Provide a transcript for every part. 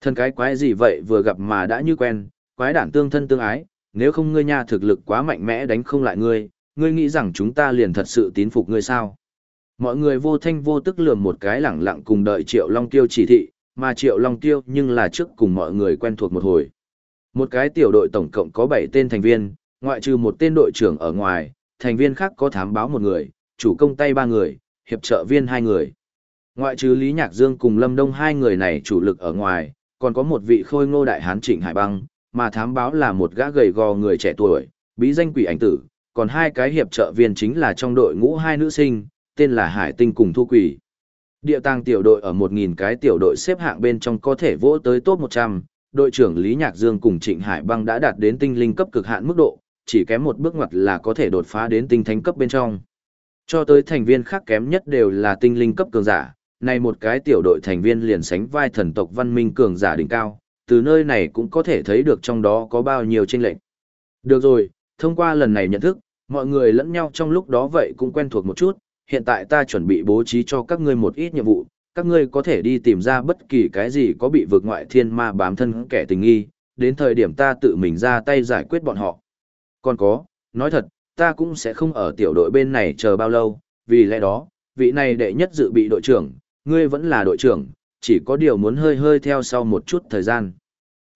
Thân cái quái gì vậy vừa gặp mà đã như quen, quái đản tương thân tương ái, nếu không ngươi nha thực lực quá mạnh mẽ đánh không lại ngươi, ngươi nghĩ rằng chúng ta liền thật sự tín phục ngươi sao? Mọi người vô thanh vô tức lườm một cái lẳng lặng cùng đợi Triệu Long Tiêu chỉ thị, mà Triệu Long Tiêu nhưng là trước cùng mọi người quen thuộc một hồi. Một cái tiểu đội tổng cộng có 7 tên thành viên, ngoại trừ một tên đội trưởng ở ngoài, thành viên khác có thám báo một người, chủ công tay ba người, hiệp trợ viên hai người. Ngoại trừ Lý Nhạc Dương cùng Lâm Đông hai người này chủ lực ở ngoài, còn có một vị khôi ngô đại hán Trịnh Hải Băng, mà thám báo là một gã gầy gò người trẻ tuổi, bí danh quỷ ảnh tử, còn hai cái hiệp trợ viên chính là trong đội ngũ hai nữ sinh, tên là Hải Tinh cùng Thu Quỷ. Địa tàng tiểu đội ở 1.000 cái tiểu đội xếp hạng bên trong có thể vỗ tới top 100, đội trưởng Lý Nhạc Dương cùng Trịnh Hải Băng đã đạt đến tinh linh cấp cực hạn mức độ, chỉ kém một bước ngoặt là có thể đột phá đến tinh thánh cấp bên trong. Cho tới thành viên khác kém nhất đều là tinh linh cấp cường giả, này một cái tiểu đội thành viên liền sánh vai thần tộc văn minh cường giả đỉnh cao, từ nơi này cũng có thể thấy được trong đó có bao nhiêu tranh lệch. Được rồi, thông qua lần này nhận thức, mọi người lẫn nhau trong lúc đó vậy cũng quen thuộc một chút, hiện tại ta chuẩn bị bố trí cho các ngươi một ít nhiệm vụ, các ngươi có thể đi tìm ra bất kỳ cái gì có bị vượt ngoại thiên ma bám thân kẻ tình nghi, đến thời điểm ta tự mình ra tay giải quyết bọn họ. Còn có, nói thật, ta cũng sẽ không ở tiểu đội bên này chờ bao lâu, vì lẽ đó, vị này đệ nhất dự bị đội trưởng, ngươi vẫn là đội trưởng, chỉ có điều muốn hơi hơi theo sau một chút thời gian.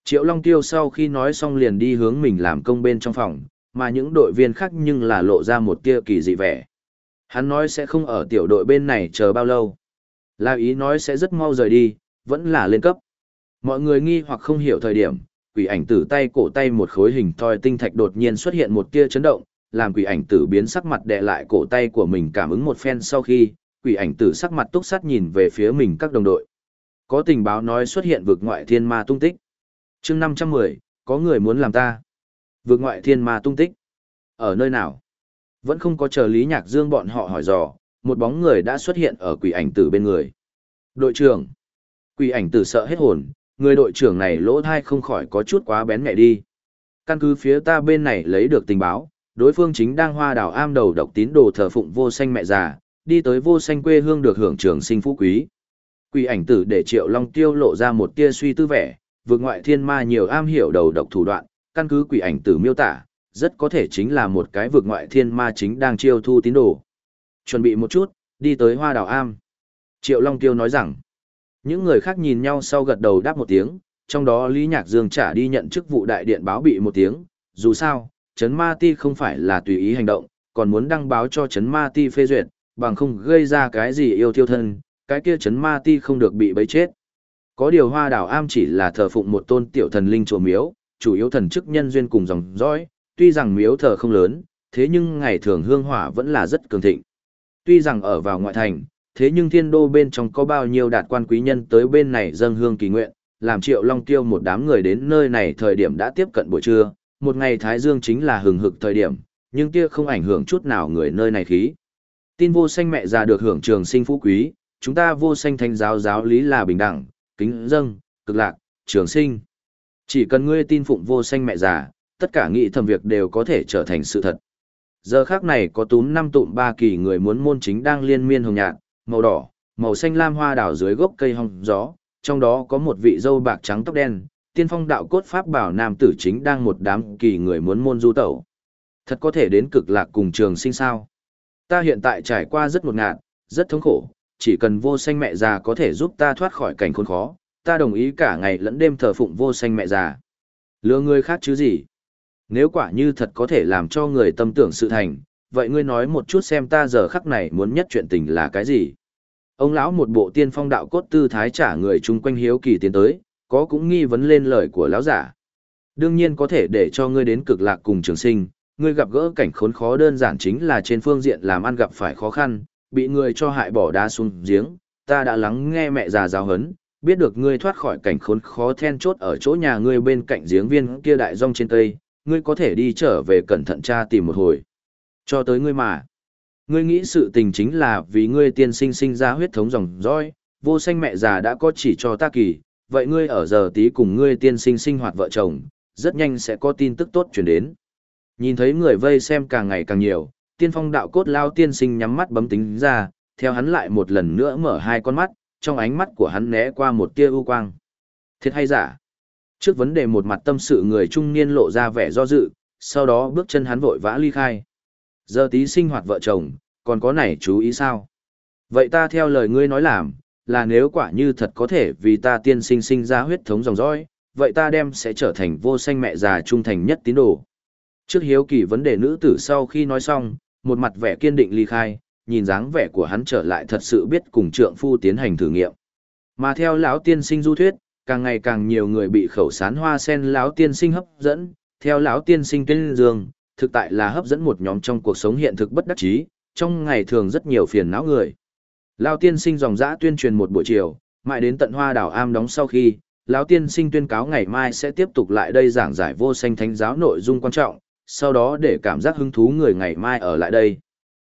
Triệu Long Tiêu sau khi nói xong liền đi hướng mình làm công bên trong phòng, mà những đội viên khác nhưng là lộ ra một tia kỳ dị vẻ. Hắn nói sẽ không ở tiểu đội bên này chờ bao lâu. Là ý nói sẽ rất mau rời đi, vẫn là lên cấp. Mọi người nghi hoặc không hiểu thời điểm, quỷ ảnh tử tay cổ tay một khối hình thoi tinh thạch đột nhiên xuất hiện một tia chấn động, làm quỷ ảnh tử biến sắc mặt đè lại cổ tay của mình cảm ứng một phen sau khi, quỷ ảnh tử sắc mặt túc sát nhìn về phía mình các đồng đội. Có tình báo nói xuất hiện vực ngoại thiên ma tung tích. chương 510, có người muốn làm ta. Vực ngoại thiên ma tung tích. Ở nơi nào? Vẫn không có chờ Lý Nhạc Dương bọn họ hỏi dò, một bóng người đã xuất hiện ở quỷ ảnh tử bên người. Đội trưởng. Quỷ ảnh tử sợ hết hồn, người đội trưởng này lỗ thai không khỏi có chút quá bén mẹ đi. Căn cứ phía ta bên này lấy được tình báo, đối phương chính đang hoa đảo am đầu độc tín đồ thờ phụng vô xanh mẹ già, đi tới vô xanh quê hương được hưởng trường sinh phú quý. Quỷ ảnh tử để Triệu Long Tiêu lộ ra một tia suy tư vẻ, vượt ngoại thiên ma nhiều am hiểu đầu độc thủ đoạn, căn cứ quỷ ảnh tử miêu tả, rất có thể chính là một cái vượt ngoại thiên ma chính đang chiêu thu tín đồ. Chuẩn bị một chút, đi tới hoa đảo am. Triệu Long Tiêu nói rằng, những người khác nhìn nhau sau gật đầu đáp một tiếng, trong đó Lý Nhạc Dương trả đi nhận chức vụ đại điện báo bị một tiếng, dù sao, Trấn Ma Ti không phải là tùy ý hành động, còn muốn đăng báo cho Trấn Ma Ti phê duyệt, bằng không gây ra cái gì yêu thiêu thân, cái kia chấn Ma Ti không được bị bấy chết. Có điều hoa đảo am chỉ là thờ phụng một tôn tiểu thần linh chùa miếu, chủ yếu thần chức nhân duyên cùng dòng dõi, tuy rằng miếu thờ không lớn, thế nhưng ngày thường hương hỏa vẫn là rất cường thịnh. Tuy rằng ở vào ngoại thành, thế nhưng thiên đô bên trong có bao nhiêu đạt quan quý nhân tới bên này dâng hương kỳ nguyện, làm triệu long tiêu một đám người đến nơi này thời điểm đã tiếp cận buổi trưa, một ngày thái dương chính là hừng hực thời điểm, nhưng kia không ảnh hưởng chút nào người nơi này khí. Tin vô sanh mẹ già được hưởng trường sinh phú quý, chúng ta vô sanh thánh giáo giáo lý là bình đẳng, kính dâng, cực lạc, trường sinh. Chỉ cần ngươi tin phụng vô sanh mẹ già, tất cả nghị thầm việc đều có thể trở thành sự thật. Giờ khác này có túm năm tụm ba kỳ người muốn môn chính đang liên miên hồng nhạt, màu đỏ, màu xanh lam hoa đảo dưới gốc cây hồng gió, trong đó có một vị dâu bạc trắng tóc đen, tiên phong đạo cốt pháp bảo nam tử chính đang một đám kỳ người muốn môn du tẩu. Thật có thể đến cực lạc cùng trường sinh sao. Ta hiện tại trải qua rất một ngạt, rất thống khổ, chỉ cần vô sanh mẹ già có thể giúp ta thoát khỏi cảnh khốn khó, ta đồng ý cả ngày lẫn đêm thờ phụng vô sanh mẹ già. Lừa người khác chứ gì? Nếu quả như thật có thể làm cho người tâm tưởng sự thành, vậy ngươi nói một chút xem ta giờ khắc này muốn nhất chuyện tình là cái gì? Ông lão một bộ tiên phong đạo cốt tư thái trả người chung quanh hiếu kỳ tiến tới, có cũng nghi vấn lên lời của lão giả. Đương nhiên có thể để cho ngươi đến cực lạc cùng trường sinh, ngươi gặp gỡ cảnh khốn khó đơn giản chính là trên phương diện làm ăn gặp phải khó khăn, bị người cho hại bỏ đá xuống giếng, ta đã lắng nghe mẹ già giáo hấn, biết được ngươi thoát khỏi cảnh khốn khó then chốt ở chỗ nhà ngươi bên cạnh giếng viên kia đại rong trên cây, ngươi có thể đi trở về cẩn thận tra tìm một hồi. Cho tới ngươi mà. Ngươi nghĩ sự tình chính là vì ngươi tiên sinh sinh ra huyết thống dòng dõi, vô sanh mẹ già đã có chỉ cho ta kỳ, vậy ngươi ở giờ tí cùng ngươi tiên sinh sinh hoạt vợ chồng, rất nhanh sẽ có tin tức tốt chuyển đến. Nhìn thấy người vây xem càng ngày càng nhiều, tiên phong đạo cốt lao tiên sinh nhắm mắt bấm tính ra, theo hắn lại một lần nữa mở hai con mắt, trong ánh mắt của hắn né qua một tia ưu quang. Thiệt hay giả? Trước vấn đề một mặt tâm sự người trung niên lộ ra vẻ do dự, sau đó bước chân hắn vội vã ly khai. Giờ tí sinh hoạt vợ chồng, còn có này chú ý sao? Vậy ta theo lời ngươi nói làm, là nếu quả như thật có thể vì ta tiên sinh sinh ra huyết thống dòng dõi, vậy ta đem sẽ trở thành vô sanh mẹ già trung thành nhất tín đồ. Trước hiếu kỳ vấn đề nữ tử sau khi nói xong, một mặt vẻ kiên định ly khai, nhìn dáng vẻ của hắn trở lại thật sự biết cùng trượng phu tiến hành thử nghiệm. Mà theo lão tiên sinh du thuyết, càng ngày càng nhiều người bị khẩu sán hoa sen lão tiên sinh hấp dẫn, theo lão tiên sinh tuyên dương, thực tại là hấp dẫn một nhóm trong cuộc sống hiện thực bất đắc chí, trong ngày thường rất nhiều phiền não người. Lão tiên sinh dòng dã tuyên truyền một buổi chiều, mãi đến tận hoa đảo am đóng sau khi, lão tiên sinh tuyên cáo ngày mai sẽ tiếp tục lại đây giảng giải vô sanh thánh giáo nội dung quan trọng, sau đó để cảm giác hứng thú người ngày mai ở lại đây.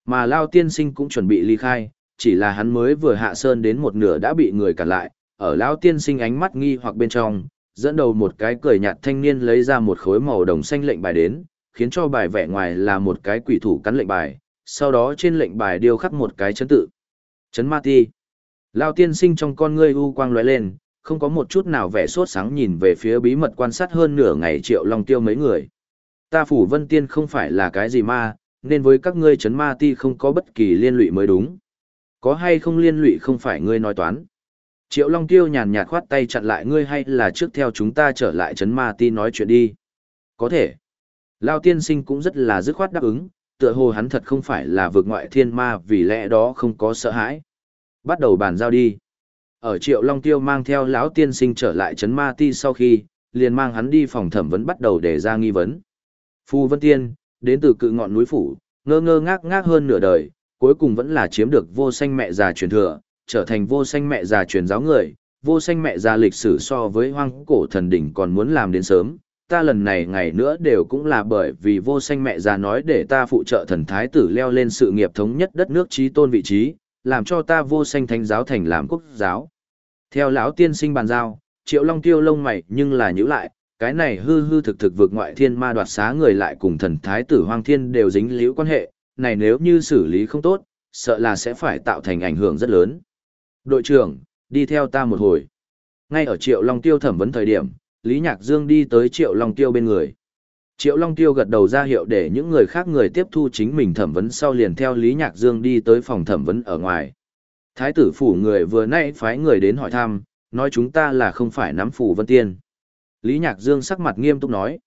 Mà Lao tiên sinh cũng chuẩn bị ly khai, chỉ là hắn mới vừa hạ sơn đến một nửa đã bị người cản lại, ở Lao tiên sinh ánh mắt nghi hoặc bên trong, dẫn đầu một cái cười nhạt thanh niên lấy ra một khối màu đồng xanh lệnh bài đến, khiến cho bài vẻ ngoài là một cái quỷ thủ cắn lệnh bài, sau đó trên lệnh bài điêu khắc một cái chấn tự. Chấn ma ti. Lao tiên sinh trong con ngươi u quang lóe lên, không có một chút nào vẻ sốt sáng nhìn về phía bí mật quan sát hơn nửa ngày triệu long tiêu mấy người. Ta phủ vân tiên không phải là cái gì ma, nên với các ngươi chấn ma ti không có bất kỳ liên lụy mới đúng. Có hay không liên lụy không phải ngươi nói toán. Triệu Long Tiêu nhàn nhạt khoát tay chặn lại ngươi hay là trước theo chúng ta trở lại chấn ma ti nói chuyện đi. Có thể. Lao tiên sinh cũng rất là dứt khoát đáp ứng, tựa hồ hắn thật không phải là vượt ngoại thiên ma vì lẽ đó không có sợ hãi. Bắt đầu bàn giao đi. Ở Triệu Long Tiêu mang theo lão tiên sinh trở lại chấn ma ti sau khi, liền mang hắn đi phòng thẩm vấn bắt đầu để ra nghi vấn. Phu Vân Tiên, đến từ cự ngọn núi phủ, ngơ ngơ ngác ngác hơn nửa đời, cuối cùng vẫn là chiếm được vô sanh mẹ già truyền thừa, trở thành vô sanh mẹ già truyền giáo người, vô sanh mẹ già lịch sử so với hoang cổ thần đỉnh còn muốn làm đến sớm. Ta lần này ngày nữa đều cũng là bởi vì vô sanh mẹ già nói để ta phụ trợ thần thái tử leo lên sự nghiệp thống nhất đất nước trí tôn vị trí, làm cho ta vô sanh thánh giáo thành làm quốc giáo. Theo lão tiên sinh bàn giao, triệu long tiêu lông mày nhưng là nhữ lại, cái này hư hư thực thực vượt ngoại thiên ma đoạt xá người lại cùng thần thái tử hoang thiên đều dính liễu quan hệ, này nếu như xử lý không tốt, sợ là sẽ phải tạo thành ảnh hưởng rất lớn. Đội trưởng, đi theo ta một hồi. Ngay ở Triệu Long Tiêu thẩm vấn thời điểm, Lý Nhạc Dương đi tới Triệu Long Tiêu bên người. Triệu Long Tiêu gật đầu ra hiệu để những người khác người tiếp thu chính mình thẩm vấn sau liền theo Lý Nhạc Dương đi tới phòng thẩm vấn ở ngoài. Thái tử phủ người vừa nãy phái người đến hỏi thăm, nói chúng ta là không phải nắm phủ vân tiên. Lý Nhạc Dương sắc mặt nghiêm túc nói.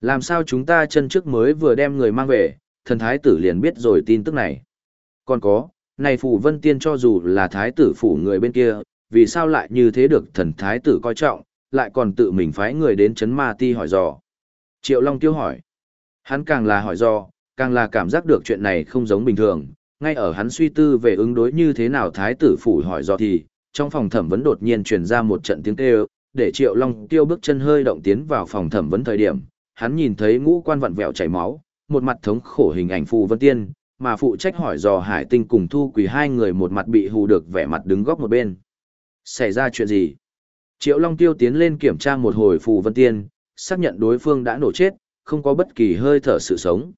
Làm sao chúng ta chân trước mới vừa đem người mang về, thần thái tử liền biết rồi tin tức này. Còn có, này phủ vân tiên cho dù là thái tử phủ người bên kia, vì sao lại như thế được thần thái tử coi trọng, lại còn tự mình phái người đến chấn ma ti hỏi dò. Triệu Long tiêu hỏi. Hắn càng là hỏi dò, càng là cảm giác được chuyện này không giống bình thường, ngay ở hắn suy tư về ứng đối như thế nào thái tử phủ hỏi dò thì, trong phòng thẩm vấn đột nhiên truyền ra một trận tiếng kêu, để Triệu Long Tiêu bước chân hơi động tiến vào phòng thẩm vấn thời điểm, hắn nhìn thấy ngũ quan vặn vẹo chảy máu, một mặt thống khổ hình ảnh phù vân tiên, mà phụ trách hỏi dò Hải Tinh cùng Thu Quỳ hai người một mặt bị hù được vẻ mặt đứng góc một bên. Xảy ra chuyện gì? Triệu Long Tiêu tiến lên kiểm tra một hồi phù vân tiên, xác nhận đối phương đã nổ chết, không có bất kỳ hơi thở sự sống.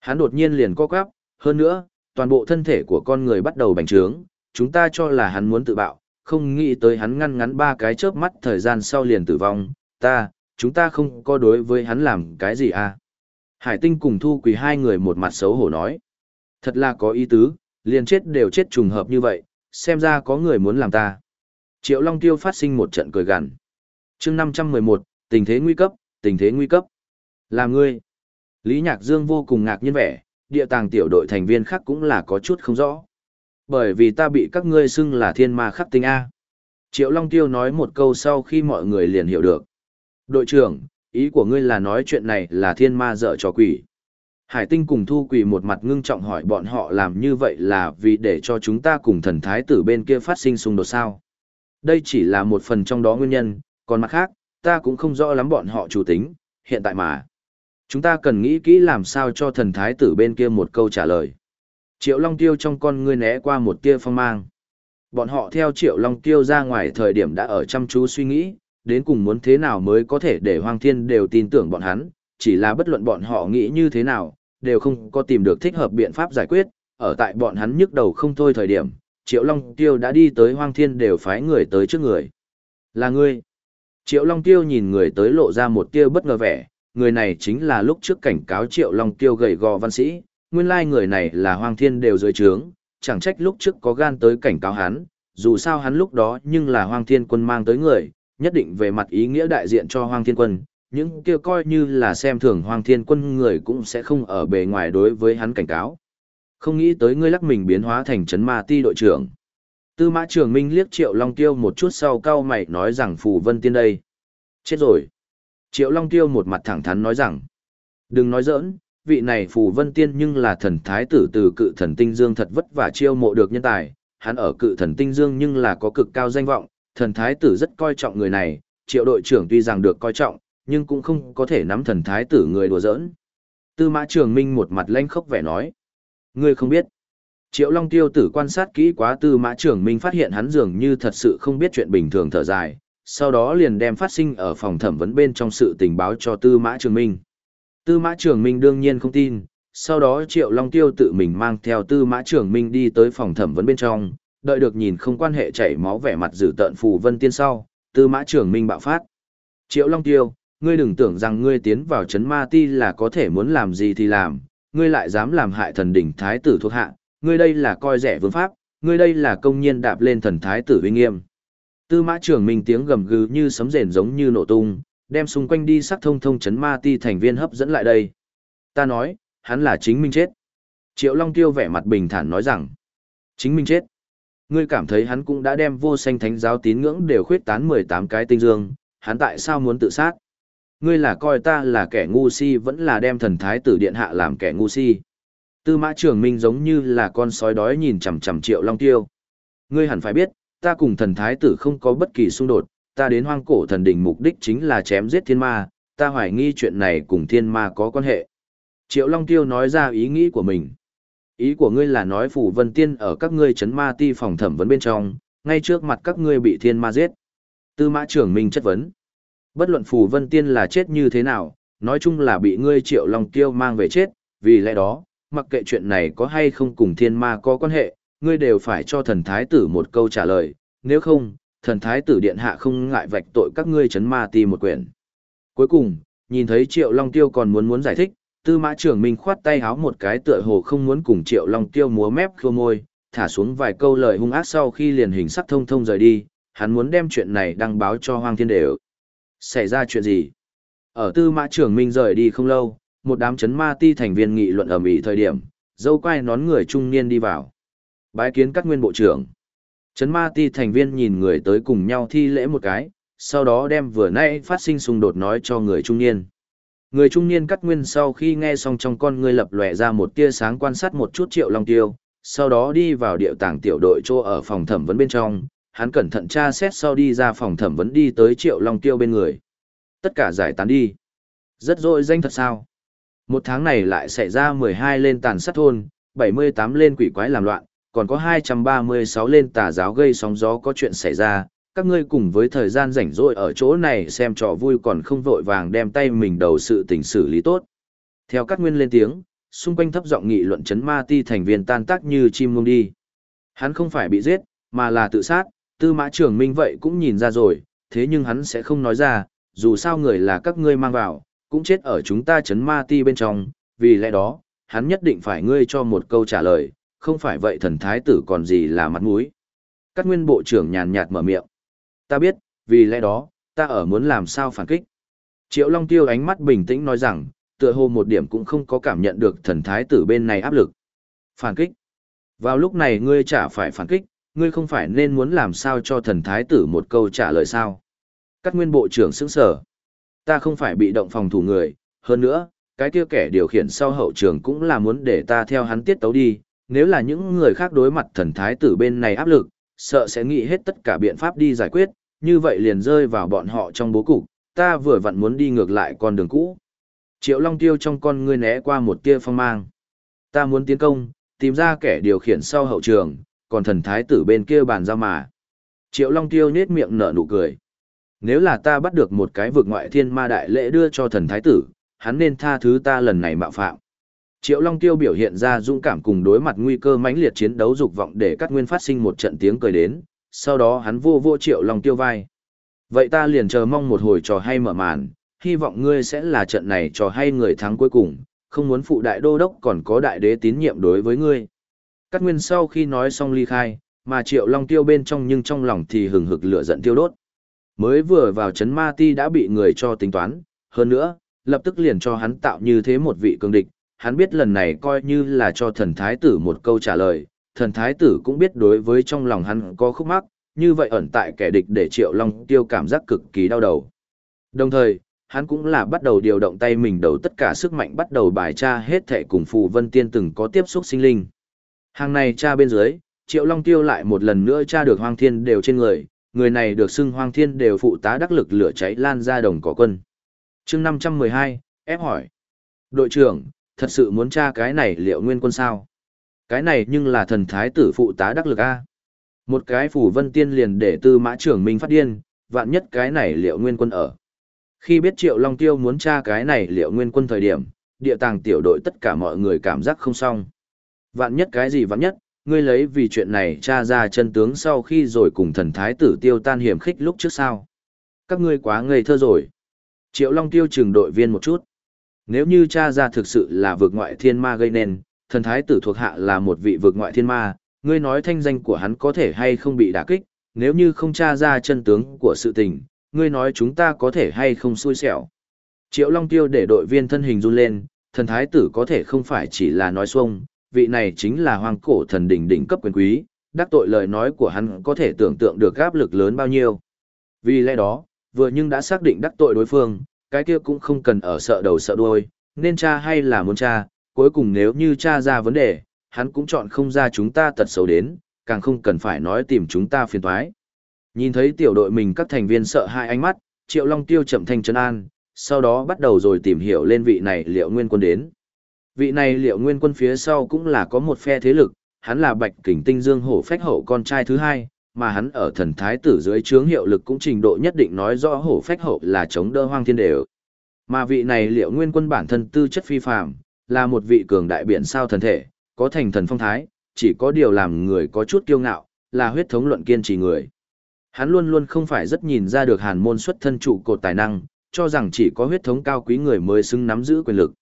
Hắn đột nhiên liền co quắp, hơn nữa, toàn bộ thân thể của con người bắt đầu bành trướng, chúng ta cho là hắn muốn tự bạo, không nghĩ tới hắn ngăn ngắn ba cái chớp mắt thời gian sau liền tử vong, ta, chúng ta không có đối với hắn làm cái gì à. Hải tinh cùng thu quỳ hai người một mặt xấu hổ nói. Thật là có ý tứ, liền chết đều chết trùng hợp như vậy, xem ra có người muốn làm ta. Triệu Long Tiêu phát sinh một trận cười gằn. chương 511, tình thế nguy cấp, tình thế nguy cấp. làm ngươi. Lý Nhạc Dương vô cùng ngạc nhiên vẻ, địa tàng tiểu đội thành viên khác cũng là có chút không rõ. Bởi vì ta bị các ngươi xưng là thiên ma khắc tinh A. Triệu Long Tiêu nói một câu sau khi mọi người liền hiểu được. Đội trưởng, ý của ngươi là nói chuyện này là thiên ma dở trò quỷ. Hải tinh cùng thu quỷ một mặt ngưng trọng hỏi bọn họ làm như vậy là vì để cho chúng ta cùng thần thái tử bên kia phát sinh xung đột sao. Đây chỉ là một phần trong đó nguyên nhân, còn mặt khác, ta cũng không rõ lắm bọn họ chủ tính, hiện tại mà. Chúng ta cần nghĩ kỹ làm sao cho thần thái tử bên kia một câu trả lời. Triệu Long Tiêu trong con ngươi né qua một tia phong mang. Bọn họ theo Triệu Long Tiêu ra ngoài thời điểm đã ở chăm chú suy nghĩ, đến cùng muốn thế nào mới có thể để Hoàng Thiên đều tin tưởng bọn hắn, chỉ là bất luận bọn họ nghĩ như thế nào, đều không có tìm được thích hợp biện pháp giải quyết, ở tại bọn hắn nhức đầu không thôi thời điểm, Triệu Long Tiêu đã đi tới Hoàng Thiên đều phái người tới trước người. Là ngươi. Triệu Long Tiêu nhìn người tới lộ ra một tia bất ngờ vẻ, người này chính là lúc trước cảnh cáo Triệu Long Tiêu gầy gò văn sĩ, nguyên lai người này là Hoàng Thiên đều dưới trướng, chẳng trách lúc trước có gan tới cảnh cáo hắn, dù sao hắn lúc đó nhưng là Hoàng Thiên quân mang tới người, nhất định về mặt ý nghĩa đại diện cho Hoàng Thiên quân, những kia coi như là xem thường Hoàng Thiên quân người cũng sẽ không ở bề ngoài đối với hắn cảnh cáo. Không nghĩ tới ngươi lắc mình biến hóa thành chấn ma ti đội trưởng. Tư mã trường minh liếc Triệu Long Tiêu một chút sau cao mày nói rằng Phù Vân Tiên đây. Chết rồi. Triệu Long Tiêu một mặt thẳng thắn nói rằng. Đừng nói giỡn, vị này Phù Vân Tiên nhưng là thần thái tử từ cự thần tinh dương thật vất vả chiêu mộ được nhân tài. Hắn ở cự thần tinh dương nhưng là có cực cao danh vọng, thần thái tử rất coi trọng người này. Triệu đội trưởng tuy rằng được coi trọng, nhưng cũng không có thể nắm thần thái tử người đùa giỡn. Tư mã trường minh một mặt lanh khốc vẻ nói. Ngươi không biết. Triệu Long Tiêu tử quan sát kỹ quá tư mã Trường minh phát hiện hắn dường như thật sự không biết chuyện bình thường thở dài, sau đó liền đem phát sinh ở phòng thẩm vấn bên trong sự tình báo cho tư mã trường minh. Tư mã trường minh đương nhiên không tin, sau đó Triệu Long Tiêu tự mình mang theo tư mã trường minh đi tới phòng thẩm vấn bên trong, đợi được nhìn không quan hệ chảy máu vẻ mặt dữ tợn phù vân tiên sau, tư mã trường minh bạo phát. Triệu Long Tiêu, ngươi đừng tưởng rằng ngươi tiến vào chấn ma ti là có thể muốn làm gì thì làm, ngươi lại dám làm hại thần đỉnh thái tử thuộc hạ, ngươi đây là coi rẻ vương pháp, ngươi đây là công nhiên đạp lên thần thái tử uy nghiêm. Tư mã trưởng minh tiếng gầm gừ như sấm rền giống như nổ tung, đem xung quanh đi sắc thông thông chấn ma ti thành viên hấp dẫn lại đây. Ta nói, hắn là chính minh chết. Triệu Long Tiêu vẻ mặt bình thản nói rằng, chính minh chết. Ngươi cảm thấy hắn cũng đã đem vô sanh thánh giáo tín ngưỡng đều khuyết tán 18 cái tinh dương, hắn tại sao muốn tự sát? Ngươi là coi ta là kẻ ngu si vẫn là đem thần thái tử điện hạ làm kẻ ngu si. Tư mã trường minh giống như là con sói đói nhìn chằm chằm triệu long tiêu. Ngươi hẳn phải biết, ta cùng thần thái tử không có bất kỳ xung đột, ta đến hoang cổ thần đỉnh mục đích chính là chém giết thiên ma, ta hoài nghi chuyện này cùng thiên ma có quan hệ. Triệu Long Tiêu nói ra ý nghĩ của mình. Ý của ngươi là nói phủ vân tiên ở các ngươi chấn ma ti phòng thẩm vấn bên trong, ngay trước mặt các ngươi bị thiên ma giết. Tư mã trưởng minh chất vấn. Bất luận phù vân tiên là chết như thế nào, nói chung là bị ngươi triệu long tiêu mang về chết, vì lẽ đó, mặc kệ chuyện này có hay không cùng thiên ma có quan hệ, ngươi đều phải cho thần thái tử một câu trả lời, nếu không, thần thái tử điện hạ không ngại vạch tội các ngươi chấn ma ti một quyển. Cuối cùng, nhìn thấy triệu long tiêu còn muốn muốn giải thích, tư mã trưởng minh khoát tay háo một cái tựa hồ không muốn cùng triệu long tiêu múa mép khô môi, thả xuống vài câu lời hung ác sau khi liền hình sắc thông thông rời đi, hắn muốn đem chuyện này đăng báo cho hoàng thiên đều. Xảy ra chuyện gì? Ở tư mã trưởng minh rời đi không lâu, một đám chấn ma ti thành viên nghị luận ầm ĩ thời điểm, dâu quai nón người trung niên đi vào. Bái kiến các nguyên bộ trưởng. Chấn ma ti thành viên nhìn người tới cùng nhau thi lễ một cái, sau đó đem vừa nãy phát sinh xung đột nói cho người trung niên. Người trung niên cắt nguyên sau khi nghe xong trong con người lập lòe ra một tia sáng quan sát một chút triệu long tiêu, sau đó đi vào điệu tàng tiểu đội chỗ ở phòng thẩm vấn bên trong, hắn cẩn thận tra xét sau đi ra phòng thẩm vấn đi tới triệu long tiêu bên người. Tất cả giải tán đi. Rất dội danh thật sao. Một tháng này lại xảy ra 12 lên tàn sát thôn, 78 lên quỷ quái làm loạn, còn có 236 lên tà giáo gây sóng gió có chuyện xảy ra. Các ngươi cùng với thời gian rảnh rỗi ở chỗ này xem trò vui còn không vội vàng đem tay mình đầu sự tình xử lý tốt. Theo các nguyên lên tiếng, xung quanh thấp giọng nghị luận chấn ma ti thành viên tan tác như chim ngông đi. Hắn không phải bị giết, mà là tự sát, tư mã trưởng minh vậy cũng nhìn ra rồi, thế nhưng hắn sẽ không nói ra, dù sao người là các ngươi mang vào, cũng chết ở chúng ta chấn ma ti bên trong, vì lẽ đó, hắn nhất định phải ngươi cho một câu trả lời, không phải vậy thần thái tử còn gì là mặt mũi. Các nguyên bộ trưởng nhàn nhạt mở miệng. Ta biết, vì lẽ đó, ta ở muốn làm sao phản kích. Triệu Long Tiêu ánh mắt bình tĩnh nói rằng, tựa hồ một điểm cũng không có cảm nhận được thần thái tử bên này áp lực. Phản kích. Vào lúc này ngươi chả phải phản kích, ngươi không phải nên muốn làm sao cho thần thái tử một câu trả lời sao. Các nguyên bộ trưởng sững sở. Ta không phải bị động phòng thủ người, hơn nữa, cái kia kẻ điều khiển sau hậu trường cũng là muốn để ta theo hắn tiết tấu đi, nếu là những người khác đối mặt thần thái tử bên này áp lực, sợ sẽ nghĩ hết tất cả biện pháp đi giải quyết, như vậy liền rơi vào bọn họ trong bố cục, ta vừa vặn muốn đi ngược lại con đường cũ. Triệu Long Tiêu trong con ngươi né qua một tia phong mang. Ta muốn tiến công, tìm ra kẻ điều khiển sau hậu trường, còn thần thái tử bên kia bàn giao mà. Triệu Long Tiêu nết miệng nở nụ cười. Nếu là ta bắt được một cái vực ngoại thiên ma đại lễ đưa cho thần thái tử, hắn nên tha thứ ta lần này mạo phạm. Triệu Long Tiêu biểu hiện ra dũng cảm cùng đối mặt nguy cơ mãnh liệt chiến đấu dục vọng để các nguyên phát sinh một trận tiếng cười đến, sau đó hắn vô vô Triệu Long Tiêu vai. Vậy ta liền chờ mong một hồi trò hay mở màn, hy vọng ngươi sẽ là trận này trò hay người thắng cuối cùng, không muốn phụ đại đô đốc còn có đại đế tín nhiệm đối với ngươi. Cát Nguyên sau khi nói xong ly khai, mà Triệu Long tiêu bên trong nhưng trong lòng thì hừng hực lửa giận tiêu đốt. Mới vừa vào chấn ma ti đã bị người cho tính toán, hơn nữa, lập tức liền cho hắn tạo như thế một vị cường địch, hắn biết lần này coi như là cho thần thái tử một câu trả lời, thần thái tử cũng biết đối với trong lòng hắn có khúc mắc, như vậy ẩn tại kẻ địch để Triệu Long tiêu cảm giác cực kỳ đau đầu. Đồng thời, hắn cũng là bắt đầu điều động tay mình đầu tất cả sức mạnh bắt đầu bài tra hết thể cùng phù vân tiên từng có tiếp xúc sinh linh. Hàng này tra bên dưới, Triệu Long Tiêu lại một lần nữa tra được Hoang Thiên đều trên người, người này được xưng Hoang Thiên đều phụ tá đắc lực lửa cháy lan ra đồng cỏ quân. chương 512, ép hỏi. Đội trưởng, thật sự muốn tra cái này liệu nguyên quân sao? Cái này nhưng là thần thái tử phụ tá đắc lực A. Một cái phủ vân tiên liền để tư mã trưởng minh phát điên, vạn nhất cái này liệu nguyên quân ở. Khi biết Triệu Long Tiêu muốn tra cái này liệu nguyên quân thời điểm, địa tàng tiểu đội tất cả mọi người cảm giác không xong. Vạn nhất cái gì vạn nhất, ngươi lấy vì chuyện này tra ra chân tướng sau khi rồi cùng thần thái tử tiêu tan hiểm khích lúc trước sao. Các ngươi quá ngây thơ rồi. Triệu Long Tiêu trừng đội viên một chút. Nếu như cha ra thực sự là vượt ngoại thiên ma gây nên, thần thái tử thuộc hạ là một vị vượt ngoại thiên ma, ngươi nói thanh danh của hắn có thể hay không bị đả kích, nếu như không tra ra chân tướng của sự tình, ngươi nói chúng ta có thể hay không xui xẻo. Triệu Long Tiêu để đội viên thân hình run lên, thần thái tử có thể không phải chỉ là nói xuông, vị này chính là hoàng cổ thần đỉnh đỉnh cấp quyền quý, đắc tội lời nói của hắn có thể tưởng tượng được áp lực lớn bao nhiêu. Vì lẽ đó, vừa nhưng đã xác định đắc tội đối phương, cái kia cũng không cần ở sợ đầu sợ đuôi, nên cha hay là muốn cha, cuối cùng nếu như cha ra vấn đề, hắn cũng chọn không ra chúng ta tật xấu đến, càng không cần phải nói tìm chúng ta phiền toái. Nhìn thấy tiểu đội mình các thành viên sợ hai ánh mắt, Triệu Long Tiêu chậm thanh trấn an, sau đó bắt đầu rồi tìm hiểu lên vị này liệu nguyên quân đến. Vị này liệu nguyên quân phía sau cũng là có một phe thế lực, hắn là bạch kình tinh dương hổ phách hậu con trai thứ hai, mà hắn ở thần thái tử dưới trướng hiệu lực cũng trình độ nhất định nói rõ hổ phách hậu là chống đỡ hoang thiên đều. Mà vị này liệu nguyên quân bản thân tư chất phi phàm, là một vị cường đại biển sao thần thể, có thành thần phong thái, chỉ có điều làm người có chút kiêu ngạo, là huyết thống luận kiên trì người. Hắn luôn luôn không phải rất nhìn ra được hàn môn xuất thân trụ cột tài năng, cho rằng chỉ có huyết thống cao quý người mới xứng nắm giữ quyền lực.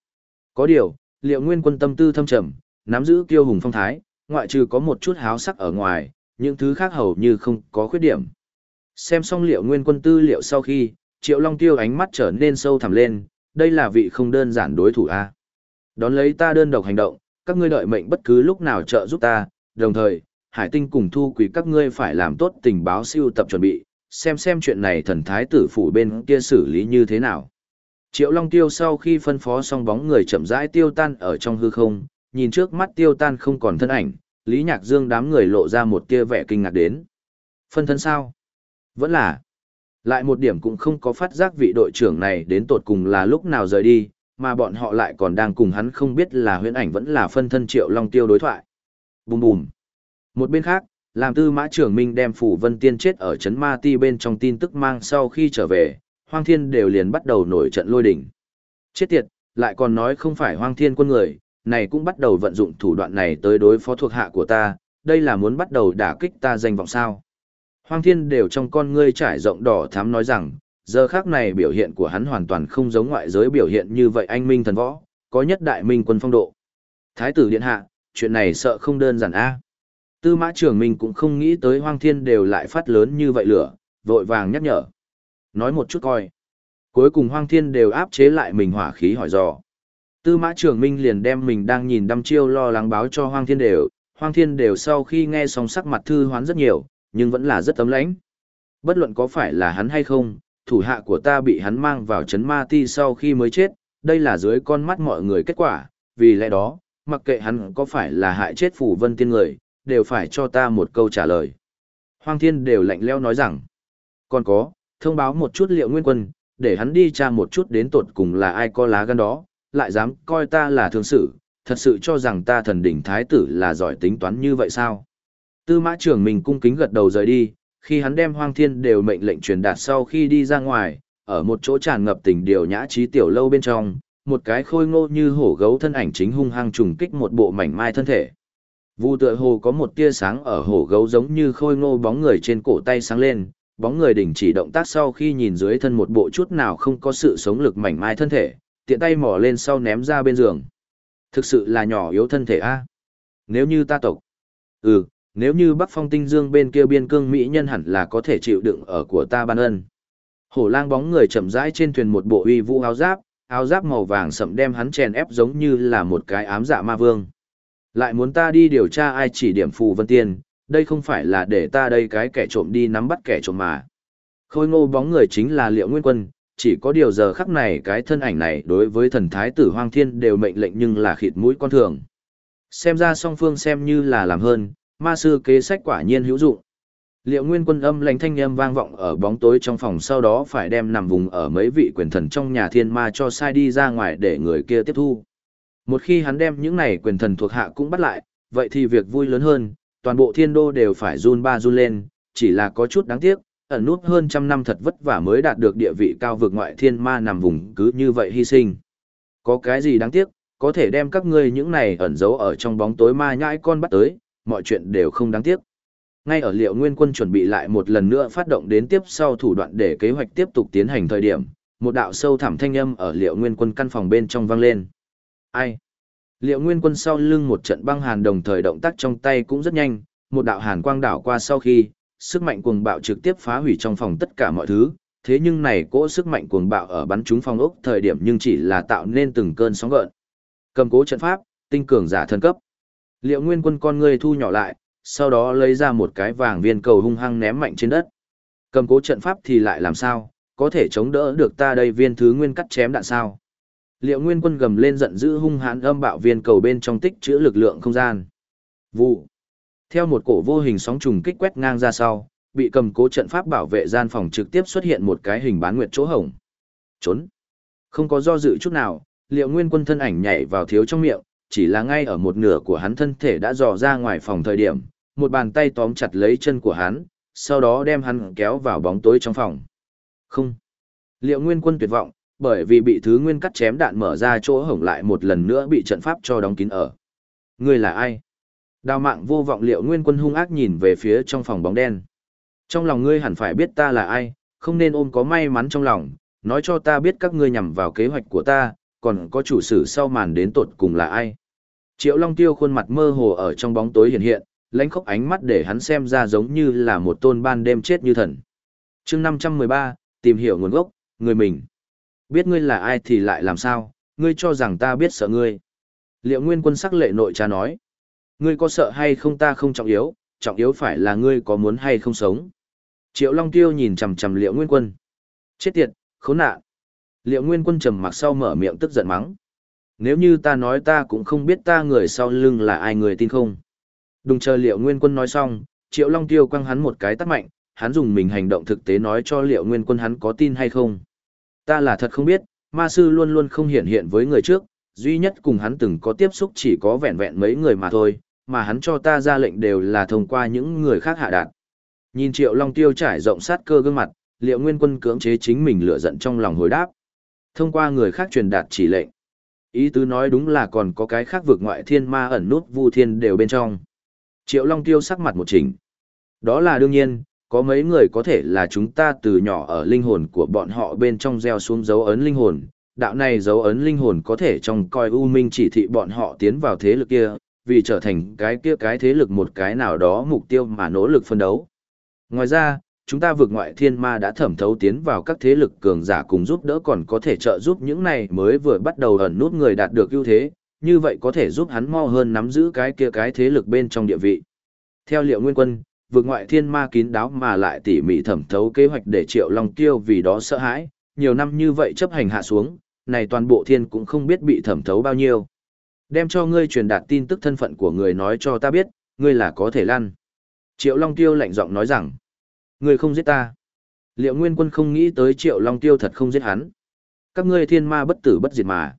Có điều, liệu nguyên quân tâm tư thâm trầm, nắm giữ kiêu hùng phong thái, ngoại trừ có một chút háo sắc ở ngoài, những thứ khác hầu như không có khuyết điểm. Xem xong liệu nguyên quân tư liệu sau khi, Triệu Long Tiêu ánh mắt trở nên sâu thẳm lên, đây là vị không đơn giản đối thủ a. Đón lấy ta đơn độc hành động, các ngươi đợi mệnh bất cứ lúc nào trợ giúp ta, đồng thời, Hải Tinh cùng thu quý các ngươi phải làm tốt tình báo siêu tập chuẩn bị, xem xem chuyện này thần thái tử phủ bên kia xử lý như thế nào. Triệu Long Tiêu sau khi phân phó xong bóng người chậm rãi tiêu tan ở trong hư không, nhìn trước mắt tiêu tan không còn thân ảnh, Lý Nhạc Dương đám người lộ ra một tia vẻ kinh ngạc đến. Phân thân sao? Vẫn là. Lại một điểm cũng không có phát giác vị đội trưởng này đến tột cùng là lúc nào rời đi, mà bọn họ lại còn đang cùng hắn không biết là huyễn ảnh vẫn là phân thân Triệu Long Tiêu đối thoại. Bùm bùm. Một bên khác, làm tư mã trưởng minh đem phủ vân tiên chết ở chấn ma ti bên trong tin tức mang sau khi trở về, hoang thiên đều liền bắt đầu nổi trận lôi đỉnh. Chết tiệt, lại còn nói không phải hoang thiên quân người, này cũng bắt đầu vận dụng thủ đoạn này tới đối phó thuộc hạ của ta, đây là muốn bắt đầu đả kích ta danh vọng sao. Hoang thiên đều trong con ngươi trải rộng đỏ thám nói rằng, giờ khác này biểu hiện của hắn hoàn toàn không giống ngoại giới biểu hiện như vậy anh minh thần võ, có nhất đại minh quân phong độ. Thái tử điện hạ, chuyện này sợ không đơn giản a. Tư mã trưởng mình cũng không nghĩ tới hoang thiên đều lại phát lớn như vậy lửa, vội vàng nhắc nhở. Nói một chút coi. Cuối cùng hoang thiên đều áp chế lại mình hỏa khí hỏi dò. Tư mã Trường minh liền đem mình đang nhìn đăm chiêu lo lắng báo cho hoang thiên đều. Hoang thiên đều sau khi nghe xong sắc mặt thư hoán rất nhiều, nhưng vẫn là rất tấm lãnh. Bất luận có phải là hắn hay không, thủ hạ của ta bị hắn mang vào chấn ma ti sau khi mới chết, đây là dưới con mắt mọi người kết quả, vì lẽ đó, mặc kệ hắn có phải là hại chết phủ vân tiên người, đều phải cho ta một câu trả lời. Hoang thiên đều lạnh leo nói rằng, còn có, thông báo một chút liệu nguyên quân, để hắn đi tra một chút đến tột cùng là ai có lá gan đó, lại dám coi ta là thương sự, thật sự cho rằng ta thần đỉnh thái tử là giỏi tính toán như vậy sao? Tư mã trưởng mình cung kính gật đầu rời đi, khi hắn đem hoang thiên đều mệnh lệnh truyền đạt sau khi đi ra ngoài, ở một chỗ tràn ngập tình điều nhã trí tiểu lâu bên trong, một cái khôi ngô như hổ gấu thân ảnh chính hung hăng trùng kích một bộ mảnh mai thân thể. Vu tựa hồ có một tia sáng ở hổ gấu giống như khôi ngô bóng người trên cổ tay sáng lên, bóng người đình chỉ động tác sau khi nhìn dưới thân một bộ chút nào không có sự sống lực mảnh mai thân thể, tiện tay mỏ lên sau ném ra bên giường. Thực sự là nhỏ yếu thân thể a. Nếu như ta tộc. Ừ, nếu như Bắc Phong Tinh Dương bên kia biên cương mỹ nhân hẳn là có thể chịu đựng ở của ta ban ân. Hổ lang bóng người chậm rãi trên thuyền một bộ uy vũ áo giáp, áo giáp màu vàng sậm đem hắn chèn ép giống như là một cái ám dạ ma vương. Lại muốn ta đi điều tra ai chỉ điểm phù vân tiên, đây không phải là để ta đây cái kẻ trộm đi nắm bắt kẻ trộm mà. Khôi ngô bóng người chính là liệu nguyên quân, chỉ có điều giờ khắc này cái thân ảnh này đối với thần thái tử hoang thiên đều mệnh lệnh nhưng là khịt mũi con thường. Xem ra song phương xem như là làm hơn, ma sư kế sách quả nhiên hữu dụng. Liệu nguyên quân âm lãnh thanh âm vang vọng ở bóng tối trong phòng sau đó phải đem nằm vùng ở mấy vị quyền thần trong nhà thiên ma cho sai đi ra ngoài để người kia tiếp thu. Một khi hắn đem những này quyền thần thuộc hạ cũng bắt lại, vậy thì việc vui lớn hơn, toàn bộ thiên đô đều phải run ba run lên, chỉ là có chút đáng tiếc, ẩn nút hơn trăm năm thật vất vả mới đạt được địa vị cao vực ngoại thiên ma nằm vùng cứ như vậy hy sinh. Có cái gì đáng tiếc, có thể đem các ngươi những này ẩn giấu ở trong bóng tối ma nhãi con bắt tới, mọi chuyện đều không đáng tiếc. Ngay ở liệu nguyên quân chuẩn bị lại một lần nữa phát động đến tiếp sau thủ đoạn để kế hoạch tiếp tục tiến hành thời điểm, một đạo sâu thẳm thanh âm ở liệu nguyên quân căn phòng bên trong vang lên. Ai? Liệu nguyên quân sau lưng một trận băng hàn đồng thời động tác trong tay cũng rất nhanh, một đạo hàn quang đảo qua sau khi, sức mạnh cuồng bạo trực tiếp phá hủy trong phòng tất cả mọi thứ, thế nhưng này cỗ sức mạnh cuồng bạo ở bắn trúng phong ốc thời điểm nhưng chỉ là tạo nên từng cơn sóng gợn. Cầm cố trận pháp, tinh cường giả thân cấp. Liệu nguyên quân con người thu nhỏ lại, sau đó lấy ra một cái vàng viên cầu hung hăng ném mạnh trên đất. Cầm cố trận pháp thì lại làm sao, có thể chống đỡ được ta đây viên thứ nguyên cắt chém đạn sao. Liệu nguyên quân gầm lên giận dữ hung hãn âm bạo viên cầu bên trong tích chữa lực lượng không gian. Vụ. Theo một cổ vô hình sóng trùng kích quét ngang ra sau, bị cầm cố trận pháp bảo vệ gian phòng trực tiếp xuất hiện một cái hình bán nguyệt chỗ hổng. Trốn. Không có do dự chút nào, liệu nguyên quân thân ảnh nhảy vào thiếu trong miệng, chỉ là ngay ở một nửa của hắn thân thể đã dò ra ngoài phòng thời điểm, một bàn tay tóm chặt lấy chân của hắn, sau đó đem hắn kéo vào bóng tối trong phòng. Không. Liệu nguyên quân tuyệt vọng, bởi vì bị thứ nguyên cắt chém đạn mở ra chỗ hổng lại một lần nữa bị trận pháp cho đóng kín ở. Ngươi là ai? Đào mạng vô vọng liệu nguyên quân hung ác nhìn về phía trong phòng bóng đen. Trong lòng ngươi hẳn phải biết ta là ai, không nên ôm có may mắn trong lòng, nói cho ta biết các ngươi nhằm vào kế hoạch của ta, còn có chủ sử sau màn đến tột cùng là ai. Triệu Long Tiêu khuôn mặt mơ hồ ở trong bóng tối hiện hiện, lãnh khóc ánh mắt để hắn xem ra giống như là một tôn ban đêm chết như thần. chương 513, tìm hiểu nguồn gốc, người mình. Biết ngươi là ai thì lại làm sao, ngươi cho rằng ta biết sợ ngươi. Liệu nguyên quân sắc lệ nội cha nói. Ngươi có sợ hay không ta không trọng yếu, trọng yếu phải là ngươi có muốn hay không sống. Triệu Long Tiêu nhìn chằm chằm liệu nguyên quân. Chết tiệt, khốn nạn. Liệu nguyên quân trầm mặc sau mở miệng tức giận mắng. Nếu như ta nói ta cũng không biết ta người sau lưng là ai người tin không. Đừng chờ liệu nguyên quân nói xong, Triệu Long Tiêu quăng hắn một cái tắt mạnh, hắn dùng mình hành động thực tế nói cho liệu nguyên quân hắn có tin hay không. Ta là thật không biết, ma sư luôn luôn không hiện hiện với người trước, duy nhất cùng hắn từng có tiếp xúc chỉ có vẹn vẹn mấy người mà thôi, mà hắn cho ta ra lệnh đều là thông qua những người khác hạ đạt. Nhìn Triệu Long Tiêu trải rộng sát cơ gương mặt, liệu nguyên quân cưỡng chế chính mình lựa giận trong lòng hồi đáp. Thông qua người khác truyền đạt chỉ lệnh. Ý tứ nói đúng là còn có cái khác vượt ngoại thiên ma ẩn nút vu thiên đều bên trong. Triệu Long Tiêu sắc mặt một chỉnh. Đó là đương nhiên, có mấy người có thể là chúng ta từ nhỏ ở linh hồn của bọn họ bên trong gieo xuống dấu ấn linh hồn. Đạo này dấu ấn linh hồn có thể trong coi u minh chỉ thị bọn họ tiến vào thế lực kia, vì trở thành cái kia cái thế lực một cái nào đó mục tiêu mà nỗ lực phân đấu. Ngoài ra, chúng ta vượt ngoại thiên ma đã thẩm thấu tiến vào các thế lực cường giả cùng giúp đỡ còn có thể trợ giúp những này mới vừa bắt đầu ẩn nút người đạt được ưu thế, như vậy có thể giúp hắn mau hơn nắm giữ cái kia cái thế lực bên trong địa vị. Theo liệu nguyên quân, vượt ngoại thiên ma kín đáo mà lại tỉ mỉ thẩm thấu kế hoạch để triệu long tiêu vì đó sợ hãi, nhiều năm như vậy chấp hành hạ xuống, này toàn bộ thiên cũng không biết bị thẩm thấu bao nhiêu. Đem cho ngươi truyền đạt tin tức thân phận của người nói cho ta biết, ngươi là có thể lăn. Triệu Long Tiêu lạnh giọng nói rằng, ngươi không giết ta. Liệu Nguyên Quân không nghĩ tới Triệu Long Tiêu thật không giết hắn. Các ngươi thiên ma bất tử bất diệt mà.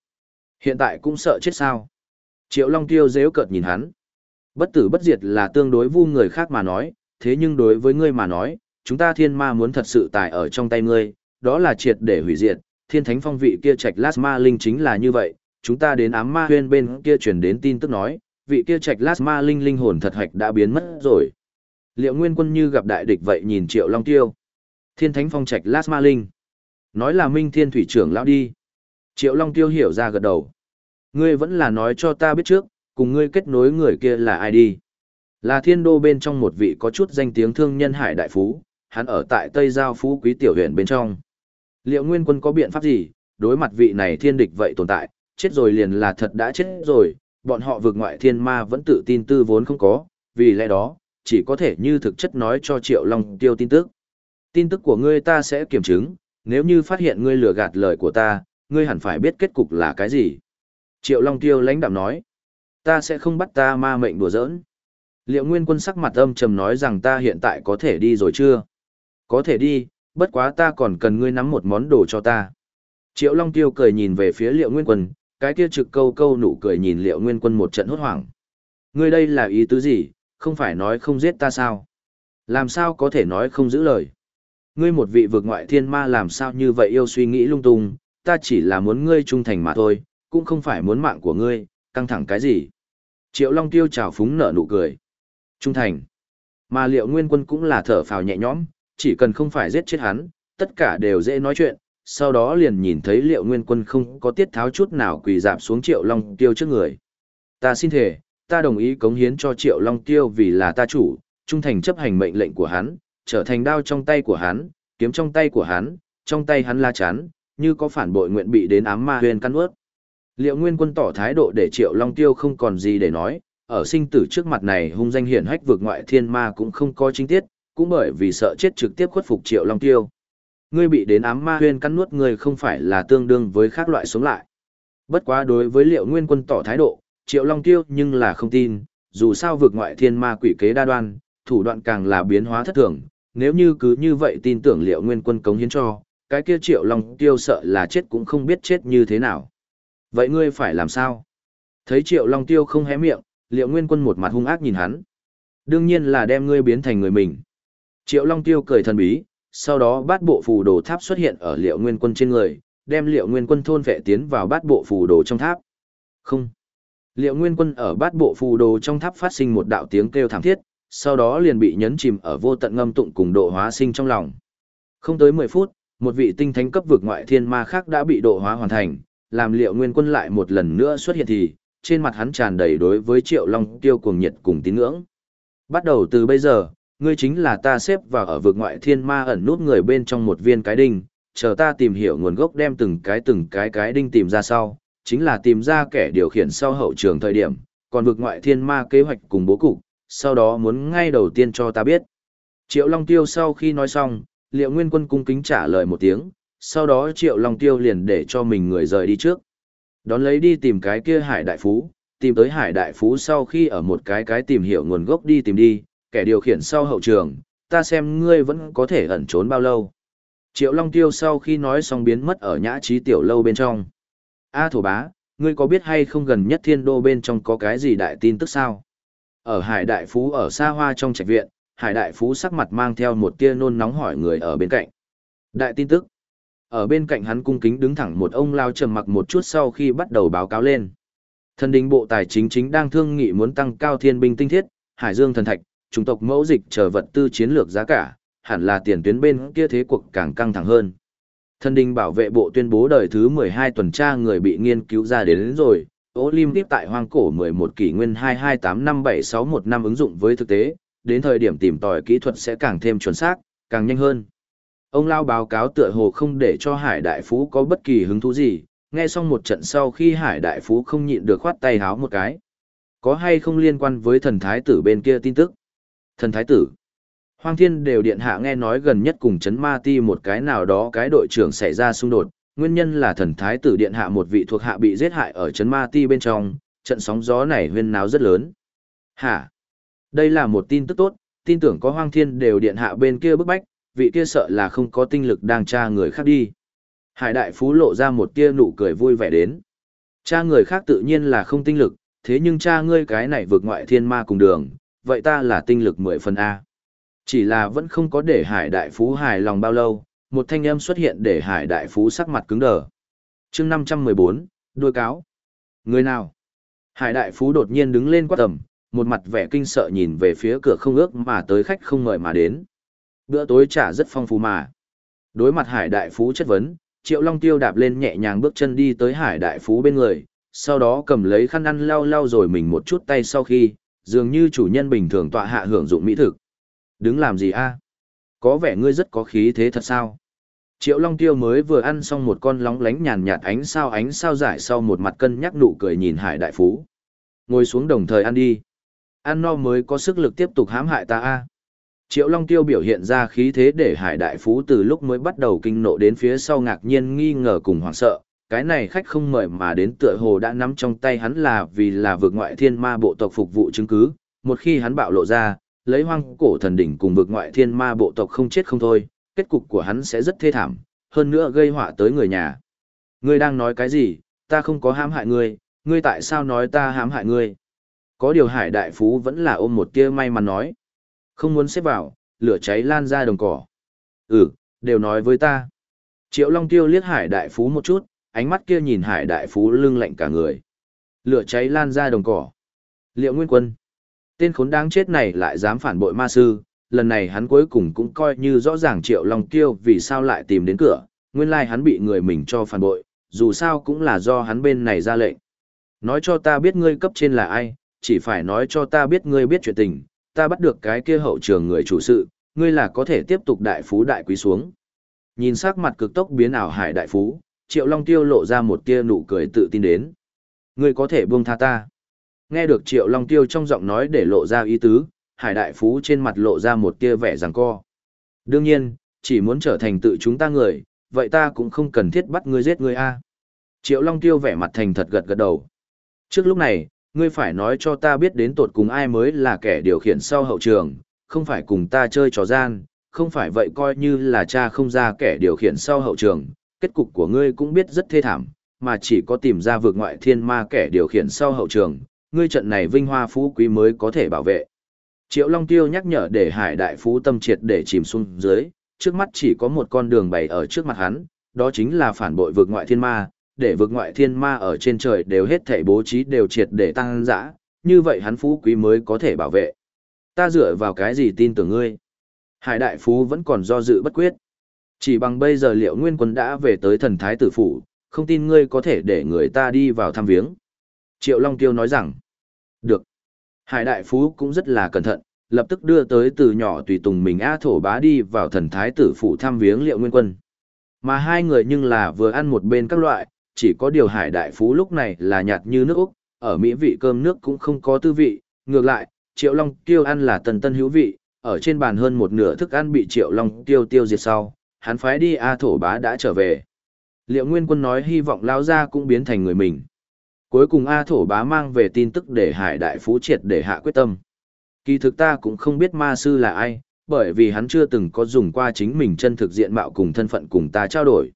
Hiện tại cũng sợ chết sao. Triệu Long Tiêu dễu cợt nhìn hắn. Bất tử bất diệt là tương đối vu người khác mà nói, thế nhưng đối với ngươi mà nói, chúng ta thiên ma muốn thật sự tài ở trong tay ngươi, đó là triệt để hủy diệt, thiên thánh phong vị kia trạch lát ma linh chính là như vậy, chúng ta đến ám ma huyên bên kia truyền đến tin tức nói, vị kia trạch lát ma linh linh hồn thật hạch đã biến mất rồi. Liệu nguyên quân như gặp đại địch vậy nhìn triệu long tiêu. Thiên thánh phong trạch Lát Ma Linh. Nói là Minh Thiên Thủy trưởng lão đi. Triệu Long Tiêu hiểu ra gật đầu. Ngươi vẫn là nói cho ta biết trước, cùng ngươi kết nối người kia là ai đi. Là thiên đô bên trong một vị có chút danh tiếng thương nhân hải đại phú, hắn ở tại Tây Giao Phú Quý Tiểu huyện bên trong. Liệu Nguyên Quân có biện pháp gì, đối mặt vị này thiên địch vậy tồn tại, chết rồi liền là thật đã chết rồi, bọn họ vượt ngoại thiên ma vẫn tự tin tư vốn không có, vì lẽ đó, chỉ có thể như thực chất nói cho Triệu Long Tiêu tin tức. Tin tức của ngươi ta sẽ kiểm chứng, nếu như phát hiện ngươi lừa gạt lời của ta, ngươi hẳn phải biết kết cục là cái gì. Triệu Long Tiêu lãnh đạm nói, ta sẽ không bắt ta ma mệnh đùa giỡn. Liệu Nguyên Quân sắc mặt âm trầm nói rằng ta hiện tại có thể đi rồi chưa? Có thể đi, bất quá ta còn cần ngươi nắm một món đồ cho ta. Triệu Long Tiêu cười nhìn về phía Liệu Nguyên Quân, cái kia trực câu câu nụ cười nhìn Liệu Nguyên Quân một trận hốt hoảng. Ngươi đây là ý tứ gì, không phải nói không giết ta sao? Làm sao có thể nói không giữ lời? Ngươi một vị vực ngoại thiên ma làm sao như vậy yêu suy nghĩ lung tung, ta chỉ là muốn ngươi trung thành mà thôi, cũng không phải muốn mạng của ngươi, căng thẳng cái gì. Triệu Long Tiêu trào phúng nở nụ cười. Trung thành. Mà liệu nguyên quân cũng là thở phào nhẹ nhõm, chỉ cần không phải giết chết hắn, tất cả đều dễ nói chuyện. Sau đó liền nhìn thấy liệu nguyên quân không có tiết tháo chút nào quỳ dạp xuống triệu long tiêu trước người. Ta xin thề, ta đồng ý cống hiến cho triệu long tiêu vì là ta chủ, trung thành chấp hành mệnh lệnh của hắn, trở thành đao trong tay của hắn, kiếm trong tay của hắn, trong tay hắn la chán, như có phản bội nguyện bị đến ám ma huyền căn ướt. Liệu nguyên quân tỏ thái độ để triệu long tiêu không còn gì để nói, ở sinh tử trước mặt này hung danh hiển hách vượt ngoại thiên ma cũng không có chính tiết, cũng bởi vì sợ chết trực tiếp khuất phục triệu long tiêu. Ngươi bị đến ám ma huyên cắn nuốt người không phải là tương đương với khác loại sống lại. Bất quá đối với liệu nguyên quân tỏ thái độ, triệu long tiêu nhưng là không tin, dù sao vượt ngoại thiên ma quỷ kế đa đoan, thủ đoạn càng là biến hóa thất thường, nếu như cứ như vậy tin tưởng liệu nguyên quân cống hiến cho, cái kia triệu long tiêu sợ là chết cũng không biết chết như thế nào. Vậy ngươi phải làm sao? Thấy triệu long tiêu không hé miệng, liệu nguyên quân một mặt hung ác nhìn hắn. Đương nhiên là đem ngươi biến thành người mình. Triệu long tiêu cười thần bí, sau đó bát bộ phù đồ tháp xuất hiện ở liệu nguyên quân trên người, đem liệu nguyên quân thôn vệ tiến vào bát bộ phù đồ trong tháp. Không. Liệu nguyên quân ở bát bộ phù đồ trong tháp phát sinh một đạo tiếng kêu thảm thiết, sau đó liền bị nhấn chìm ở vô tận ngâm tụng cùng độ hóa sinh trong lòng. Không tới 10 phút, một vị tinh thánh cấp vực ngoại thiên ma khác đã bị độ hóa hoàn thành, làm liệu nguyên quân lại một lần nữa xuất hiện thì, trên mặt hắn tràn đầy đối với triệu long tiêu cuồng nhiệt cùng tín ngưỡng. Bắt đầu từ bây giờ, ngươi chính là ta xếp vào ở vực ngoại thiên ma ẩn nút người bên trong một viên cái đinh, chờ ta tìm hiểu nguồn gốc đem từng cái từng cái cái đinh tìm ra sau, chính là tìm ra kẻ điều khiển sau hậu trường thời điểm, còn vực ngoại thiên ma kế hoạch cùng bố cục, sau đó muốn ngay đầu tiên cho ta biết. Triệu Long Tiêu sau khi nói xong, liệu nguyên quân cung kính trả lời một tiếng, sau đó Triệu Long Tiêu liền để cho mình người rời đi trước. Đón lấy đi tìm cái kia hải đại phú, tìm tới hải đại phú sau khi ở một cái cái tìm hiểu nguồn gốc đi tìm đi, kẻ điều khiển sau hậu trường, ta xem ngươi vẫn có thể ẩn trốn bao lâu. Triệu Long Tiêu sau khi nói xong biến mất ở nhã trí tiểu lâu bên trong. A thổ bá, ngươi có biết hay không gần nhất thiên đô bên trong có cái gì đại tin tức sao? Ở Hải Đại Phú ở xa hoa trong trạch viện, Hải Đại Phú sắc mặt mang theo một tia nôn nóng hỏi người ở bên cạnh. Đại tin tức. Ở bên cạnh hắn cung kính đứng thẳng một ông lao trầm mặc một chút sau khi bắt đầu báo cáo lên. Thần đình bộ tài chính chính đang thương nghị muốn tăng cao thiên binh tinh thiết, hải dương thần thạch, chủng tộc mẫu dịch chờ vật tư chiến lược giá cả, hẳn là tiền tuyến bên kia thế cuộc càng căng thẳng hơn. Thần đình bảo vệ bộ tuyên bố đời thứ 12 tuần tra người bị nghiên cứu ra đến, đến rồi, Olympic tại hoang cổ 11 kỷ nguyên 2285761 năm ứng dụng với thực tế, đến thời điểm tìm tòi kỹ thuật sẽ càng thêm chuẩn xác, càng nhanh hơn. Ông Lao báo cáo tựa hồ không để cho Hải Đại Phú có bất kỳ hứng thú gì, nghe xong một trận sau khi Hải Đại Phú không nhịn được khoát tay háo một cái. Có hay không liên quan với thần thái tử bên kia tin tức? Thần thái tử. Hoang Thiên đều điện hạ nghe nói gần nhất cùng chấn ma ti một cái nào đó cái đội trưởng xảy ra xung đột, nguyên nhân là thần thái tử điện hạ một vị thuộc hạ bị giết hại ở chấn ma ti bên trong, trận sóng gió này huyên náo rất lớn. Hả? Đây là một tin tức tốt, tin tưởng có Hoang Thiên đều điện hạ bên kia bức bách, vị kia sợ là không có tinh lực đang tra người khác đi. Hải đại phú lộ ra một tia nụ cười vui vẻ đến. Cha người khác tự nhiên là không tinh lực, thế nhưng cha ngươi cái này vượt ngoại thiên ma cùng đường, vậy ta là tinh lực mười phần A. Chỉ là vẫn không có để hải đại phú hài lòng bao lâu, một thanh âm xuất hiện để hải đại phú sắc mặt cứng đờ. chương 514, đuôi cáo. Người nào? Hải đại phú đột nhiên đứng lên quát tầm, một mặt vẻ kinh sợ nhìn về phía cửa không ước mà tới khách không mời mà đến. Bữa tối trả rất phong phú mà. Đối mặt Hải Đại Phú chất vấn, Triệu Long Tiêu đạp lên nhẹ nhàng bước chân đi tới Hải Đại Phú bên người, sau đó cầm lấy khăn ăn lau lau rồi mình một chút tay sau khi, dường như chủ nhân bình thường tọa hạ hưởng dụng mỹ thực. Đứng làm gì a? Có vẻ ngươi rất có khí thế thật sao? Triệu Long Tiêu mới vừa ăn xong một con lóng lánh nhàn nhạt ánh sao ánh sao giải sau một mặt cân nhắc nụ cười nhìn Hải Đại Phú. Ngồi xuống đồng thời ăn đi. Ăn no mới có sức lực tiếp tục hãm hại ta a. Triệu Long Tiêu biểu hiện ra khí thế để Hải Đại Phú từ lúc mới bắt đầu kinh nộ đến phía sau ngạc nhiên nghi ngờ cùng hoảng sợ. Cái này khách không mời mà đến tựa hồ đã nắm trong tay hắn là vì là vượt ngoại thiên ma bộ tộc phục vụ chứng cứ. Một khi hắn bạo lộ ra, lấy hoang cổ thần đỉnh cùng vượt ngoại thiên ma bộ tộc không chết không thôi, kết cục của hắn sẽ rất thê thảm, hơn nữa gây họa tới người nhà. Ngươi đang nói cái gì, ta không có hãm hại ngươi, ngươi tại sao nói ta hãm hại ngươi? Có điều hải đại phú vẫn là ôm một tia may mắn nói. Không muốn xếp vào, lửa cháy lan ra đồng cỏ. Ừ, đều nói với ta. Triệu Long Tiêu liếc hải đại phú một chút, ánh mắt kia nhìn hải đại phú lưng lạnh cả người. Lửa cháy lan ra đồng cỏ. Liệu Nguyên Quân. Tên khốn đáng chết này lại dám phản bội ma sư, lần này hắn cuối cùng cũng coi như rõ ràng Triệu Long Tiêu vì sao lại tìm đến cửa, nguyên lai hắn bị người mình cho phản bội, dù sao cũng là do hắn bên này ra lệnh. Nói cho ta biết ngươi cấp trên là ai, chỉ phải nói cho ta biết ngươi biết chuyện tình, ta bắt được cái kia hậu trường người chủ sự, ngươi là có thể tiếp tục đại phú đại quý xuống. Nhìn sắc mặt cực tốc biến ảo hải đại phú, Triệu Long Tiêu lộ ra một tia nụ cười tự tin đến. Ngươi có thể buông tha ta. Nghe được Triệu Long Tiêu trong giọng nói để lộ ra ý tứ, Hải Đại Phú trên mặt lộ ra một tia vẻ giằng co. Đương nhiên, chỉ muốn trở thành tự chúng ta người, vậy ta cũng không cần thiết bắt ngươi giết ngươi a. Triệu Long Tiêu vẻ mặt thành thật gật gật đầu. Trước lúc này, ngươi phải nói cho ta biết đến tột cùng ai mới là kẻ điều khiển sau hậu trường, không phải cùng ta chơi trò gian, không phải vậy coi như là cha không ra kẻ điều khiển sau hậu trường, kết cục của ngươi cũng biết rất thê thảm, mà chỉ có tìm ra vượt ngoại thiên ma kẻ điều khiển sau hậu trường, ngươi trận này vinh hoa phú quý mới có thể bảo vệ. Triệu Long Tiêu nhắc nhở để hải đại phú tâm triệt để chìm xuống dưới, trước mắt chỉ có một con đường bày ở trước mặt hắn, đó chính là phản bội vượt ngoại thiên ma, để vượt ngoại thiên ma ở trên trời đều hết thảy bố trí đều triệt để tăng dã, như vậy hắn phú quý mới có thể bảo vệ. Ta dựa vào cái gì tin tưởng ngươi? Hải đại phú vẫn còn do dự bất quyết. Chỉ bằng bây giờ liệu nguyên quân đã về tới thần thái tử phủ, không tin ngươi có thể để người ta đi vào thăm viếng. Triệu Long Tiêu nói rằng, được. Hải Đại Phú cũng rất là cẩn thận, lập tức đưa tới từ nhỏ tùy tùng mình A Thổ Bá đi vào thần thái tử phủ thăm viếng liệu nguyên quân. Mà hai người nhưng là vừa ăn một bên các loại, chỉ có điều Hải Đại Phú lúc này là nhạt như nước Úc, ở Mỹ vị cơm nước cũng không có tư vị, ngược lại, Triệu Long Tiêu ăn là tần tân hữu vị, ở trên bàn hơn một nửa thức ăn bị Triệu Long Tiêu tiêu diệt sau, hắn phái đi A Thổ Bá đã trở về. Liệu Nguyên Quân nói hy vọng lao gia cũng biến thành người mình. Cuối cùng A Thổ Bá mang về tin tức để Hải Đại Phú triệt để hạ quyết tâm. Kỳ thực ta cũng không biết ma sư là ai, bởi vì hắn chưa từng có dùng qua chính mình chân thực diện mạo cùng thân phận cùng ta trao đổi.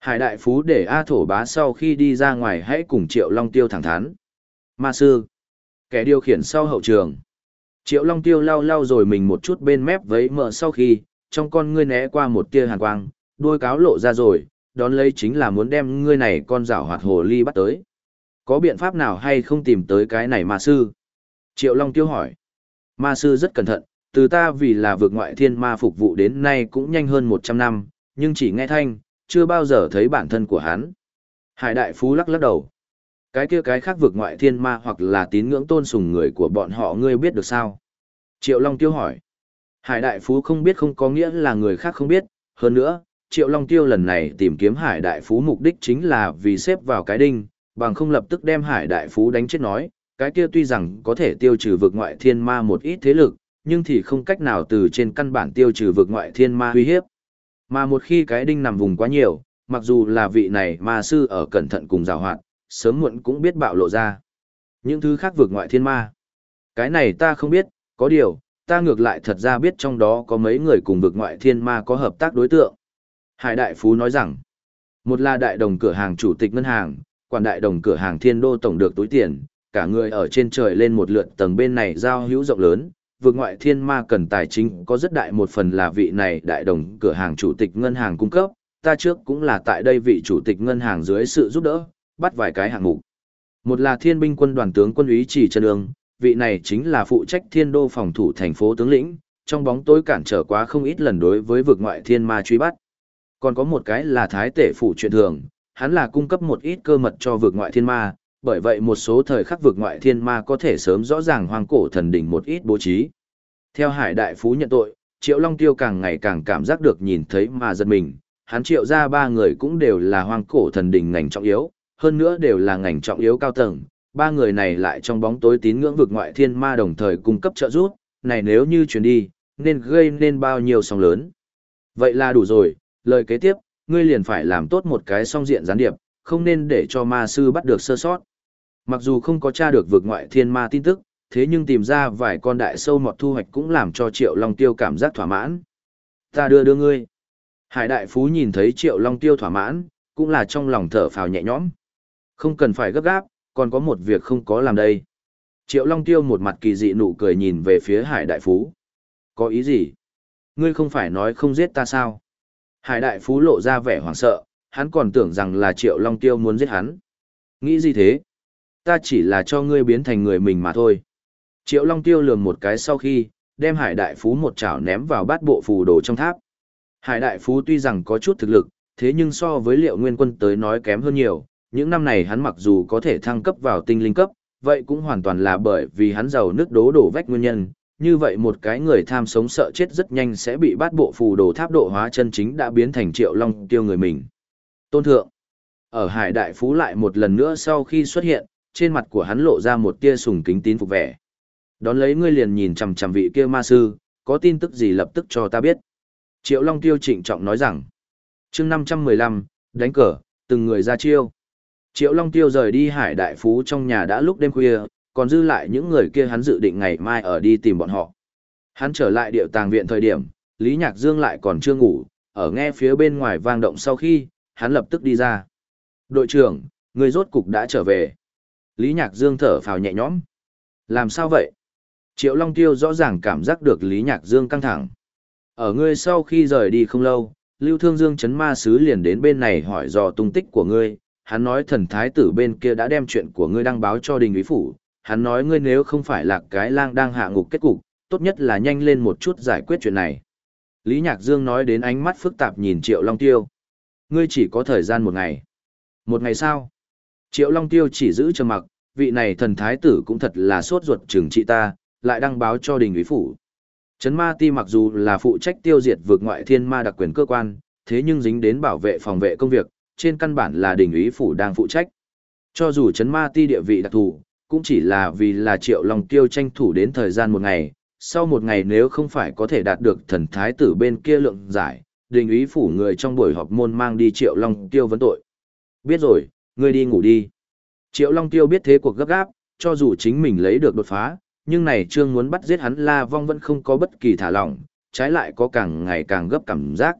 Hải Đại Phú để A Thổ Bá sau khi đi ra ngoài hãy cùng Triệu Long Tiêu thẳng thắn. Ma sư, kẻ điều khiển sau hậu trường. Triệu Long Tiêu lau lau rồi mình một chút bên mép với mờ sau khi, trong con ngươi né qua một tia hàn quang, đuôi cáo lộ ra rồi, đón lấy chính là muốn đem ngươi này con rảo hoạt hồ ly bắt tới. Có biện pháp nào hay không tìm tới cái này ma sư? Triệu Long Tiêu hỏi. Ma sư rất cẩn thận, từ ta vì là vượt ngoại thiên ma phục vụ đến nay cũng nhanh hơn 100 năm, nhưng chỉ nghe thanh, chưa bao giờ thấy bản thân của hắn. Hải Đại Phú lắc lắc đầu. Cái kia cái khác vượt ngoại thiên ma hoặc là tín ngưỡng tôn sùng người của bọn họ ngươi biết được sao? Triệu Long Tiêu hỏi. Hải Đại Phú không biết không có nghĩa là người khác không biết, hơn nữa, Triệu Long Tiêu lần này tìm kiếm Hải Đại Phú mục đích chính là vì xếp vào cái đinh, bằng không lập tức đem hải đại phú đánh chết nói, cái kia tuy rằng có thể tiêu trừ vực ngoại thiên ma một ít thế lực, nhưng thì không cách nào từ trên căn bản tiêu trừ vực ngoại thiên ma uy hiếp. Mà một khi cái đinh nằm vùng quá nhiều, mặc dù là vị này ma sư ở cẩn thận cùng rào hoạt, sớm muộn cũng biết bạo lộ ra. Những thứ khác vực ngoại thiên ma. Cái này ta không biết, có điều, ta ngược lại thật ra biết trong đó có mấy người cùng vực ngoại thiên ma có hợp tác đối tượng. Hải Đại Phú nói rằng, một là đại đồng cửa hàng chủ tịch ngân hàng, quản đại đồng cửa hàng thiên đô tổng được túi tiền, cả người ở trên trời lên một lượt tầng bên này giao hữu rộng lớn, vượt ngoại thiên ma cần tài chính có rất đại một phần là vị này đại đồng cửa hàng chủ tịch ngân hàng cung cấp, ta trước cũng là tại đây vị chủ tịch ngân hàng dưới sự giúp đỡ, bắt vài cái hạng mục. Một là thiên binh quân đoàn tướng quân úy chỉ chân ương, vị này chính là phụ trách thiên đô phòng thủ thành phố tướng lĩnh, trong bóng tối cản trở quá không ít lần đối với vực ngoại thiên ma truy bắt. Còn có một cái là thái tể phủ chuyện thường, hắn là cung cấp một ít cơ mật cho vực ngoại thiên ma, bởi vậy một số thời khắc vực ngoại thiên ma có thể sớm rõ ràng hoang cổ thần đỉnh một ít bố trí. Theo hải đại phú nhận tội, Triệu Long Tiêu càng ngày càng cảm giác được nhìn thấy mà giật mình, hắn triệu ra ba người cũng đều là hoang cổ thần đỉnh ngành trọng yếu, hơn nữa đều là ngành trọng yếu cao tầng, ba người này lại trong bóng tối tín ngưỡng vực ngoại thiên ma đồng thời cung cấp trợ giúp, này nếu như chuyển đi, nên gây nên bao nhiêu sóng lớn. Vậy là đủ rồi, lời kế tiếp, ngươi liền phải làm tốt một cái song diện gián điệp, không nên để cho ma sư bắt được sơ sót. Mặc dù không có tra được vực ngoại thiên ma tin tức, thế nhưng tìm ra vài con đại sâu mọt thu hoạch cũng làm cho Triệu Long Tiêu cảm giác thỏa mãn. Ta đưa đưa ngươi. Hải đại phú nhìn thấy Triệu Long Tiêu thỏa mãn, cũng là trong lòng thở phào nhẹ nhõm. Không cần phải gấp gáp, còn có một việc không có làm đây. Triệu Long Tiêu một mặt kỳ dị nụ cười nhìn về phía Hải đại phú. Có ý gì? Ngươi không phải nói không giết ta sao? Hải đại phú lộ ra vẻ hoảng sợ, hắn còn tưởng rằng là Triệu Long Tiêu muốn giết hắn. Nghĩ gì thế? Ta chỉ là cho ngươi biến thành người mình mà thôi. Triệu Long Tiêu lườm một cái sau khi, đem Hải Đại Phú một chảo ném vào bát bộ phù đồ trong tháp. Hải Đại Phú tuy rằng có chút thực lực, thế nhưng so với liệu nguyên quân tới nói kém hơn nhiều, những năm này hắn mặc dù có thể thăng cấp vào tinh linh cấp, vậy cũng hoàn toàn là bởi vì hắn giàu nước đố đổ vách nguyên nhân. Như vậy một cái người tham sống sợ chết rất nhanh sẽ bị bát bộ phù đồ tháp độ hóa chân chính đã biến thành triệu long tiêu người mình. Tôn thượng. Ở hải đại phú lại một lần nữa sau khi xuất hiện, trên mặt của hắn lộ ra một tia sùng kính tín phục vẻ. Đón lấy ngươi liền nhìn chằm chằm vị kia ma sư, có tin tức gì lập tức cho ta biết. Triệu Long Tiêu trịnh trọng nói rằng, chương 515, đánh cờ, từng người ra chiêu. Triệu Long Tiêu rời đi hải đại phú trong nhà đã lúc đêm khuya, còn dư lại những người kia hắn dự định ngày mai ở đi tìm bọn họ. Hắn trở lại điệu tàng viện thời điểm, Lý Nhạc Dương lại còn chưa ngủ, ở nghe phía bên ngoài vang động sau khi, hắn lập tức đi ra. Đội trưởng, người rốt cục đã trở về. Lý Nhạc Dương thở phào nhẹ nhõm. Làm sao vậy? Triệu Long Tiêu rõ ràng cảm giác được Lý Nhạc Dương căng thẳng. Ở ngươi sau khi rời đi không lâu, Lưu Thương Dương chấn ma sứ liền đến bên này hỏi dò tung tích của ngươi, hắn nói thần thái tử bên kia đã đem chuyện của ngươi đăng báo cho đình úy phủ, hắn nói ngươi nếu không phải là cái lang đang hạ ngục kết cục, tốt nhất là nhanh lên một chút giải quyết chuyện này. Lý Nhạc Dương nói đến ánh mắt phức tạp nhìn Triệu Long Tiêu. Ngươi chỉ có thời gian một ngày. Một ngày sao? Triệu Long Tiêu chỉ giữ trầm mặc, vị này thần thái tử cũng thật là sốt ruột trừng trị ta, lại đăng báo cho đình ủy phủ. Trấn ma ti mặc dù là phụ trách tiêu diệt vượt ngoại thiên ma đặc quyền cơ quan, thế nhưng dính đến bảo vệ phòng vệ công việc, trên căn bản là đình ý phủ đang phụ trách. Cho dù chấn ma ti địa vị đặc thù, cũng chỉ là vì là triệu lòng tiêu tranh thủ đến thời gian một ngày, sau một ngày nếu không phải có thể đạt được thần thái tử bên kia lượng giải, đình ý phủ người trong buổi họp môn mang đi triệu long tiêu vấn tội. Biết rồi, ngươi đi ngủ đi. Triệu long tiêu biết thế cuộc gấp gáp, cho dù chính mình lấy được đột phá, nhưng này trương muốn bắt giết hắn La Vong vẫn không có bất kỳ thả lỏng, trái lại có càng ngày càng gấp cảm giác.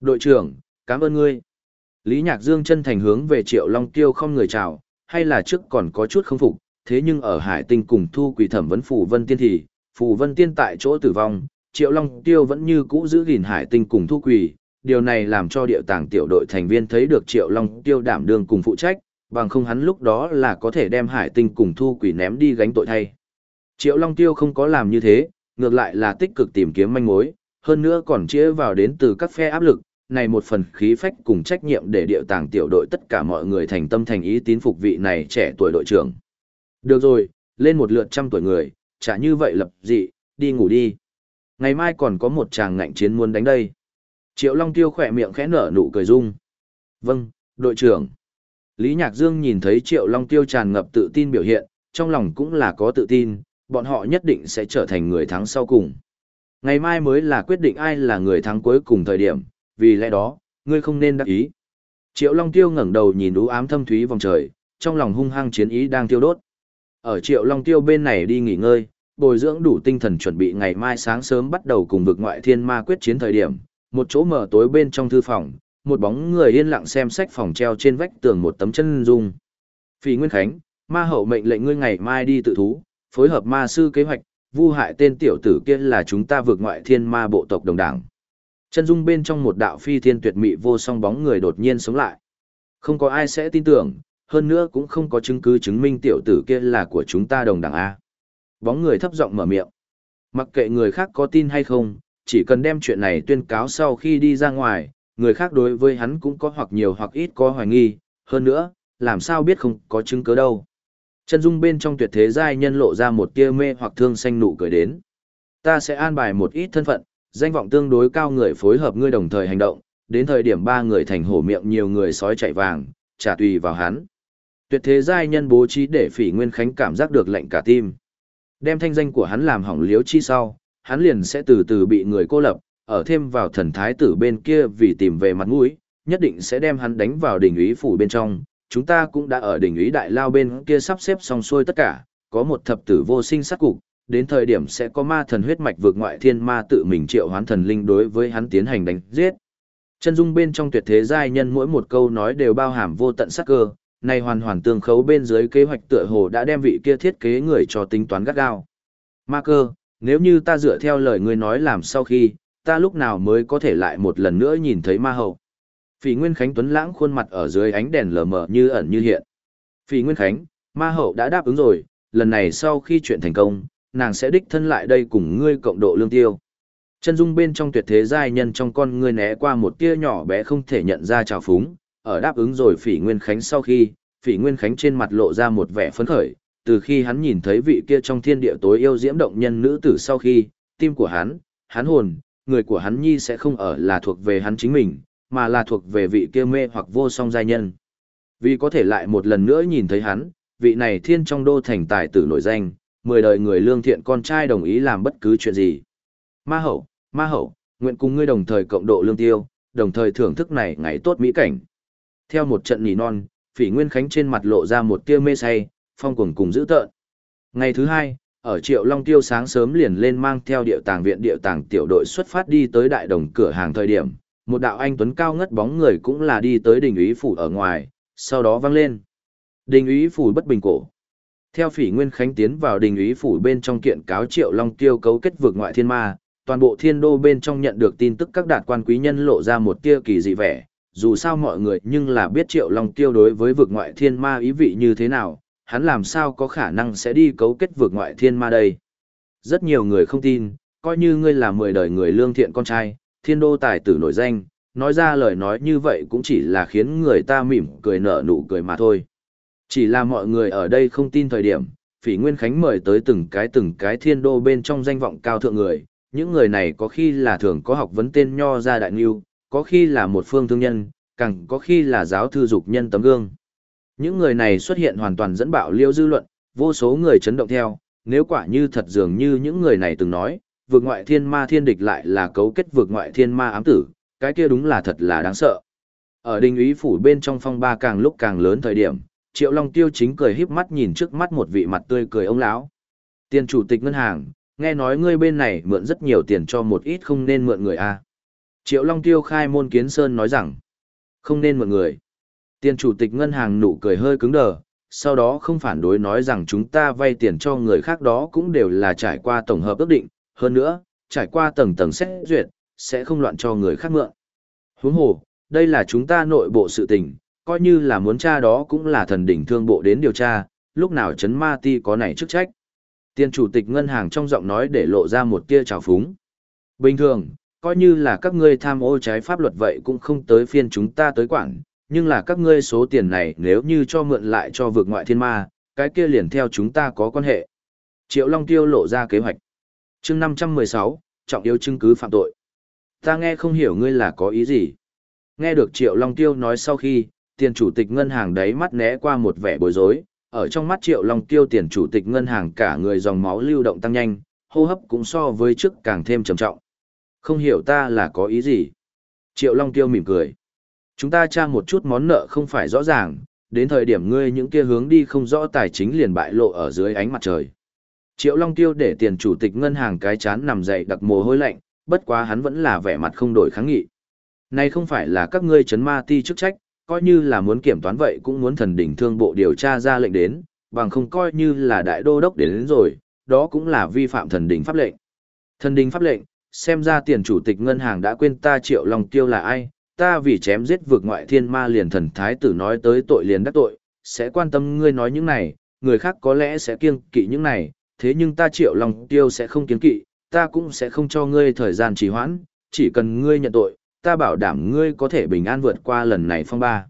Đội trưởng, cảm ơn ngươi. Lý Nhạc Dương chân thành hướng về Triệu Long Tiêu không người chào, hay là trước còn có chút không phục, thế nhưng ở Hải Tinh cùng thu quỷ thẩm vấn Phù Vân Tiên thì, Phù Vân Tiên tại chỗ tử vong, Triệu Long Tiêu vẫn như cũ giữ gìn Hải Tinh cùng thu quỷ, điều này làm cho điệu tàng tiểu đội thành viên thấy được Triệu Long Tiêu đảm đương cùng phụ trách, bằng không hắn lúc đó là có thể đem Hải Tinh cùng thu quỷ ném đi gánh tội thay. Triệu Long Tiêu không có làm như thế, ngược lại là tích cực tìm kiếm manh mối, hơn nữa còn chĩa vào đến từ các phe áp lực, này một phần khí phách cùng trách nhiệm để điệu tàng tiểu đội tất cả mọi người thành tâm thành ý tín phục vị này trẻ tuổi đội trưởng. Được rồi, lên một lượt trăm tuổi người, chả như vậy lập dị, đi ngủ đi. Ngày mai còn có một chàng ngạnh chiến muốn đánh đây. Triệu Long Tiêu khỏe miệng khẽ nở nụ cười dung. Vâng, đội trưởng. Lý Nhạc Dương nhìn thấy Triệu Long Tiêu tràn ngập tự tin biểu hiện, trong lòng cũng là có tự tin, bọn họ nhất định sẽ trở thành người thắng sau cùng. Ngày mai mới là quyết định ai là người thắng cuối cùng thời điểm, vì lẽ đó, ngươi không nên đắc ý. Triệu Long Tiêu ngẩng đầu nhìn u ám thâm thúy vòng trời, trong lòng hung hăng chiến ý đang tiêu đốt. Ở Triệu Long Tiêu bên này đi nghỉ ngơi, bồi dưỡng đủ tinh thần chuẩn bị ngày mai sáng sớm bắt đầu cùng vực ngoại thiên ma quyết chiến thời điểm, một chỗ mở tối bên trong thư phòng, một bóng người yên lặng xem sách phòng treo trên vách tường một tấm chân dung. Phỉ Nguyên Khánh, ma hậu mệnh lệnh ngươi ngày mai đi tự thú, phối hợp ma sư kế hoạch, vu hại tên tiểu tử kia là chúng ta vượt ngoại thiên ma bộ tộc đồng đảng. Chân dung bên trong một đạo phi thiên tuyệt mỹ vô song bóng người đột nhiên sống lại. Không có ai sẽ tin tưởng, hơn nữa cũng không có chứng cứ chứng minh tiểu tử kia là của chúng ta đồng đẳng A. Bóng người thấp giọng mở miệng. Mặc kệ người khác có tin hay không, chỉ cần đem chuyện này tuyên cáo sau khi đi ra ngoài, người khác đối với hắn cũng có hoặc nhiều hoặc ít có hoài nghi, hơn nữa, làm sao biết không có chứng cứ đâu. Chân dung bên trong tuyệt thế giai nhân lộ ra một tia mê hoặc thương xanh nụ cười đến. Ta sẽ an bài một ít thân phận, danh vọng tương đối cao người phối hợp ngươi đồng thời hành động, đến thời điểm ba người thành hổ miệng nhiều người sói chạy vàng, trả tùy vào hắn. Tuyệt thế giai nhân bố trí để Phỉ Nguyên Khánh cảm giác được lệnh cả tim. Đem thanh danh của hắn làm hỏng liếu chi sau, hắn liền sẽ từ từ bị người cô lập, ở thêm vào thần thái tử bên kia vì tìm về mặt mũi, nhất định sẽ đem hắn đánh vào đỉnh úy phủ bên trong. Chúng ta cũng đã ở đỉnh úy đại lao bên kia sắp xếp xong xuôi tất cả, có một thập tử vô sinh sát cục, đến thời điểm sẽ có ma thần huyết mạch vượt ngoại thiên ma tự mình triệu hoán thần linh đối với hắn tiến hành đánh giết. Chân dung bên trong tuyệt thế giai nhân mỗi một câu nói đều bao hàm vô tận sắc cơ, này hoàn hoàn tương khấu bên dưới kế hoạch tựa hồ đã đem vị kia thiết kế người cho tính toán gắt gao. Ma cơ, nếu như ta dựa theo lời ngươi nói làm sau khi, ta lúc nào mới có thể lại một lần nữa nhìn thấy ma hậu. Phỉ Nguyên Khánh Tuấn lãng khuôn mặt ở dưới ánh đèn lờ mờ như ẩn như hiện. Phỉ Nguyên Khánh, ma hậu đã đáp ứng rồi, lần này sau khi chuyện thành công, nàng sẽ đích thân lại đây cùng ngươi cộng độ lương tiêu. Chân dung bên trong tuyệt thế giai nhân trong con ngươi né qua một tia nhỏ bé không thể nhận ra trào phúng, ở đáp ứng rồi Phỉ Nguyên Khánh sau khi, Phỉ Nguyên Khánh trên mặt lộ ra một vẻ phấn khởi, từ khi hắn nhìn thấy vị kia trong thiên địa tối yêu diễm động nhân nữ tử sau khi, tim của hắn, hắn hồn, người của hắn nhi sẽ không ở là thuộc về hắn chính mình, mà là thuộc về vị kia mê hoặc vô song giai nhân. Vì có thể lại một lần nữa nhìn thấy hắn, vị này thiên trong đô thành tài tử nổi danh, mười đời người lương thiện con trai đồng ý làm bất cứ chuyện gì. Ma hậu, ma hậu, nguyện cùng ngươi đồng thời cộng độ lương tiêu, đồng thời thưởng thức này ngày tốt mỹ cảnh. Theo một trận nỉ non, phỉ nguyên khánh trên mặt lộ ra một tia mê say, phong cuồng cùng giữ tợn. Ngày thứ hai, ở Triệu Long Tiêu sáng sớm liền lên mang theo điệu tàng viện điệu tàng tiểu đội xuất phát đi tới đại đồng cửa hàng thời điểm, một đạo anh tuấn cao ngất bóng người cũng là đi tới đình úy phủ ở ngoài, sau đó vang lên. Đình úy phủ bất bình cổ. Theo Phỉ Nguyên Khánh tiến vào đình úy phủ bên trong kiện cáo Triệu Long Tiêu cấu kết vượt ngoại thiên ma, toàn bộ thiên đô bên trong nhận được tin tức các đạt quan quý nhân lộ ra một tia kỳ dị vẻ, dù sao mọi người nhưng là biết Triệu Long Tiêu đối với vượt ngoại thiên ma ý vị như thế nào, hắn làm sao có khả năng sẽ đi cấu kết vượt ngoại thiên ma đây. Rất nhiều người không tin, coi như ngươi là mười đời người lương thiện con trai, thiên đô tài tử nổi danh, nói ra lời nói như vậy cũng chỉ là khiến người ta mỉm cười nở nụ cười mà thôi. Chỉ là mọi người ở đây không tin thời điểm, Phỉ Nguyên Khánh mời tới từng cái từng cái thiên đô bên trong danh vọng cao thượng người, những người này có khi là thường có học vấn tên nho ra đại nghiêu, có khi là một phương thương nhân, càng có khi là giáo thư dục nhân tấm gương. Những người này xuất hiện hoàn toàn dẫn bạo liêu dư luận, vô số người chấn động theo, nếu quả như thật dường như những người này từng nói, vượt ngoại thiên ma thiên địch lại là cấu kết vượt ngoại thiên ma ám tử, cái kia đúng là thật là đáng sợ. Ở đình úy phủ bên trong phong ba càng lúc càng lớn thời điểm, Triệu Long Tiêu chính cười híp mắt nhìn trước mắt một vị mặt tươi cười ông lão. Tiền chủ tịch ngân hàng, nghe nói ngươi bên này mượn rất nhiều tiền cho một ít không nên mượn người a. Triệu Long Tiêu khai môn kiến sơn nói rằng, không nên mượn người. Tiền chủ tịch ngân hàng nụ cười hơi cứng đờ, sau đó không phản đối nói rằng chúng ta vay tiền cho người khác đó cũng đều là trải qua tổng hợp ước định, hơn nữa, trải qua tầng tầng xét duyệt, sẽ không loạn cho người khác mượn. Huống hồ, đây là chúng ta nội bộ sự tình, coi như là muốn tra đó cũng là thần đỉnh thương bộ đến điều tra, lúc nào chấn ma ti có này chức trách. Tiền chủ tịch ngân hàng trong giọng nói để lộ ra một tia trào phúng. Bình thường, coi như là các ngươi tham ô trái pháp luật vậy cũng không tới phiên chúng ta tới quản, nhưng là các ngươi số tiền này nếu như cho mượn lại cho vượt ngoại thiên ma, cái kia liền theo chúng ta có quan hệ. Triệu Long Tiêu lộ ra kế hoạch. chương 516, trọng yếu chứng cứ phạm tội. Ta nghe không hiểu ngươi là có ý gì. Nghe được Triệu Long Tiêu nói sau khi, tiền chủ tịch ngân hàng đấy mắt né qua một vẻ bối rối, ở trong mắt Triệu Long Tiêu tiền chủ tịch ngân hàng cả người dòng máu lưu động tăng nhanh, hô hấp cũng so với trước càng thêm trầm trọng. Không hiểu ta là có ý gì. Triệu Long Tiêu mỉm cười. Chúng ta tra một chút món nợ không phải rõ ràng, đến thời điểm ngươi những kia hướng đi không rõ tài chính liền bại lộ ở dưới ánh mặt trời. Triệu Long Tiêu để tiền chủ tịch ngân hàng cái chán nằm dậy đặc mồ hôi lạnh, bất quá hắn vẫn là vẻ mặt không đổi kháng nghị. Này không phải là các ngươi chấn ma ti chức trách, coi như là muốn kiểm toán vậy cũng muốn thần đỉnh thương bộ điều tra ra lệnh đến, bằng không coi như là đại đô đốc đến, đến rồi, đó cũng là vi phạm thần đỉnh pháp lệnh. Thần đỉnh pháp lệnh, xem ra tiền chủ tịch ngân hàng đã quên ta Triệu Long Tiêu là ai, ta vì chém giết vượt ngoại thiên ma liền thần thái tử nói tới tội liền đắc tội, sẽ quan tâm ngươi nói những này, người khác có lẽ sẽ kiêng kỵ những này, thế nhưng ta triệu lòng tiêu sẽ không kiêng kỵ, ta cũng sẽ không cho ngươi thời gian trì hoãn, chỉ cần ngươi nhận tội, ta bảo đảm ngươi có thể bình an vượt qua lần này phong ba.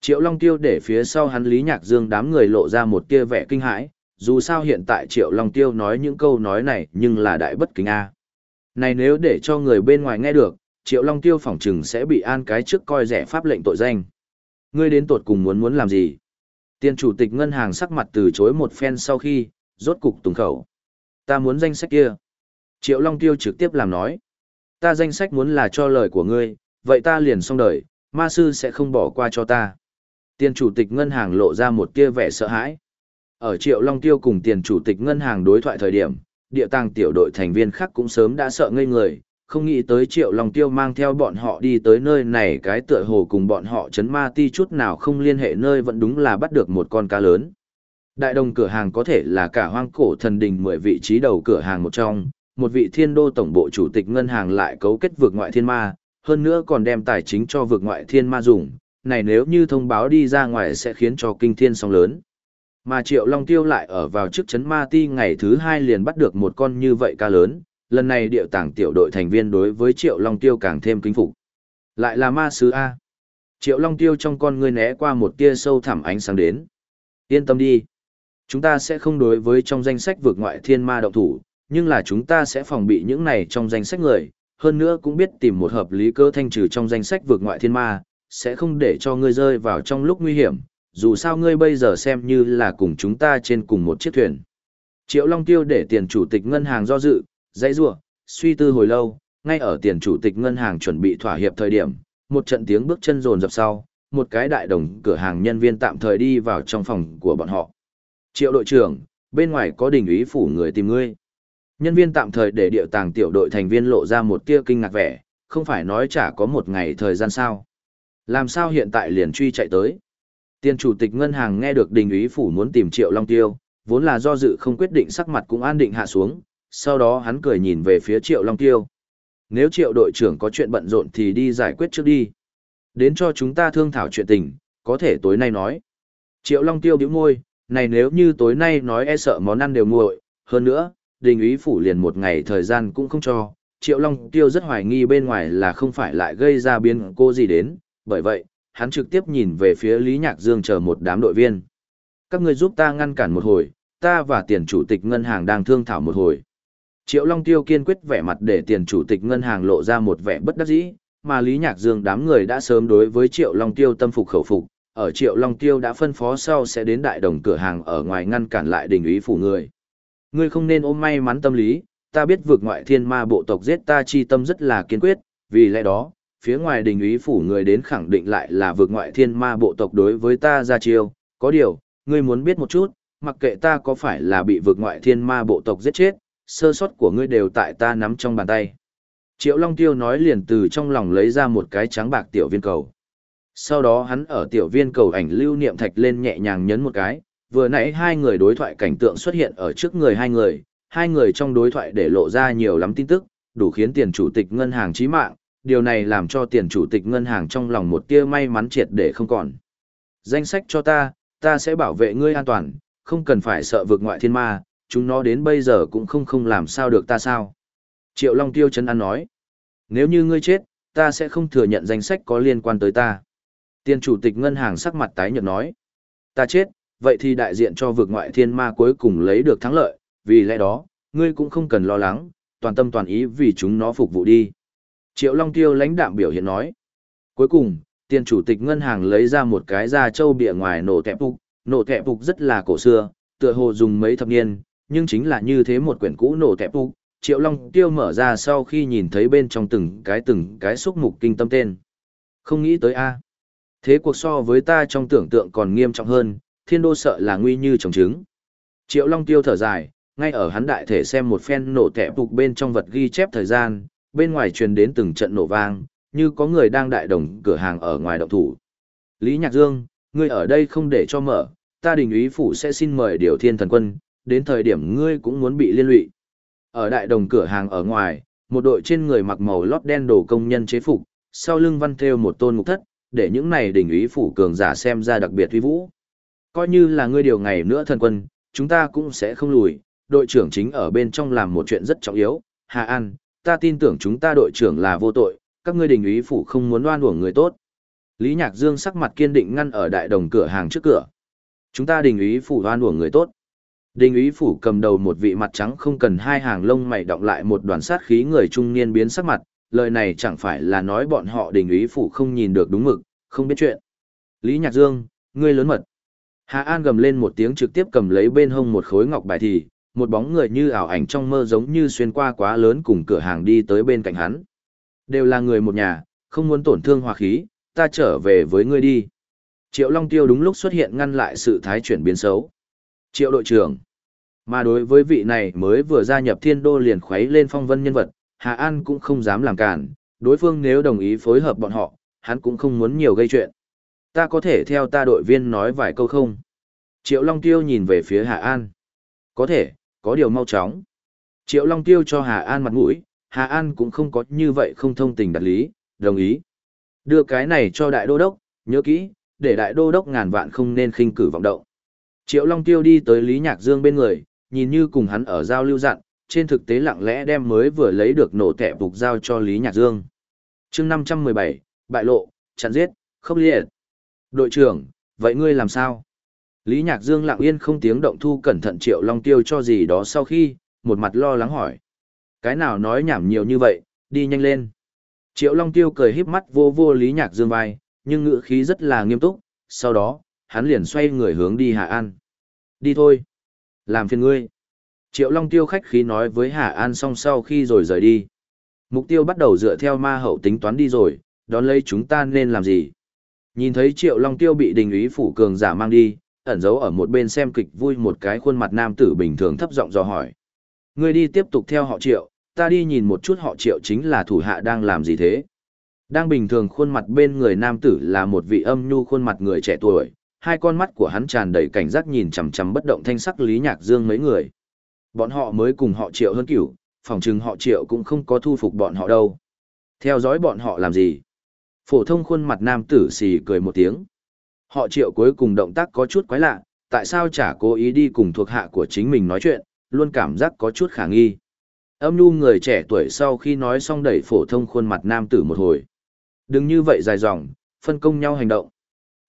Triệu Long Tiêu để phía sau hắn Lý Nhạc Dương đám người lộ ra một tia vẻ kinh hãi, dù sao hiện tại Triệu Long Tiêu nói những câu nói này nhưng là đại bất kính A. Này nếu để cho người bên ngoài nghe được, Triệu Long Tiêu phỏng chừng sẽ bị an cái trước coi rẻ pháp lệnh tội danh. Ngươi đến tột cùng muốn muốn làm gì? Tiền chủ tịch ngân hàng sắc mặt từ chối một phen sau khi, rốt cục tùng khẩu. Ta muốn danh sách kia. Triệu Long Tiêu trực tiếp làm nói. Ta danh sách muốn là cho lời của ngươi, vậy ta liền xong đời, ma sư sẽ không bỏ qua cho ta. Tiền chủ tịch ngân hàng lộ ra một tia vẻ sợ hãi. Ở Triệu Long Tiêu cùng tiền chủ tịch ngân hàng đối thoại thời điểm, địa tàng tiểu đội thành viên khác cũng sớm đã sợ ngây người, không nghĩ tới Triệu Long Tiêu mang theo bọn họ đi tới nơi này cái tựa hồ cùng bọn họ chấn ma ti chút nào không liên hệ nơi vẫn đúng là bắt được một con cá lớn. Đại đồng cửa hàng có thể là cả hoang cổ thần đình mười vị trí đầu cửa hàng một trong, một vị thiên đô tổng bộ chủ tịch ngân hàng lại cấu kết vượt ngoại thiên ma, hơn nữa còn đem tài chính cho vượt ngoại thiên ma dùng, này nếu như thông báo đi ra ngoài sẽ khiến cho kinh thiên sóng lớn. Mà Triệu Long Tiêu lại ở vào trước chấn ma ti ngày thứ hai liền bắt được một con như vậy ca lớn, lần này điệu tảng tiểu đội thành viên đối với Triệu Long Tiêu càng thêm kính phục. Lại là ma sứ A. Triệu Long Tiêu trong con ngươi né qua một tia sâu thẳm ánh sáng đến. Yên tâm đi. Chúng ta sẽ không đối với trong danh sách vượt ngoại thiên ma động thủ, nhưng là chúng ta sẽ phòng bị những này trong danh sách người, hơn nữa cũng biết tìm một hợp lý cơ thanh trừ trong danh sách vượt ngoại thiên ma, sẽ không để cho ngươi rơi vào trong lúc nguy hiểm, dù sao ngươi bây giờ xem như là cùng chúng ta trên cùng một chiếc thuyền. Triệu Long Tiêu để tiền chủ tịch ngân hàng do dự, dãy rủa, suy tư hồi lâu, ngay ở tiền chủ tịch ngân hàng chuẩn bị thỏa hiệp thời điểm, một trận tiếng bước chân rồn rập sau, một cái đại đồng cửa hàng nhân viên tạm thời đi vào trong phòng của bọn họ. Triệu đội trưởng, bên ngoài có đình ý phủ người tìm ngươi. Nhân viên tạm thời để điệu tàng tiểu đội thành viên lộ ra một tia kinh ngạc vẻ, không phải nói chả có một ngày thời gian sao. Làm sao hiện tại liền truy chạy tới. Tiền chủ tịch ngân hàng nghe được đình ý phủ muốn tìm Triệu Long Tiêu, vốn là do dự không quyết định sắc mặt cũng an định hạ xuống, sau đó hắn cười nhìn về phía Triệu Long Tiêu. Nếu Triệu đội trưởng có chuyện bận rộn thì đi giải quyết trước đi. Đến cho chúng ta thương thảo chuyện tình, có thể tối nay nói. Triệu Long Tiêu bĩu môi, này nếu như tối nay nói e sợ món ăn đều nguội, hơn nữa, đình ý phủ liền một ngày thời gian cũng không cho. Triệu Long Tiêu rất hoài nghi bên ngoài là không phải lại gây ra biến cô gì đến, bởi vậy, hắn trực tiếp nhìn về phía Lý Nhạc Dương chờ một đám đội viên. Các người giúp ta ngăn cản một hồi, ta và tiền chủ tịch ngân hàng đang thương thảo một hồi. Triệu Long Tiêu kiên quyết vẻ mặt để tiền chủ tịch ngân hàng lộ ra một vẻ bất đắc dĩ, mà Lý Nhạc Dương đám người đã sớm đối với Triệu Long Tiêu tâm phục khẩu phục, ở Triệu Long Tiêu đã phân phó sau sẽ đến đại đồng cửa hàng ở ngoài ngăn cản lại đình ý phủ người. Ngươi không nên ôm may mắn tâm lý, ta biết vượt ngoại thiên ma bộ tộc giết ta chi tâm rất là kiên quyết, vì lẽ đó, phía ngoài đình ý phủ người đến khẳng định lại là vượt ngoại thiên ma bộ tộc đối với ta ra chiêu, có điều, ngươi muốn biết một chút, mặc kệ ta có phải là bị vượt ngoại thiên ma bộ tộc giết chết, sơ sót của ngươi đều tại ta nắm trong bàn tay. Triệu Long Tiêu nói liền từ trong lòng lấy ra một cái trắng bạc tiểu viên cầu. Sau đó hắn ở tiểu viên cầu ảnh lưu niệm thạch lên nhẹ nhàng nhấn một cái, vừa nãy hai người đối thoại cảnh tượng xuất hiện ở trước người hai người, hai người trong đối thoại để lộ ra nhiều lắm tin tức, đủ khiến tiền chủ tịch ngân hàng chí mạng, điều này làm cho tiền chủ tịch ngân hàng trong lòng một tia may mắn triệt để không còn. Danh sách cho ta, ta sẽ bảo vệ ngươi an toàn, không cần phải sợ vượt ngoại thiên ma, chúng nó đến bây giờ cũng không không làm sao được ta sao. Triệu Long Tiêu Trấn An nói, nếu như ngươi chết, ta sẽ không thừa nhận danh sách có liên quan tới ta. Tiền chủ tịch ngân hàng sắc mặt tái nhợt nói, ta chết, vậy thì đại diện cho vượt ngoại thiên ma cuối cùng lấy được thắng lợi, vì lẽ đó, ngươi cũng không cần lo lắng, toàn tâm toàn ý vì chúng nó phục vụ đi. Triệu Long Tiêu lãnh đạm biểu hiện nói. Cuối cùng, tiền chủ tịch ngân hàng lấy ra một cái da trâu bịa ngoài nổ tẹp phục, nổ tẹp phục rất là cổ xưa, tựa hồ dùng mấy thập niên, nhưng chính là như thế một quyển cũ nổ tẹp phục. Triệu Long Tiêu mở ra sau khi nhìn thấy bên trong từng cái từng cái xúc mục kinh tâm tên. Không nghĩ tới a Thế cuộc so với ta trong tưởng tượng còn nghiêm trọng hơn, thiên đô sợ là nguy như trồng trứng. Triệu Long Tiêu thở dài, ngay ở hắn đại thể xem một phen nổ tẹp phục bên trong vật ghi chép thời gian, bên ngoài truyền đến từng trận nổ vang, như có người đang đại đồng cửa hàng ở ngoài động thủ. Lý Nhạc Dương, ngươi ở đây không để cho mở, ta đình ý phủ sẽ xin mời điều thiên thần quân, đến thời điểm ngươi cũng muốn bị liên lụy. Ở đại đồng cửa hàng ở ngoài, một đội trên người mặc màu lót đen đồ công nhân chế phục, sau lưng văn thêu một tôn ngục thất, để những này đình ý phủ cường giả xem ra đặc biệt uy vũ. Coi như là ngươi điều ngày nữa thần quân, chúng ta cũng sẽ không lùi, đội trưởng chính ở bên trong làm một chuyện rất trọng yếu, Hà An, ta tin tưởng chúng ta đội trưởng là vô tội, các ngươi đình ý phủ không muốn đoan uổng người tốt. Lý Nhạc Dương sắc mặt kiên định ngăn ở đại đồng cửa hàng trước cửa. Chúng ta đình ý phủ đoan uổng người tốt. Đình ý phủ cầm đầu một vị mặt trắng không cần hai hàng lông mày đọng lại một đoàn sát khí người trung niên biến sắc mặt, lời này chẳng phải là nói bọn họ đình ý phủ không nhìn được đúng mực, không biết chuyện. Lý Nhạc Dương, ngươi lớn mật. Hà An gầm lên một tiếng trực tiếp cầm lấy bên hông một khối ngọc bài thì, một bóng người như ảo ảnh trong mơ giống như xuyên qua quá lớn cùng cửa hàng đi tới bên cạnh hắn. Đều là người một nhà, không muốn tổn thương hòa khí, ta trở về với ngươi đi. Triệu Long Tiêu đúng lúc xuất hiện ngăn lại sự thái chuyển biến xấu. Triệu đội trưởng. Mà đối với vị này mới vừa gia nhập thiên đô liền khuấy lên phong vân nhân vật, Hà An cũng không dám làm cản, đối phương nếu đồng ý phối hợp bọn họ, hắn cũng không muốn nhiều gây chuyện. Ta có thể theo ta đội viên nói vài câu không? Triệu Long Tiêu nhìn về phía Hà An. Có thể, có điều mau chóng. Triệu Long Tiêu cho Hà An mặt mũi, Hà An cũng không có như vậy không thông tình đặt lý, đồng ý. Đưa cái này cho đại đô đốc, nhớ kỹ, để đại đô đốc ngàn vạn không nên khinh cử vọng động. Triệu Long Tiêu đi tới Lý Nhạc Dương bên người, nhìn như cùng hắn ở giao lưu dặn, trên thực tế lặng lẽ đem mới vừa lấy được nổ tẻ phục giao cho Lý Nhạc Dương. chương 517, bại lộ, chặn giết, khốc liệt. Đội trưởng, vậy ngươi làm sao? Lý Nhạc Dương lặng yên không tiếng động thu cẩn thận Triệu Long Tiêu cho gì đó sau khi, một mặt lo lắng hỏi. Cái nào nói nhảm nhiều như vậy, đi nhanh lên. Triệu Long Tiêu cười híp mắt vô vô Lý Nhạc Dương vai, nhưng ngữ khí rất là nghiêm túc, sau đó, hắn liền xoay người hướng đi Hà An. Đi thôi. Làm phiền ngươi. Triệu Long Tiêu khách khí nói với Hà An xong sau khi rồi rời đi. Mục tiêu bắt đầu dựa theo ma hậu tính toán đi rồi, đón lấy chúng ta nên làm gì? Nhìn thấy Triệu Long Tiêu bị đình ý phủ cường giả mang đi, ẩn giấu ở một bên xem kịch vui một cái khuôn mặt nam tử bình thường thấp giọng dò hỏi. Ngươi đi tiếp tục theo họ Triệu, ta đi nhìn một chút họ Triệu chính là thủ hạ đang làm gì thế? Đang bình thường khuôn mặt bên người nam tử là một vị âm nhu khuôn mặt người trẻ tuổi, hai con mắt của hắn tràn đầy cảnh giác nhìn chằm chằm bất động thanh sắc Lý Nhạc Dương mấy người. Bọn họ mới cùng họ Triệu hơn cửu, phòng chừng họ Triệu cũng không có thu phục bọn họ đâu. Theo dõi bọn họ làm gì? Phổ thông khuôn mặt nam tử xì cười một tiếng. Họ Triệu cuối cùng động tác có chút quái lạ, tại sao chả cố ý đi cùng thuộc hạ của chính mình nói chuyện, luôn cảm giác có chút khả nghi. Âm nhu người trẻ tuổi sau khi nói xong đẩy phổ thông khuôn mặt nam tử một hồi. Đừng như vậy dài dòng, phân công nhau hành động.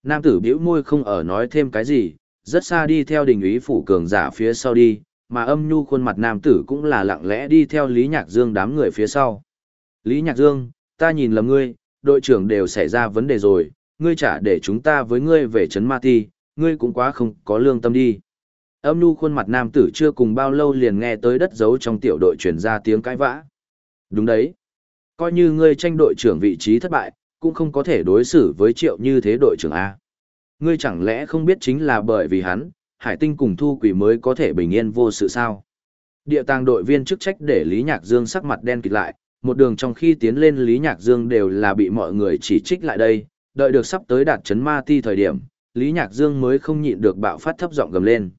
Nam tử bĩu môi không ở nói thêm cái gì, rất xa đi theo đình ý phủ cường giả phía sau đi, mà âm nhu khuôn mặt nam tử cũng là lặng lẽ đi theo Lý Nhạc Dương đám người phía sau. Lý Nhạc Dương, ta nhìn lầm ngươi, đội trưởng đều xảy ra vấn đề rồi, ngươi trả để chúng ta với ngươi về Trấn Ma Ti, ngươi cũng quá không có lương tâm đi. Âm nu khuôn mặt nam tử chưa cùng bao lâu liền nghe tới đất giấu trong tiểu đội truyền ra tiếng cãi vã. Đúng đấy. Coi như ngươi tranh đội trưởng vị trí thất bại, cũng không có thể đối xử với triệu như thế đội trưởng A. Ngươi chẳng lẽ không biết chính là bởi vì hắn, hải tinh cùng thu quỷ mới có thể bình yên vô sự sao? Địa tàng đội viên chức trách để Lý Nhạc Dương sắc mặt đen kịt lại, một đường trong khi tiến lên Lý Nhạc Dương đều là bị mọi người chỉ trích lại đây, đợi được sắp tới đạt chấn ma ti thời điểm, Lý Nhạc Dương mới không nhịn được bạo phát thấp giọng gầm lên.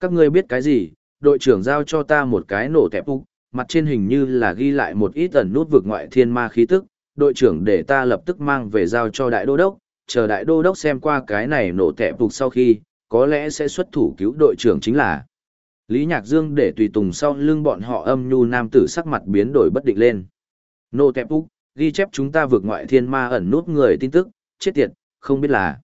Các ngươi biết cái gì, đội trưởng giao cho ta một cái nổ tẹp úc, mặt trên hình như là ghi lại một ít ẩn nút vực ngoại thiên ma khí tức, đội trưởng để ta lập tức mang về giao cho đại đô đốc, chờ đại đô đốc xem qua cái này nổ tẹp úc sau khi, có lẽ sẽ xuất thủ cứu đội trưởng chính là. Lý Nhạc Dương để tùy tùng sau lưng bọn họ âm nhu nam tử sắc mặt biến đổi bất định lên. Nô tẹp úc, ghi chép chúng ta vượt ngoại thiên ma ẩn nút người tin tức, chết tiệt, không biết là.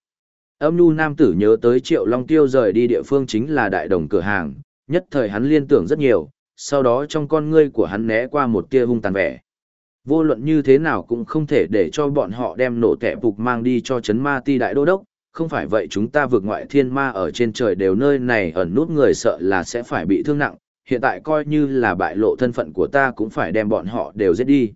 Âm nhu nam tử nhớ tới triệu long tiêu rời đi địa phương chính là đại đồng cửa hàng, nhất thời hắn liên tưởng rất nhiều, sau đó trong con ngươi của hắn né qua một tia hung tàn vẻ. Vô luận như thế nào cũng không thể để cho bọn họ đem nổ tẻ phục mang đi cho chấn ma ti đại đô đốc, không phải vậy chúng ta vượt ngoại thiên ma ở trên trời đều nơi này ẩn nút người sợ là sẽ phải bị thương nặng, hiện tại coi như là bại lộ thân phận của ta cũng phải đem bọn họ đều giết đi.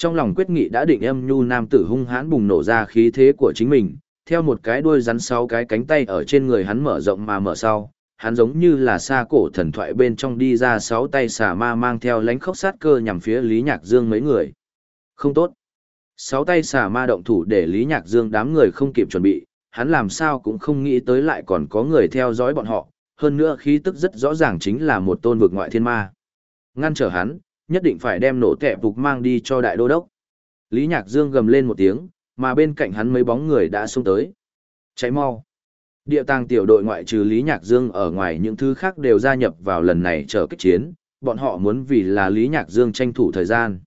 Trong lòng quyết nghị đã định âm nhu nam tử hung hãn bùng nổ ra khí thế của chính mình, theo một cái đuôi rắn sáu cái cánh tay ở trên người hắn mở rộng mà mở sau, hắn giống như là xa cổ thần thoại bên trong đi ra sáu tay xà ma mang theo lánh khốc sát cơ nhằm phía Lý Nhạc Dương mấy người. Không tốt. Sáu tay xà ma động thủ để Lý Nhạc Dương đám người không kịp chuẩn bị, hắn làm sao cũng không nghĩ tới lại còn có người theo dõi bọn họ, hơn nữa khí tức rất rõ ràng chính là một tôn vực ngoại thiên ma. Ngăn trở hắn, nhất định phải đem nổ tệ phục mang đi cho đại đô đốc. Lý Nhạc Dương gầm lên một tiếng, mà bên cạnh hắn mấy bóng người đã xông tới. Cháy mau. Địa tàng tiểu đội ngoại trừ Lý Nhạc Dương ở ngoài những thứ khác đều gia nhập vào lần này trở kích chiến, bọn họ muốn vì là Lý Nhạc Dương tranh thủ thời gian.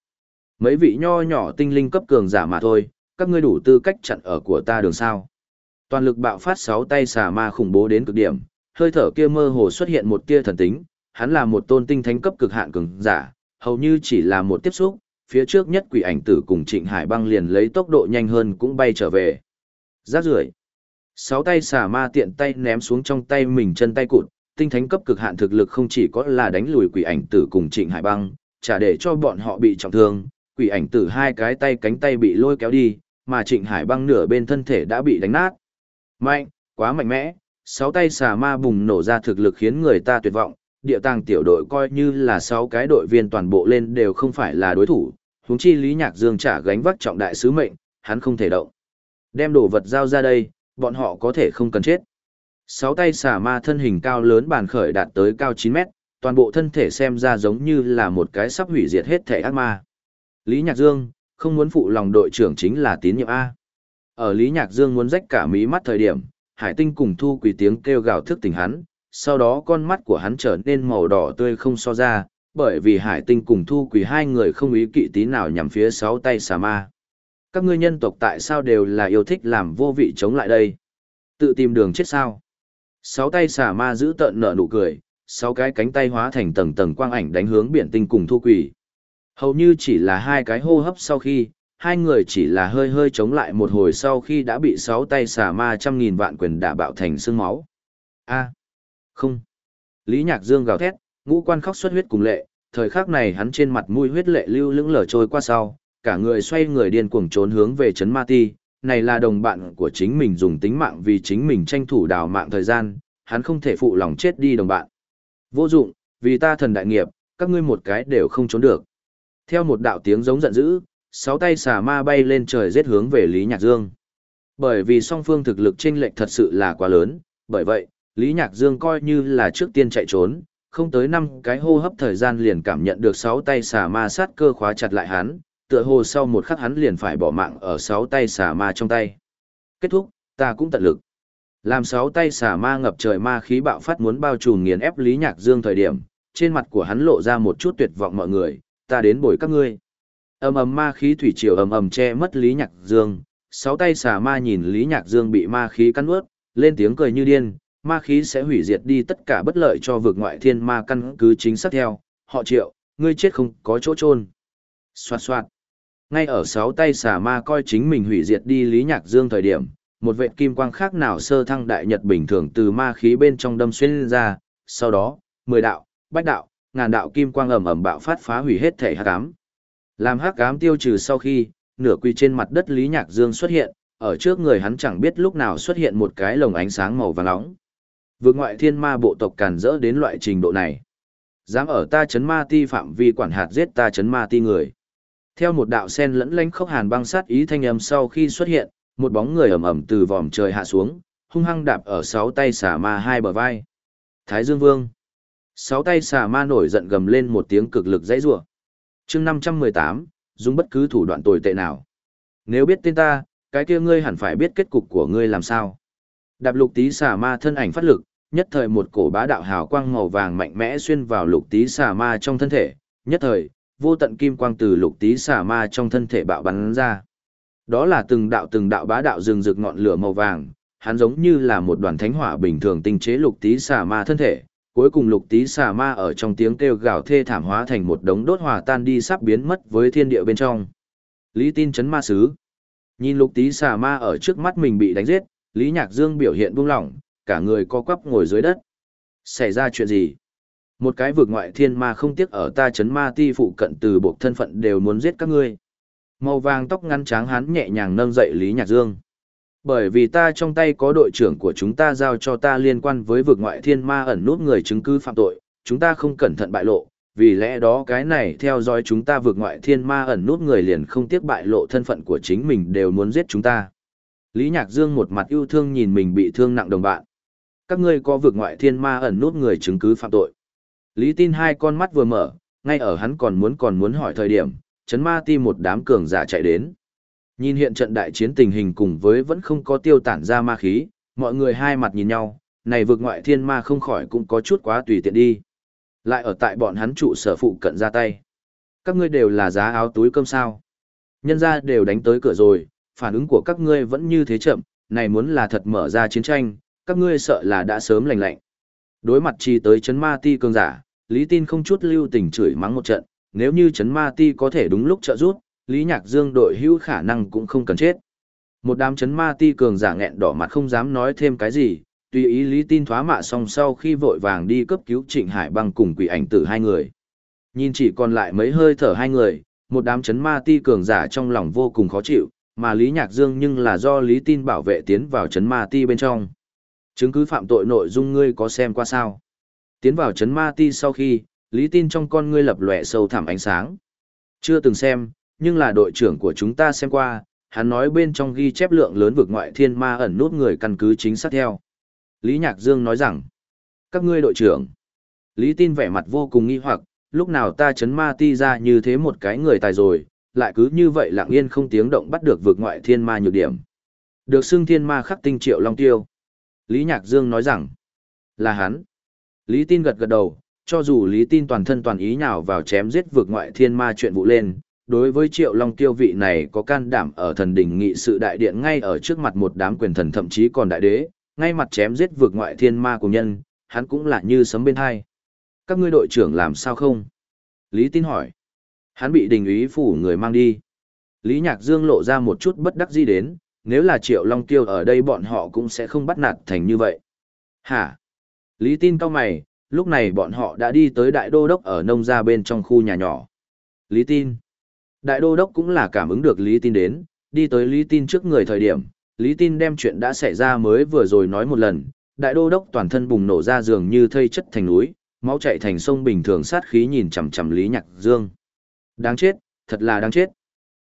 Mấy vị nho nhỏ tinh linh cấp cường giả mà thôi, các ngươi đủ tư cách chặn ở của ta đường sao. Toàn lực bạo phát sáu tay xà ma khủng bố đến cực điểm, hơi thở kia mơ hồ xuất hiện một tia thần tính, hắn là một tôn tinh thánh cấp cực hạn cường giả, hầu như chỉ là một tiếp xúc, phía trước nhất quỷ ảnh tử cùng Trịnh Hải băng liền lấy tốc độ nhanh hơn cũng bay trở về. Rác rưởi. Sáu tay xà ma tiện tay ném xuống trong tay mình chân tay cụt, tinh thánh cấp cực hạn thực lực không chỉ có là đánh lùi quỷ ảnh tử cùng Trịnh Hải băng, trả để cho bọn họ bị trọng thương, quỷ ảnh tử hai cái tay cánh tay bị lôi kéo đi, mà Trịnh Hải băng nửa bên thân thể đã bị đánh nát. Mạnh, quá mạnh mẽ, sáu tay xà ma bùng nổ ra thực lực khiến người ta tuyệt vọng, địa tàng tiểu đội coi như là sáu cái đội viên toàn bộ lên đều không phải là đối thủ, huống chi Lý Nhạc Dương trả gánh vác trọng đại sứ mệnh, hắn không thể động. Đem đồ vật giao ra đây, bọn họ có thể không cần chết. Sáu tay xà ma thân hình cao lớn bàn khởi đạt tới cao 9 mét, toàn bộ thân thể xem ra giống như là một cái sắp hủy diệt hết thể ác ma. Lý Nhạc Dương, không muốn phụ lòng đội trưởng chính là tín nhiệm A. Ở Lý Nhạc Dương muốn rách cả mí mắt thời điểm, Hải Tinh cùng Thu Quỳ tiếng kêu gào thức tỉnh hắn, sau đó con mắt của hắn trở nên màu đỏ tươi không so ra, bởi vì Hải Tinh cùng Thu Quỳ hai người không ý kỵ tí nào nhằm phía sáu tay xà ma. Các ngươi nhân tộc tại sao đều là yêu thích làm vô vị chống lại đây? Tự tìm đường chết sao? Sáu tay xà ma giữ tợn nở nụ cười, sáu cái cánh tay hóa thành tầng tầng quang ảnh đánh hướng biển tinh cùng Thu Quỳ. Hầu như chỉ là hai cái hô hấp sau khi, hai người chỉ là hơi hơi chống lại một hồi sau khi đã bị sáu tay xà ma trăm nghìn vạn quyền đả bạo thành xương máu. A không. Lý Nhạc Dương gào thét, ngũ quan khóc xuất huyết cùng lệ, thời khắc này hắn trên mặt mũi huyết lệ lưu lững lờ trôi qua sau, cả người xoay người điên cuồng trốn hướng về trấn Ma Ti, này là đồng bạn của chính mình dùng tính mạng vì chính mình tranh thủ đào mạng thời gian, hắn không thể phụ lòng chết đi đồng bạn. Vô dụng, vì ta thần đại nghiệp, các ngươi một cái đều không trốn được. Theo một đạo tiếng giống giận dữ, sáu tay xà ma bay lên trời giết hướng về Lý Nhạc Dương. Bởi vì song phương thực lực chênh lệch thật sự là quá lớn, bởi vậy, Lý Nhạc Dương coi như là trước tiên chạy trốn, không tới năm cái hô hấp thời gian liền cảm nhận được sáu tay xà ma sát cơ khóa chặt lại hắn, tựa hồ sau một khắc hắn liền phải bỏ mạng ở sáu tay xà ma trong tay. Kết thúc, ta cũng tận lực. Làm sáu tay xà ma ngập trời ma khí bạo phát muốn bao trùm nghiền ép Lý Nhạc Dương thời điểm, trên mặt của hắn lộ ra một chút tuyệt vọng mọi người, ta đến bồi các ngươi. Ầm ầm ma khí thủy triều ầm ầm che mất Lý Nhạc Dương, sáu tay xà ma nhìn Lý Nhạc Dương bị ma khí cắn nuốt, lên tiếng cười như điên, ma khí sẽ hủy diệt đi tất cả bất lợi cho vực ngoại thiên ma căn cứ chính xác theo, họ triệu, ngươi chết không có chỗ trôn Xoạt xoạt. Ngay ở sáu tay xà ma coi chính mình hủy diệt đi Lý Nhạc Dương thời điểm, một vệ kim quang khác nào sơ thăng đại nhật bình thường từ ma khí bên trong đâm xuyên ra, sau đó, mười đạo, bách đạo, ngàn đạo kim quang ầm ầm bạo phát phá hủy hết thể hắc ám. Làm hắc ám tiêu trừ sau khi, nửa quy trên mặt đất Lý Nhạc Dương xuất hiện, ở trước người hắn chẳng biết lúc nào xuất hiện một cái lồng ánh sáng màu vàng nóng. Vượt ngoại thiên ma bộ tộc càn rỡ đến loại trình độ này. Dám ở ta chấn ma ti phạm vi quản hạt giết ta chấn ma ti người. Theo một đạo sen lẫn lánh khốc hàn băng sát ý thanh âm sau khi xuất hiện, một bóng người ẩm ẩm từ vòm trời hạ xuống, hung hăng đạp ở sáu tay xà ma hai bờ vai. Thái Dương Vương. Sáu tay xà ma nổi giận gầm lên một tiếng cực lực dãy rủa. Chương năm trăm mười tám, dùng bất cứ thủ đoạn tồi tệ nào. Nếu biết tên ta, cái kia ngươi hẳn phải biết kết cục của ngươi làm sao. Đạp lục tí xà ma thân ảnh phát lực, nhất thời một cổ bá đạo hào quang màu vàng mạnh mẽ xuyên vào lục tí xà ma trong thân thể, nhất thời, vô tận kim quang từ lục tí xà ma trong thân thể bạo bắn ra. Đó là từng đạo từng đạo bá đạo rừng rực ngọn lửa màu vàng, hắn giống như là một đoàn thánh hỏa bình thường tinh chế lục tí xà ma thân thể, cuối cùng lục tí xà ma ở trong tiếng kêu gào thê thảm hóa thành một đống đốt hòa tan đi sắp biến mất với thiên địa bên trong. Lý tin chấn ma sứ. Nhìn lục tí xà ma ở trước mắt mình bị đánh giết, Lý Nhạc Dương biểu hiện buông lỏng, cả người co quắp ngồi dưới đất. Xảy ra chuyện gì? Một cái vực ngoại thiên ma không tiếc ở ta chấn ma ti phụ cận từ bộ thân phận đều muốn giết các ngươi. Màu vàng tóc ngăn tráng hắn nhẹ nhàng nâng dậy Lý Nhạc Dương. Bởi vì ta trong tay có đội trưởng của chúng ta giao cho ta liên quan với vực ngoại thiên ma ẩn nút người chứng cứ phạm tội, chúng ta không cẩn thận bại lộ, vì lẽ đó cái này theo dõi chúng ta vượt ngoại thiên ma ẩn nút người liền không tiếc bại lộ thân phận của chính mình đều muốn giết chúng ta. Lý Nhạc Dương một mặt yêu thương nhìn mình bị thương nặng đồng bạn. Các ngươi có vượt ngoại thiên ma ẩn nút người chứng cứ phạm tội. Lý tin hai con mắt vừa mở, ngay ở hắn còn muốn còn muốn hỏi thời điểm, chấn ma ti một đám cường giả chạy đến. Nhìn hiện trận đại chiến tình hình cùng với vẫn không có tiêu tản ra ma khí, mọi người hai mặt nhìn nhau, này vượt ngoại thiên ma không khỏi cũng có chút quá tùy tiện đi. Lại ở tại bọn hắn trụ sở phụ cận ra tay. Các ngươi đều là giá áo túi cơm sao. Nhân ra đều đánh tới cửa rồi, phản ứng của các ngươi vẫn như thế chậm, này muốn là thật mở ra chiến tranh, các ngươi sợ là đã sớm lành lạnh. Đối mặt chi tới chấn ma ti cường giả, Lý Tin không chút lưu tình chửi mắng một trận, nếu như chấn ma ti có thể đúng lúc trợ rút, Lý Nhạc Dương đội hữu khả năng cũng không cần chết. Một đám chấn ma ti cường giả nghẹn đỏ mặt không dám nói thêm cái gì, tùy ý Lý Tin thoá mạ xong sau khi vội vàng đi cấp cứu Trịnh Hải băng cùng quỷ ảnh tử hai người. Nhìn chỉ còn lại mấy hơi thở hai người, một đám chấn ma ti cường giả trong lòng vô cùng khó chịu, mà Lý Nhạc Dương nhưng là do Lý Tin bảo vệ tiến vào chấn ma ti bên trong. Chứng cứ phạm tội nội dung ngươi có xem qua sao? Tiến vào chấn ma ti sau khi, Lý Tin trong con ngươi lập lòe sâu thẳm ánh sáng. Chưa từng xem, nhưng là đội trưởng của chúng ta xem qua, hắn nói bên trong ghi chép lượng lớn vực ngoại thiên ma ẩn nút người căn cứ chính xác theo. Lý Nhạc Dương nói rằng, các ngươi đội trưởng. Lý Tin vẻ mặt vô cùng nghi hoặc, lúc nào ta chấn ma ti ra như thế một cái người tài rồi, lại cứ như vậy lặng yên không tiếng động bắt được vực ngoại thiên ma nhược điểm. Được xưng thiên ma khắc tinh triệu long tiêu. Lý Nhạc Dương nói rằng, là hắn. Lý Tin gật gật đầu, cho dù Lý Tin toàn thân toàn ý nhào vào chém giết vượt ngoại thiên ma chuyện vụ lên, đối với triệu long tiêu vị này có can đảm ở thần đỉnh nghị sự đại điện ngay ở trước mặt một đám quyền thần thậm chí còn đại đế, ngay mặt chém giết vượt ngoại thiên ma của nhân, hắn cũng là như sấm bên hai. Các ngươi đội trưởng làm sao không? Lý Tin hỏi. Hắn bị đình ý phủ người mang đi. Lý Nhạc Dương lộ ra một chút bất đắc dĩ đến, nếu là Triệu Long Tiêu ở đây bọn họ cũng sẽ không bắt nạt thành như vậy. Hả? Lý Tin cao mày, lúc này bọn họ đã đi tới Đại Đô Đốc ở nông gia bên trong khu nhà nhỏ. Lý Tin. Đại Đô Đốc cũng là cảm ứng được Lý Tin đến, đi tới Lý Tin trước người thời điểm, Lý Tin đem chuyện đã xảy ra mới vừa rồi nói một lần, Đại Đô Đốc toàn thân bùng nổ ra giường như thây chất thành núi, máu chảy thành sông bình thường sát khí nhìn chằm chằm Lý Nhạc Dương. Đáng chết, thật là đáng chết.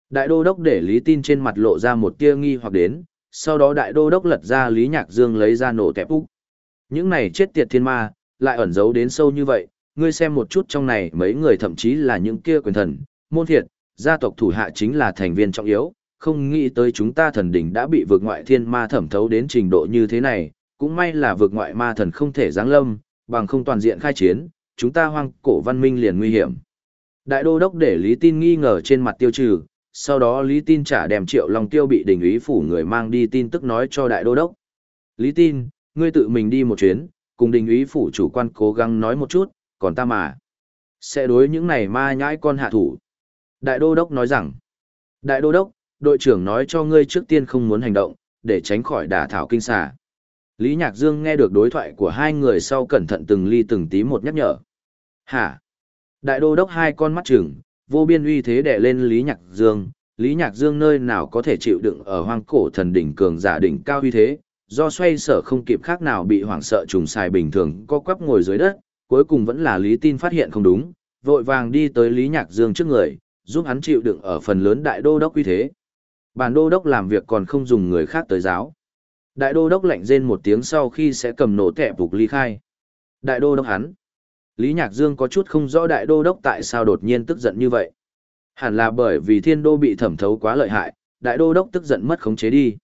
Đại đô đốc để Lý Tin trên mặt lộ ra một tia nghi hoặc đến, sau đó đại đô đốc lật ra Lý Nhạc Dương lấy ra nổ tẹp úc. Những này chết tiệt thiên ma, lại ẩn giấu đến sâu như vậy, ngươi xem một chút trong này mấy người thậm chí là những kia quyền thần, môn thiệt, gia tộc thủ hạ chính là thành viên trọng yếu, không nghĩ tới chúng ta thần đỉnh đã bị vượt ngoại thiên ma thẩm thấu đến trình độ như thế này, cũng may là vượt ngoại ma thần không thể giáng lâm, bằng không toàn diện khai chiến, chúng ta hoang cổ văn minh liền nguy hiểm. Đại đô đốc để Lý Tin nghi ngờ trên mặt tiêu trừ, sau đó Lý Tin trả đem triệu long tiêu bị đình ý phủ người mang đi tin tức nói cho đại đô đốc. Lý Tin, ngươi tự mình đi một chuyến, cùng đình ý phủ chủ quan cố gắng nói một chút, còn ta mà. Sẽ đối những này ma nhãi con hạ thủ. Đại đô đốc nói rằng, đại đô đốc, đội trưởng nói cho ngươi trước tiên không muốn hành động, để tránh khỏi đả thảo kinh xà. Lý Nhạc Dương nghe được đối thoại của hai người sau cẩn thận từng ly từng tí một nhắc nhở. Hả? Đại đô đốc hai con mắt trưởng vô biên uy thế đè lên Lý Nhạc Dương, Lý Nhạc Dương nơi nào có thể chịu đựng ở hoang cổ thần đỉnh cường giả đỉnh cao uy thế, do xoay sở không kịp khác nào bị hoảng sợ trùng xài bình thường co quắp ngồi dưới đất, cuối cùng vẫn là Lý Tin phát hiện không đúng, vội vàng đi tới Lý Nhạc Dương trước người, giúp hắn chịu đựng ở phần lớn đại đô đốc uy thế. Bản đô đốc làm việc còn không dùng người khác tới giáo. Đại đô đốc lạnh rên một tiếng sau khi sẽ cầm nổ tẹp phục ly khai. Đại đô đốc hắn. Lý Nhạc Dương có chút không rõ đại đô đốc tại sao đột nhiên tức giận như vậy. Hẳn là bởi vì thiên đô bị thẩm thấu quá lợi hại, đại đô đốc tức giận mất khống chế đi.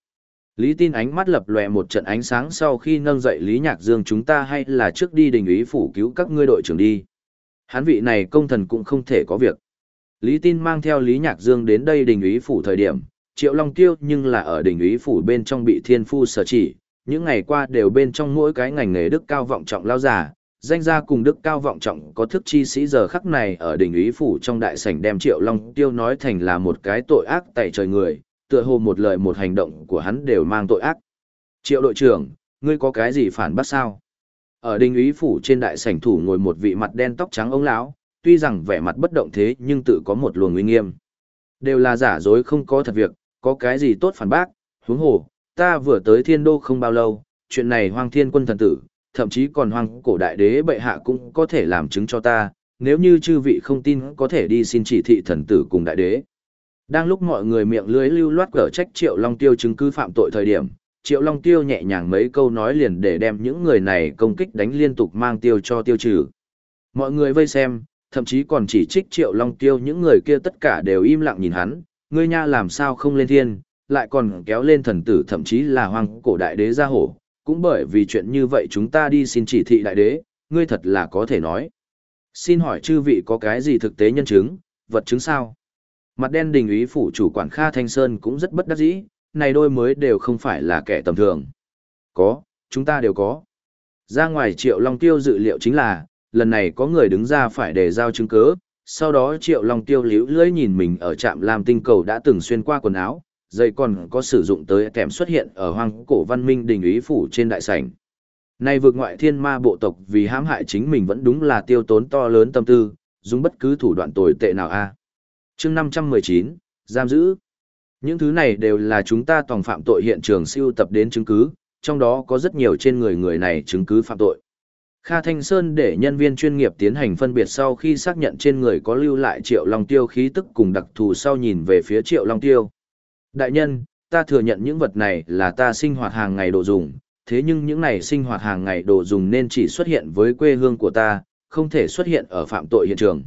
Lý tin ánh mắt lập lòe một trận ánh sáng sau khi nâng dậy Lý Nhạc Dương chúng ta hay là trước đi đình ý phủ cứu các ngươi đội trưởng đi. Hán vị này công thần cũng không thể có việc. Lý tin mang theo Lý Nhạc Dương đến đây đình ý phủ thời điểm, Triệu Long Tiêu nhưng là ở đình ý phủ bên trong bị thiên phu sở chỉ, những ngày qua đều bên trong mỗi cái ngành nghề đức cao vọng trọng lao giả, danh gia cùng đức cao vọng trọng có thức chi sĩ giờ khắc này ở đỉnh ý phủ trong đại sảnh đem triệu long tiêu nói thành là một cái tội ác tại trời người, tựa hồ một lời một hành động của hắn đều mang tội ác. Triệu đội trưởng, ngươi có cái gì phản bác sao? Ở đỉnh ý phủ trên đại sảnh thủ ngồi một vị mặt đen tóc trắng ông lão, tuy rằng vẻ mặt bất động thế nhưng tự có một luồng uy nghiêm. Đều là giả dối không có thật việc, có cái gì tốt phản bác? Huống hồ, ta vừa tới thiên đô không bao lâu, chuyện này hoang thiên quân thần tử thậm chí còn hoàng cổ đại đế bệ hạ cũng có thể làm chứng cho ta, nếu như chư vị không tin có thể đi xin chỉ thị thần tử cùng đại đế. Đang lúc mọi người miệng lưới lưu loát cở trách Triệu Long Tiêu chứng cứ phạm tội thời điểm, Triệu Long Tiêu nhẹ nhàng mấy câu nói liền để đem những người này công kích đánh liên tục mang tiêu cho tiêu trừ. Mọi người vây xem, thậm chí còn chỉ trích Triệu Long Tiêu những người kia tất cả đều im lặng nhìn hắn, ngươi nha làm sao không lên thiên, lại còn kéo lên thần tử thậm chí là hoàng cổ đại đế ra hổ, cũng bởi vì chuyện như vậy chúng ta đi xin chỉ thị đại đế, ngươi thật là có thể nói. Xin hỏi chư vị có cái gì thực tế nhân chứng, vật chứng sao? Mặt đen đình ý phủ chủ quản Kha Thanh Sơn cũng rất bất đắc dĩ, này đôi mới đều không phải là kẻ tầm thường. Có, chúng ta đều có. Ra ngoài Triệu Long Tiêu dự liệu chính là, lần này có người đứng ra phải để giao chứng cứ, sau đó Triệu Long Tiêu liễu lưỡi nhìn mình ở trạm làm tinh cầu đã từng xuyên qua quần áo, dây còn có sử dụng tới kèm xuất hiện ở hoang cổ văn minh đình ý phủ trên đại sảnh. Nay vượt ngoại thiên ma bộ tộc vì hãm hại chính mình vẫn đúng là tiêu tốn to lớn tâm tư, dùng bất cứ thủ đoạn tồi tệ nào a. À. Chương 519, giam giữ. Những thứ này đều là chúng ta tòng phạm tội hiện trường siêu tập đến chứng cứ, trong đó có rất nhiều trên người người này chứng cứ phạm tội. Kha Thanh Sơn để nhân viên chuyên nghiệp tiến hành phân biệt sau khi xác nhận trên người có lưu lại Triệu Long Tiêu khí tức cùng đặc thù sau nhìn về phía Triệu Long Tiêu. Đại nhân, ta thừa nhận những vật này là ta sinh hoạt hàng ngày đồ dùng, thế nhưng những này sinh hoạt hàng ngày đồ dùng nên chỉ xuất hiện với quê hương của ta, không thể xuất hiện ở phạm tội hiện trường.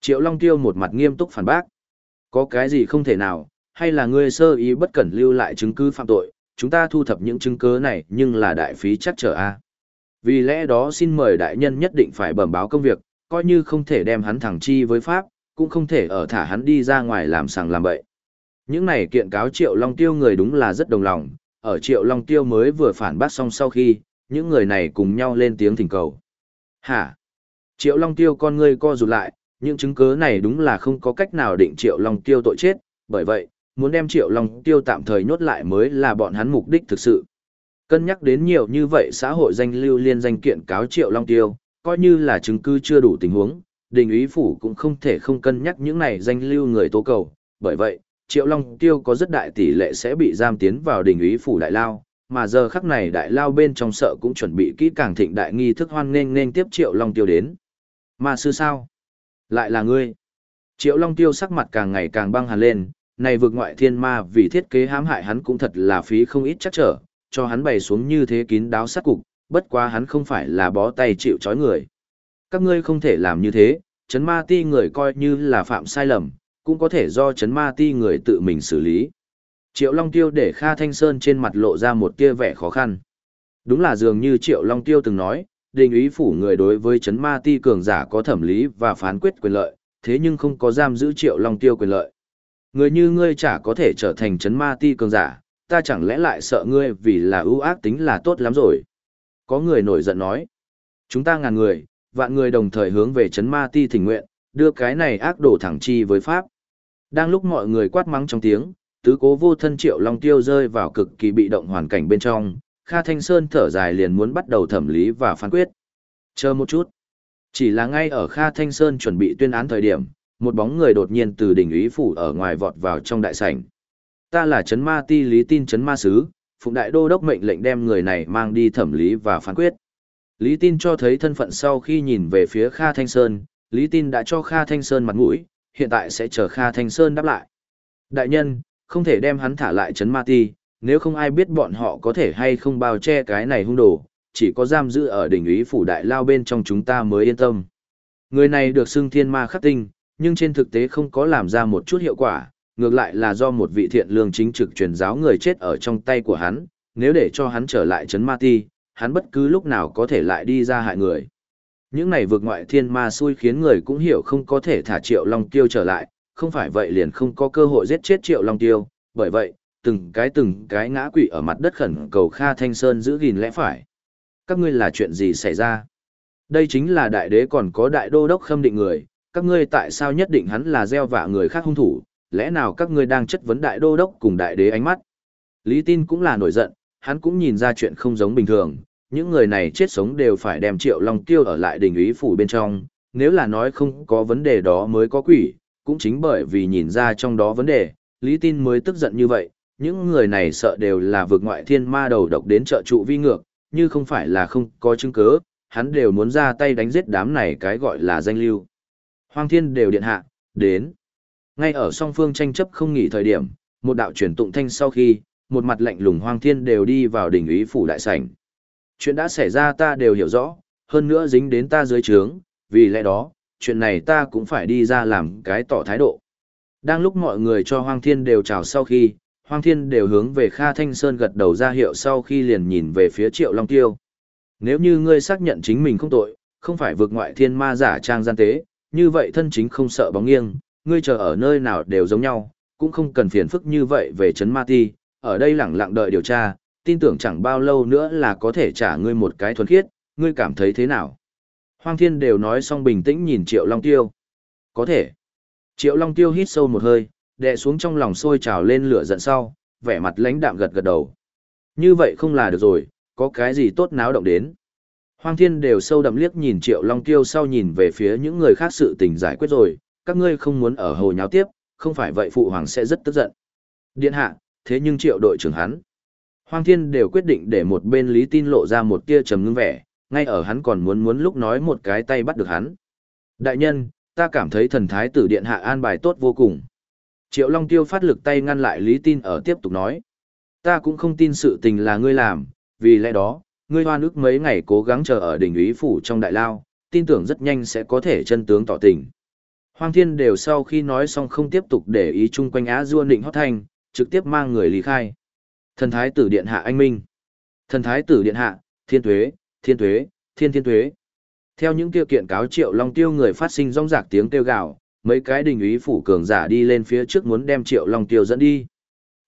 Triệu Long Tiêu một mặt nghiêm túc phản bác. Có cái gì không thể nào, hay là ngươi sơ ý bất cẩn lưu lại chứng cứ phạm tội, chúng ta thu thập những chứng cứ này nhưng là đại phí chắc trở a. Vì lẽ đó xin mời đại nhân nhất định phải bẩm báo công việc, coi như không thể đem hắn thẳng chi với pháp, cũng không thể ở thả hắn đi ra ngoài làm sàng làm bậy. Những này kiện cáo Triệu Long Tiêu người đúng là rất đồng lòng, ở Triệu Long Tiêu mới vừa phản bác xong sau khi, những người này cùng nhau lên tiếng thỉnh cầu. Hả? Triệu Long Tiêu con ngươi co rụt lại, những chứng cứ này đúng là không có cách nào định Triệu Long Tiêu tội chết, bởi vậy, muốn đem Triệu Long Tiêu tạm thời nhốt lại mới là bọn hắn mục đích thực sự. Cân nhắc đến nhiều như vậy xã hội danh lưu liên danh kiện cáo Triệu Long Tiêu, coi như là chứng cứ chưa đủ tình huống, đình ý phủ cũng không thể không cân nhắc những này danh lưu người tố cầu, bởi vậy, Triệu Long Tiêu có rất đại tỷ lệ sẽ bị giam tiến vào đình ý phủ đại lao, mà giờ khắc này đại lao bên trong sợ cũng chuẩn bị kỹ càng thịnh đại nghi thức hoan nghênh nên tiếp Triệu Long Tiêu đến. Mà sư sao? Lại là ngươi. Triệu Long Tiêu sắc mặt càng ngày càng băng hàn lên, này vượt ngoại thiên ma vì thiết kế hãm hại hắn cũng thật là phí không ít chắc trở, cho hắn bày xuống như thế kín đáo sát cục, bất quá hắn không phải là bó tay chịu chói người. Các ngươi không thể làm như thế, chấn ma ti người coi như là phạm sai lầm, cũng có thể do chấn ma ti người tự mình xử lý. Triệu Long Tiêu để Kha Thanh Sơn trên mặt lộ ra một tia vẻ khó khăn. Đúng là dường như Triệu Long Tiêu từng nói, đình ý phủ người đối với chấn ma ti cường giả có thẩm lý và phán quyết quyền lợi, thế nhưng không có giam giữ Triệu Long Tiêu quyền lợi. Người như ngươi chả có thể trở thành chấn ma ti cường giả, ta chẳng lẽ lại sợ ngươi vì là ưu ác tính là tốt lắm rồi. Có người nổi giận nói, chúng ta ngàn người, vạn người đồng thời hướng về chấn ma ti thỉnh nguyện, đưa cái này ác đổ thẳng chi với Pháp. Đang lúc mọi người quát mắng trong tiếng, tứ cố vô thân triệu long tiêu rơi vào cực kỳ bị động hoàn cảnh bên trong, Kha Thanh Sơn thở dài liền muốn bắt đầu thẩm lý và phán quyết. Chờ một chút. Chỉ là ngay ở Kha Thanh Sơn chuẩn bị tuyên án thời điểm, một bóng người đột nhiên từ đỉnh úy phủ ở ngoài vọt vào trong đại sảnh. Ta là Trấn ma ti lý tin Trấn ma sứ, phụng đại đô đốc mệnh lệnh đem người này mang đi thẩm lý và phán quyết. Lý tin cho thấy thân phận sau khi nhìn về phía Kha Thanh Sơn, Lý tin đã cho Kha Thanh Sơn mặt mũi, hiện tại sẽ chờ Kha Thanh Sơn đáp lại. Đại nhân, không thể đem hắn thả lại chấn ma ti, nếu không ai biết bọn họ có thể hay không bao che cái này hung đồ, chỉ có giam giữ ở đỉnh ý phủ đại lao bên trong chúng ta mới yên tâm. Người này được xưng thiên ma khắc tinh, nhưng trên thực tế không có làm ra một chút hiệu quả, ngược lại là do một vị thiện lương chính trực truyền giáo người chết ở trong tay của hắn, nếu để cho hắn trở lại chấn ma ti, hắn bất cứ lúc nào có thể lại đi ra hại người. Những này vượt ngoại thiên ma xui khiến người cũng hiểu không có thể thả triệu long tiêu trở lại, không phải vậy liền không có cơ hội giết chết triệu long tiêu, bởi vậy, từng cái từng cái ngã quỵ ở mặt đất khẩn cầu Kha Thanh Sơn giữ gìn lẽ phải. Các ngươi là chuyện gì xảy ra? Đây chính là đại đế còn có đại đô đốc khâm định người, các ngươi tại sao nhất định hắn là gieo vạ người khác hung thủ, lẽ nào các ngươi đang chất vấn đại đô đốc cùng đại đế ánh mắt? Lý tin cũng là nổi giận, hắn cũng nhìn ra chuyện không giống bình thường, những người này chết sống đều phải đem triệu long tiêu ở lại đình ý phủ bên trong, nếu là nói không có vấn đề đó mới có quỷ, cũng chính bởi vì nhìn ra trong đó vấn đề, Lý tin mới tức giận như vậy, những người này sợ đều là vượt ngoại thiên ma đầu độc đến trợ trụ vi ngược, như không phải là không có chứng cớ, hắn đều muốn ra tay đánh giết đám này cái gọi là danh lưu. Hoàng thiên đều điện hạ, đến. Ngay ở song phương tranh chấp không nghỉ thời điểm, một đạo truyền tụng thanh sau khi, một mặt lạnh lùng Hoàng thiên đều đi vào đỉnh ý phủ đại sảnh. Chuyện đã xảy ra ta đều hiểu rõ, hơn nữa dính đến ta dưới trướng, vì lẽ đó, chuyện này ta cũng phải đi ra làm cái tỏ thái độ. Đang lúc mọi người cho Hoang Thiên đều chào sau khi, Hoang Thiên đều hướng về Kha Thanh Sơn gật đầu ra hiệu sau khi liền nhìn về phía Triệu Long Tiêu. Nếu như ngươi xác nhận chính mình không tội, không phải vượt ngoại thiên ma giả trang gian tế, như vậy thân chính không sợ bóng nghiêng, ngươi chờ ở nơi nào đều giống nhau, cũng không cần phiền phức như vậy về chấn Ma Ti, ở đây lẳng lặng đợi điều tra, tin tưởng chẳng bao lâu nữa là có thể trả ngươi một cái thuần khiết, ngươi cảm thấy thế nào? Hoang Thiên đều nói xong bình tĩnh nhìn Triệu Long Tiêu. Có thể. Triệu Long Tiêu hít sâu một hơi, đè xuống trong lòng sôi trào lên lửa giận sau, vẻ mặt lãnh đạm gật gật đầu. Như vậy không là được rồi, có cái gì tốt náo động đến. Hoang Thiên đều sâu đậm liếc nhìn Triệu Long Tiêu sau nhìn về phía những người khác sự tình giải quyết rồi, các ngươi không muốn ở hồ nháo tiếp, không phải vậy phụ hoàng sẽ rất tức giận. Điện hạ, thế nhưng Triệu đội trưởng hắn. Hoàng Thiên đều quyết định để một bên Lý Tin lộ ra một tia trầm ngưng vẻ, ngay ở hắn còn muốn muốn lúc nói một cái tay bắt được hắn. Đại nhân, ta cảm thấy thần thái tử điện hạ an bài tốt vô cùng. Triệu Long Tiêu phát lực tay ngăn lại Lý Tin ở tiếp tục nói. Ta cũng không tin sự tình là ngươi làm, vì lẽ đó, ngươi hoa nước mấy ngày cố gắng chờ ở đỉnh úy phủ trong đại lao, tin tưởng rất nhanh sẽ có thể chân tướng tỏ tình. Hoàng Thiên đều sau khi nói xong không tiếp tục để ý chung quanh Á Dua Nịnh hót thanh, trực tiếp mang người lý khai. Thần thái tử điện hạ anh minh. Thần thái tử điện hạ, thiên thuế, thiên thuế, thiên thiên thuế. Theo những tiêu kiện cáo triệu long tiêu người phát sinh rong rạc tiếng kêu gào, mấy cái đình ý phủ cường giả đi lên phía trước muốn đem triệu long tiêu dẫn đi.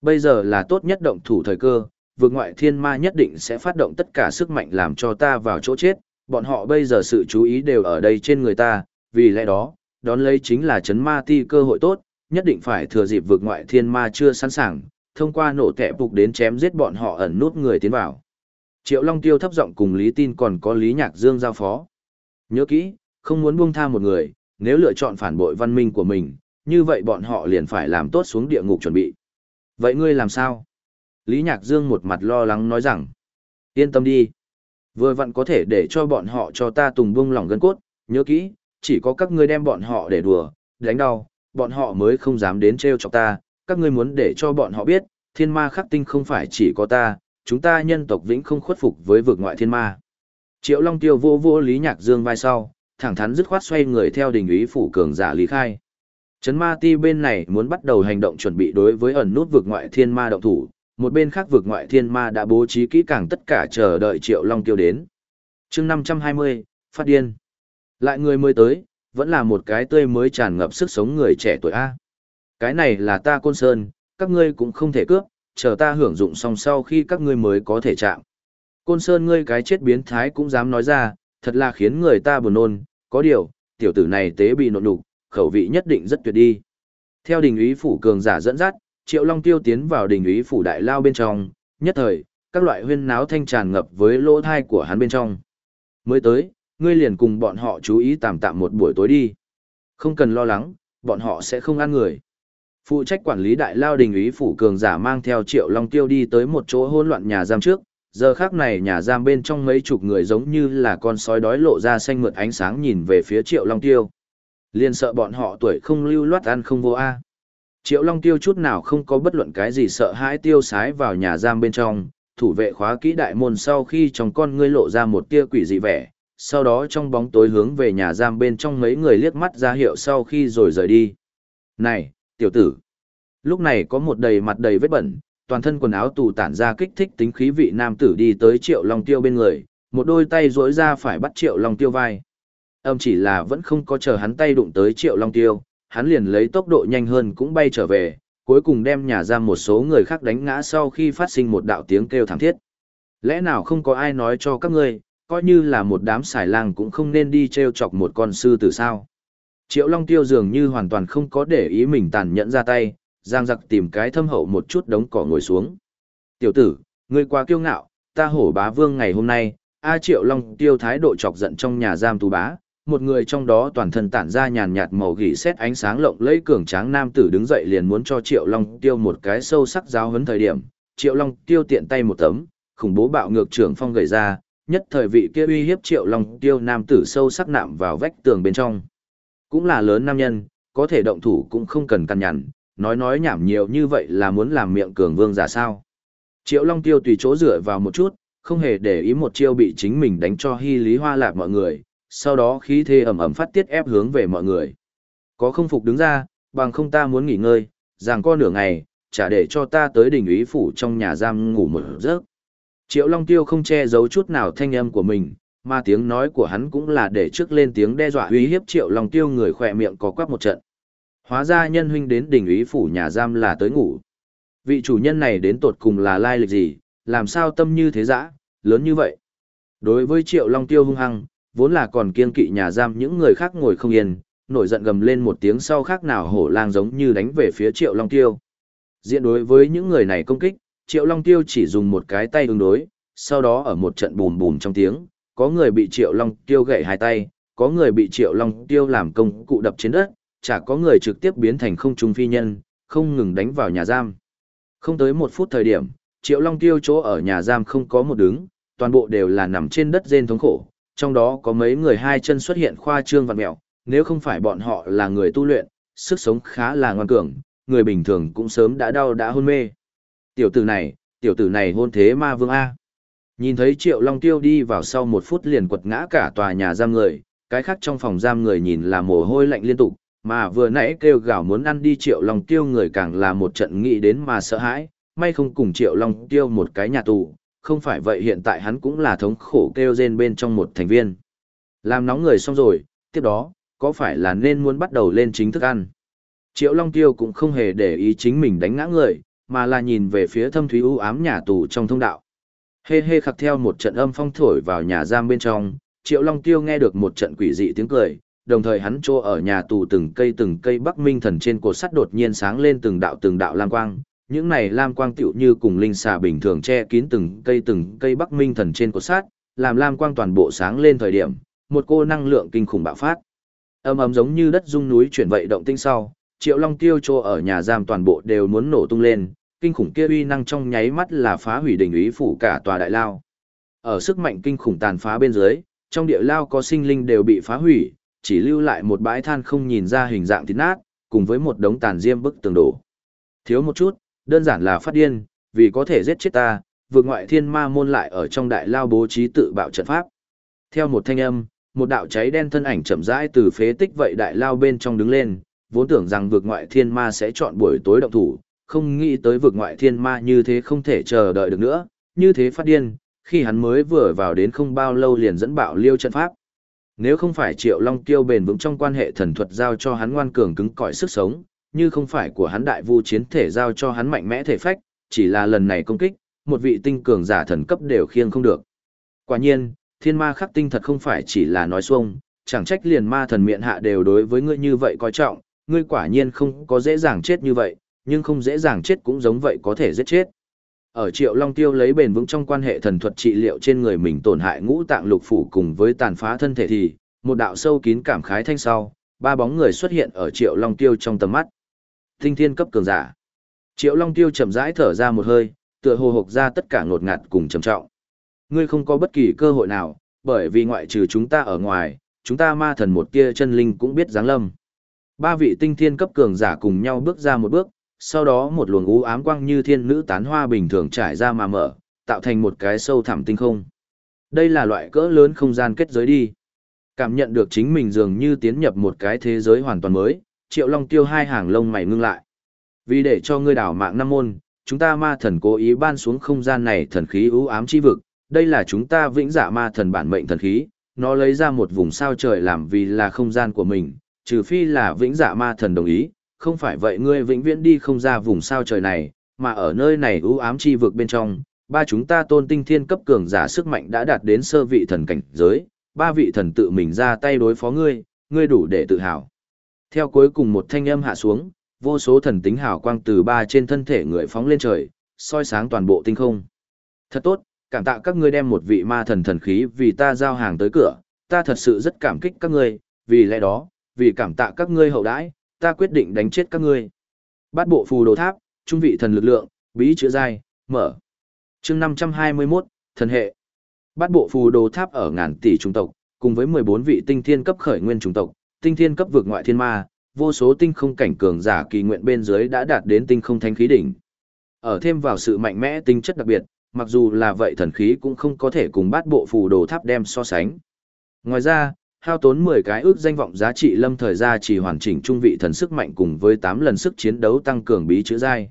Bây giờ là tốt nhất động thủ thời cơ, vượt ngoại thiên ma nhất định sẽ phát động tất cả sức mạnh làm cho ta vào chỗ chết, bọn họ bây giờ sự chú ý đều ở đây trên người ta, vì lẽ đó, đón lấy chính là chấn ma ti cơ hội tốt, nhất định phải thừa dịp vượt ngoại thiên ma chưa sẵn sàng, thông qua nổ tệ phục đến chém giết bọn họ ẩn nút người tiến vào. Triệu Long Tiêu thấp giọng cùng Lý Tin còn có Lý Nhạc Dương giao phó. Nhớ kỹ, không muốn buông tha một người, nếu lựa chọn phản bội văn minh của mình, như vậy bọn họ liền phải làm tốt xuống địa ngục chuẩn bị. Vậy ngươi làm sao? Lý Nhạc Dương một mặt lo lắng nói rằng, yên tâm đi. Vừa vặn có thể để cho bọn họ cho ta tùng buông lòng gân cốt, nhớ kỹ, chỉ có các ngươi đem bọn họ để đùa, đánh đau, bọn họ mới không dám đến trêu chọc ta, các ngươi muốn để cho bọn họ biết, thiên ma khắc tinh không phải chỉ có ta, chúng ta nhân tộc vĩnh không khuất phục với vực ngoại thiên ma. Triệu Long Tiêu vô vô Lý Nhạc Dương vai sau, thẳng thắn dứt khoát xoay người theo đình ý phủ cường giả lý khai. Trấn ma ti bên này muốn bắt đầu hành động chuẩn bị đối với ẩn nút vực ngoại thiên ma động thủ, một bên khác vực ngoại thiên ma đã bố trí kỹ càng tất cả chờ đợi Triệu Long Tiêu đến. chương 520, phát điên. Lại người mới tới, vẫn là một cái tươi mới tràn ngập sức sống người trẻ tuổi A. Cái này là ta côn sơn, các ngươi cũng không thể cướp, chờ ta hưởng dụng xong sau khi các ngươi mới có thể chạm. Côn sơn ngươi cái chết biến thái cũng dám nói ra, thật là khiến người ta buồn nôn, có điều, tiểu tử này tế bị nộn đục, khẩu vị nhất định rất tuyệt đi. Theo đình úy phủ cường giả dẫn dắt, Triệu Long Tiêu tiến vào đình úy phủ đại lao bên trong, nhất thời, các loại huyên náo thanh tràn ngập với lỗ thai của hắn bên trong. Mới tới, ngươi liền cùng bọn họ chú ý tạm tạm một buổi tối đi. Không cần lo lắng, bọn họ sẽ không ăn người. Phụ trách quản lý đại lao đình úy phủ cường giả mang theo Triệu Long Tiêu đi tới một chỗ hỗn loạn nhà giam trước, giờ khác này nhà giam bên trong mấy chục người giống như là con sói đói lộ ra xanh mượt ánh sáng nhìn về phía Triệu Long Tiêu. Liên sợ bọn họ tuổi không lưu loát ăn không vô a. Triệu Long Tiêu chút nào không có bất luận cái gì sợ hãi tiêu sái vào nhà giam bên trong, thủ vệ khóa kỹ đại môn sau khi trong con ngươi lộ ra một tia quỷ dị vẻ, sau đó trong bóng tối hướng về nhà giam bên trong mấy người liếc mắt ra hiệu sau khi rồi rời đi. Này, tiểu tử! Lúc này có một đầy mặt đầy vết bẩn, toàn thân quần áo tù tản ra kích thích tính khí vị nam tử đi tới triệu long tiêu bên người, một đôi tay duỗi ra phải bắt triệu long tiêu vai. Âm chỉ là vẫn không có chờ hắn tay đụng tới triệu long tiêu, hắn liền lấy tốc độ nhanh hơn cũng bay trở về, cuối cùng đem nhà ra một số người khác đánh ngã sau khi phát sinh một đạo tiếng kêu thảm thiết. Lẽ nào không có ai nói cho các ngươi, coi như là một đám xài lang cũng không nên đi treo chọc một con sư tử sao. Triệu Long Tiêu dường như hoàn toàn không có để ý mình tàn nhẫn ra tay, giang giặc tìm cái thâm hậu một chút đống cỏ ngồi xuống. Tiểu tử, ngươi quá kiêu ngạo, ta hổ bá vương ngày hôm nay, A Triệu Long tiêu thái độ chọc giận trong nhà giam tù bá, một người trong đó toàn thân tản ra nhàn nhạt màu gỉ xét ánh sáng lộng lẫy cường tráng nam tử đứng dậy liền muốn cho Triệu Long tiêu một cái sâu sắc giáo huấn thời điểm, Triệu Long tiêu tiện tay một tấm, khủng bố bạo ngược trưởng phong gầy ra, nhất thời vị kia uy hiếp Triệu Long tiêu nam tử sâu sắc nạm vào vách tường bên trong. Cũng là lớn nam nhân, có thể động thủ cũng không cần căn nhằn, nói nói nhảm nhiều như vậy là muốn làm miệng cường vương giả sao. Triệu Long Tiêu tùy chỗ dựa vào một chút, không hề để ý một chiêu bị chính mình đánh cho hy lý hoa lạc mọi người, sau đó khí thế ẩm ẩm phát tiết ép hướng về mọi người. Có không phục đứng ra, bằng không ta muốn nghỉ ngơi, rằng co nửa ngày, trả để cho ta tới đỉnh ý phủ trong nhà giam ngủ một giấc. Triệu Long Tiêu không che giấu chút nào thanh âm của mình, mà tiếng nói của hắn cũng là để trước lên tiếng đe dọa uy hiếp Triệu Long Tiêu người khỏe miệng có quắc một trận. Hóa ra nhân huynh đến đỉnh ý phủ nhà giam là tới ngủ. Vị chủ nhân này đến tột cùng là lai lịch gì, làm sao tâm như thế dã, lớn như vậy. Đối với Triệu Long Tiêu hung hăng, vốn là còn kiên kỵ nhà giam những người khác ngồi không yên, nổi giận gầm lên một tiếng sau khác nào hổ lang giống như đánh về phía Triệu Long Tiêu. Diện đối với những người này công kích, Triệu Long Tiêu chỉ dùng một cái tay ứng đối, sau đó ở một trận bùm bùm trong tiếng, có người bị Triệu Long Tiêu gậy hai tay, có người bị Triệu Long Tiêu làm công cụ đập trên đất, chả có người trực tiếp biến thành không trung phi nhân, không ngừng đánh vào nhà giam. Không tới một phút thời điểm, Triệu Long Tiêu chỗ ở nhà giam không có một đứng, toàn bộ đều là nằm trên đất rên thống khổ, trong đó có mấy người hai chân xuất hiện khoa trương vặn mẹo, nếu không phải bọn họ là người tu luyện, sức sống khá là ngoan cường, người bình thường cũng sớm đã đau đã hôn mê. Tiểu tử này, tiểu tử này hôn thế ma vương A. Nhìn thấy Triệu Long Tiêu đi vào sau một phút liền quật ngã cả tòa nhà giam người, cái khác trong phòng giam người nhìn là mồ hôi lạnh liên tục, mà vừa nãy kêu gào muốn ăn đi Triệu Long Tiêu người càng là một trận nghĩ đến mà sợ hãi, may không cùng Triệu Long Tiêu một cái nhà tù, không phải vậy hiện tại hắn cũng là thống khổ kêu rên bên trong một thành viên. Làm nóng người xong rồi, tiếp đó, có phải là nên muốn bắt đầu lên chính thức ăn? Triệu Long Tiêu cũng không hề để ý chính mình đánh ngã người, mà là nhìn về phía thâm thúy u ám nhà tù trong thông đạo. Hê hê khặc theo một trận âm phong thổi vào nhà giam bên trong, Triệu Long Tiêu nghe được một trận quỷ dị tiếng cười, đồng thời hắn trô ở nhà tù từng cây từng cây Bắc Minh thần trên cột sắt đột nhiên sáng lên từng đạo từng đạo lam quang, những này lam quang tựu như cùng linh xà bình thường che kín từng cây từng cây Bắc Minh thần trên cột sắt, làm lam quang toàn bộ sáng lên thời điểm, một cô năng lượng kinh khủng bạo phát. Âm ầm giống như đất rung núi chuyển vậy động tinh sau, Triệu Long Tiêu trô ở nhà giam toàn bộ đều muốn nổ tung lên, kinh khủng kia uy năng trong nháy mắt là phá hủy đỉnh úy phủ cả tòa đại lao. Ở sức mạnh kinh khủng tàn phá bên dưới, trong địa lao có sinh linh đều bị phá hủy, chỉ lưu lại một bãi than không nhìn ra hình dạng thịt nát, cùng với một đống tàn diêm bức tường đổ. Thiếu một chút, đơn giản là phát điên, vì có thể giết chết ta, vượt ngoại thiên ma môn lại ở trong đại lao bố trí tự bạo trận pháp. Theo một thanh âm, một đạo cháy đen thân ảnh chậm rãi từ phế tích vậy đại lao bên trong đứng lên, vốn tưởng rằng vượt ngoại thiên ma sẽ chọn buổi tối động thủ, không nghĩ tới vực ngoại thiên ma như thế không thể chờ đợi được nữa, như thế phát điên, khi hắn mới vừa vào đến không bao lâu liền dẫn bạo liêu trận pháp. Nếu không phải Triệu Long Tiêu bền vững trong quan hệ thần thuật giao cho hắn ngoan cường cứng cỏi sức sống, như không phải của hắn đại vu chiến thể giao cho hắn mạnh mẽ thể phách, chỉ là lần này công kích, một vị tinh cường giả thần cấp đều khiêng không được. Quả nhiên, thiên ma khắc tinh thật không phải chỉ là nói xuông, chẳng trách liền ma thần miệng hạ đều đối với ngươi như vậy coi trọng, ngươi quả nhiên không có dễ dàng chết như vậy, nhưng không dễ dàng chết cũng giống vậy có thể giết chết. Ở Triệu Long Tiêu lấy bền vững trong quan hệ thần thuật trị liệu trên người mình tổn hại ngũ tạng lục phủ cùng với tàn phá thân thể thì, một đạo sâu kín cảm khái thanh sau, ba bóng người xuất hiện ở Triệu Long Tiêu trong tầm mắt. Tinh thiên cấp cường giả. Triệu Long Tiêu chậm rãi thở ra một hơi, tựa hồ hộc ra tất cả ngột ngạt cùng trầm trọng. Ngươi không có bất kỳ cơ hội nào, bởi vì ngoại trừ chúng ta ở ngoài, chúng ta ma thần một tia chân linh cũng biết giáng lâm. Ba vị tinh thiên cấp cường giả cùng nhau bước ra một bước, sau đó một luồng u ám quang như thiên nữ tán hoa bình thường trải ra mà mở, tạo thành một cái sâu thẳm tinh không. Đây là loại cỡ lớn không gian kết giới đi. Cảm nhận được chính mình dường như tiến nhập một cái thế giới hoàn toàn mới, Triệu Long tiêu hai hàng lông mày ngưng lại. Vì để cho ngươi đảo mạng năm môn, chúng ta ma thần cố ý ban xuống không gian này thần khí u ám chi vực, đây là chúng ta vĩnh dạ ma thần bản mệnh thần khí, nó lấy ra một vùng sao trời làm vì là không gian của mình, trừ phi là vĩnh dạ ma thần đồng ý, không phải vậy ngươi vĩnh viễn đi không ra vùng sao trời này, mà ở nơi này ưu ám chi vực bên trong, ba chúng ta tôn tinh thiên cấp cường giả sức mạnh đã đạt đến sơ vị thần cảnh giới, ba vị thần tự mình ra tay đối phó ngươi, ngươi đủ để tự hào. Theo cuối cùng một thanh âm hạ xuống, vô số thần tính hào quang từ ba trên thân thể người phóng lên trời, soi sáng toàn bộ tinh không. Thật tốt, cảm tạ các ngươi đem một vị ma thần thần khí vì ta giao hàng tới cửa, ta thật sự rất cảm kích các ngươi, vì lẽ đó, vì cảm tạ các ngươi hậu đãi, ta quyết định đánh chết các ngươi. Bát bộ phù đồ tháp, trung vị thần lực lượng, bí chữa dai, mở. chương 521, thần hệ. Bát bộ phù đồ tháp ở ngàn tỷ trung tộc, cùng với 14 vị tinh thiên cấp khởi nguyên trung tộc, tinh thiên cấp vượt ngoại thiên ma, vô số tinh không cảnh cường giả kỳ nguyện bên dưới đã đạt đến tinh không thánh khí đỉnh. Ở thêm vào sự mạnh mẽ tinh chất đặc biệt, mặc dù là vậy thần khí cũng không có thể cùng bát bộ phù đồ tháp đem so sánh. Ngoài ra, hao tốn 10 cái ước danh vọng giá trị lâm thời gia chỉ hoàn chỉnh trung vị thần sức mạnh cùng với 8 lần sức chiến đấu tăng cường bí chữ giai.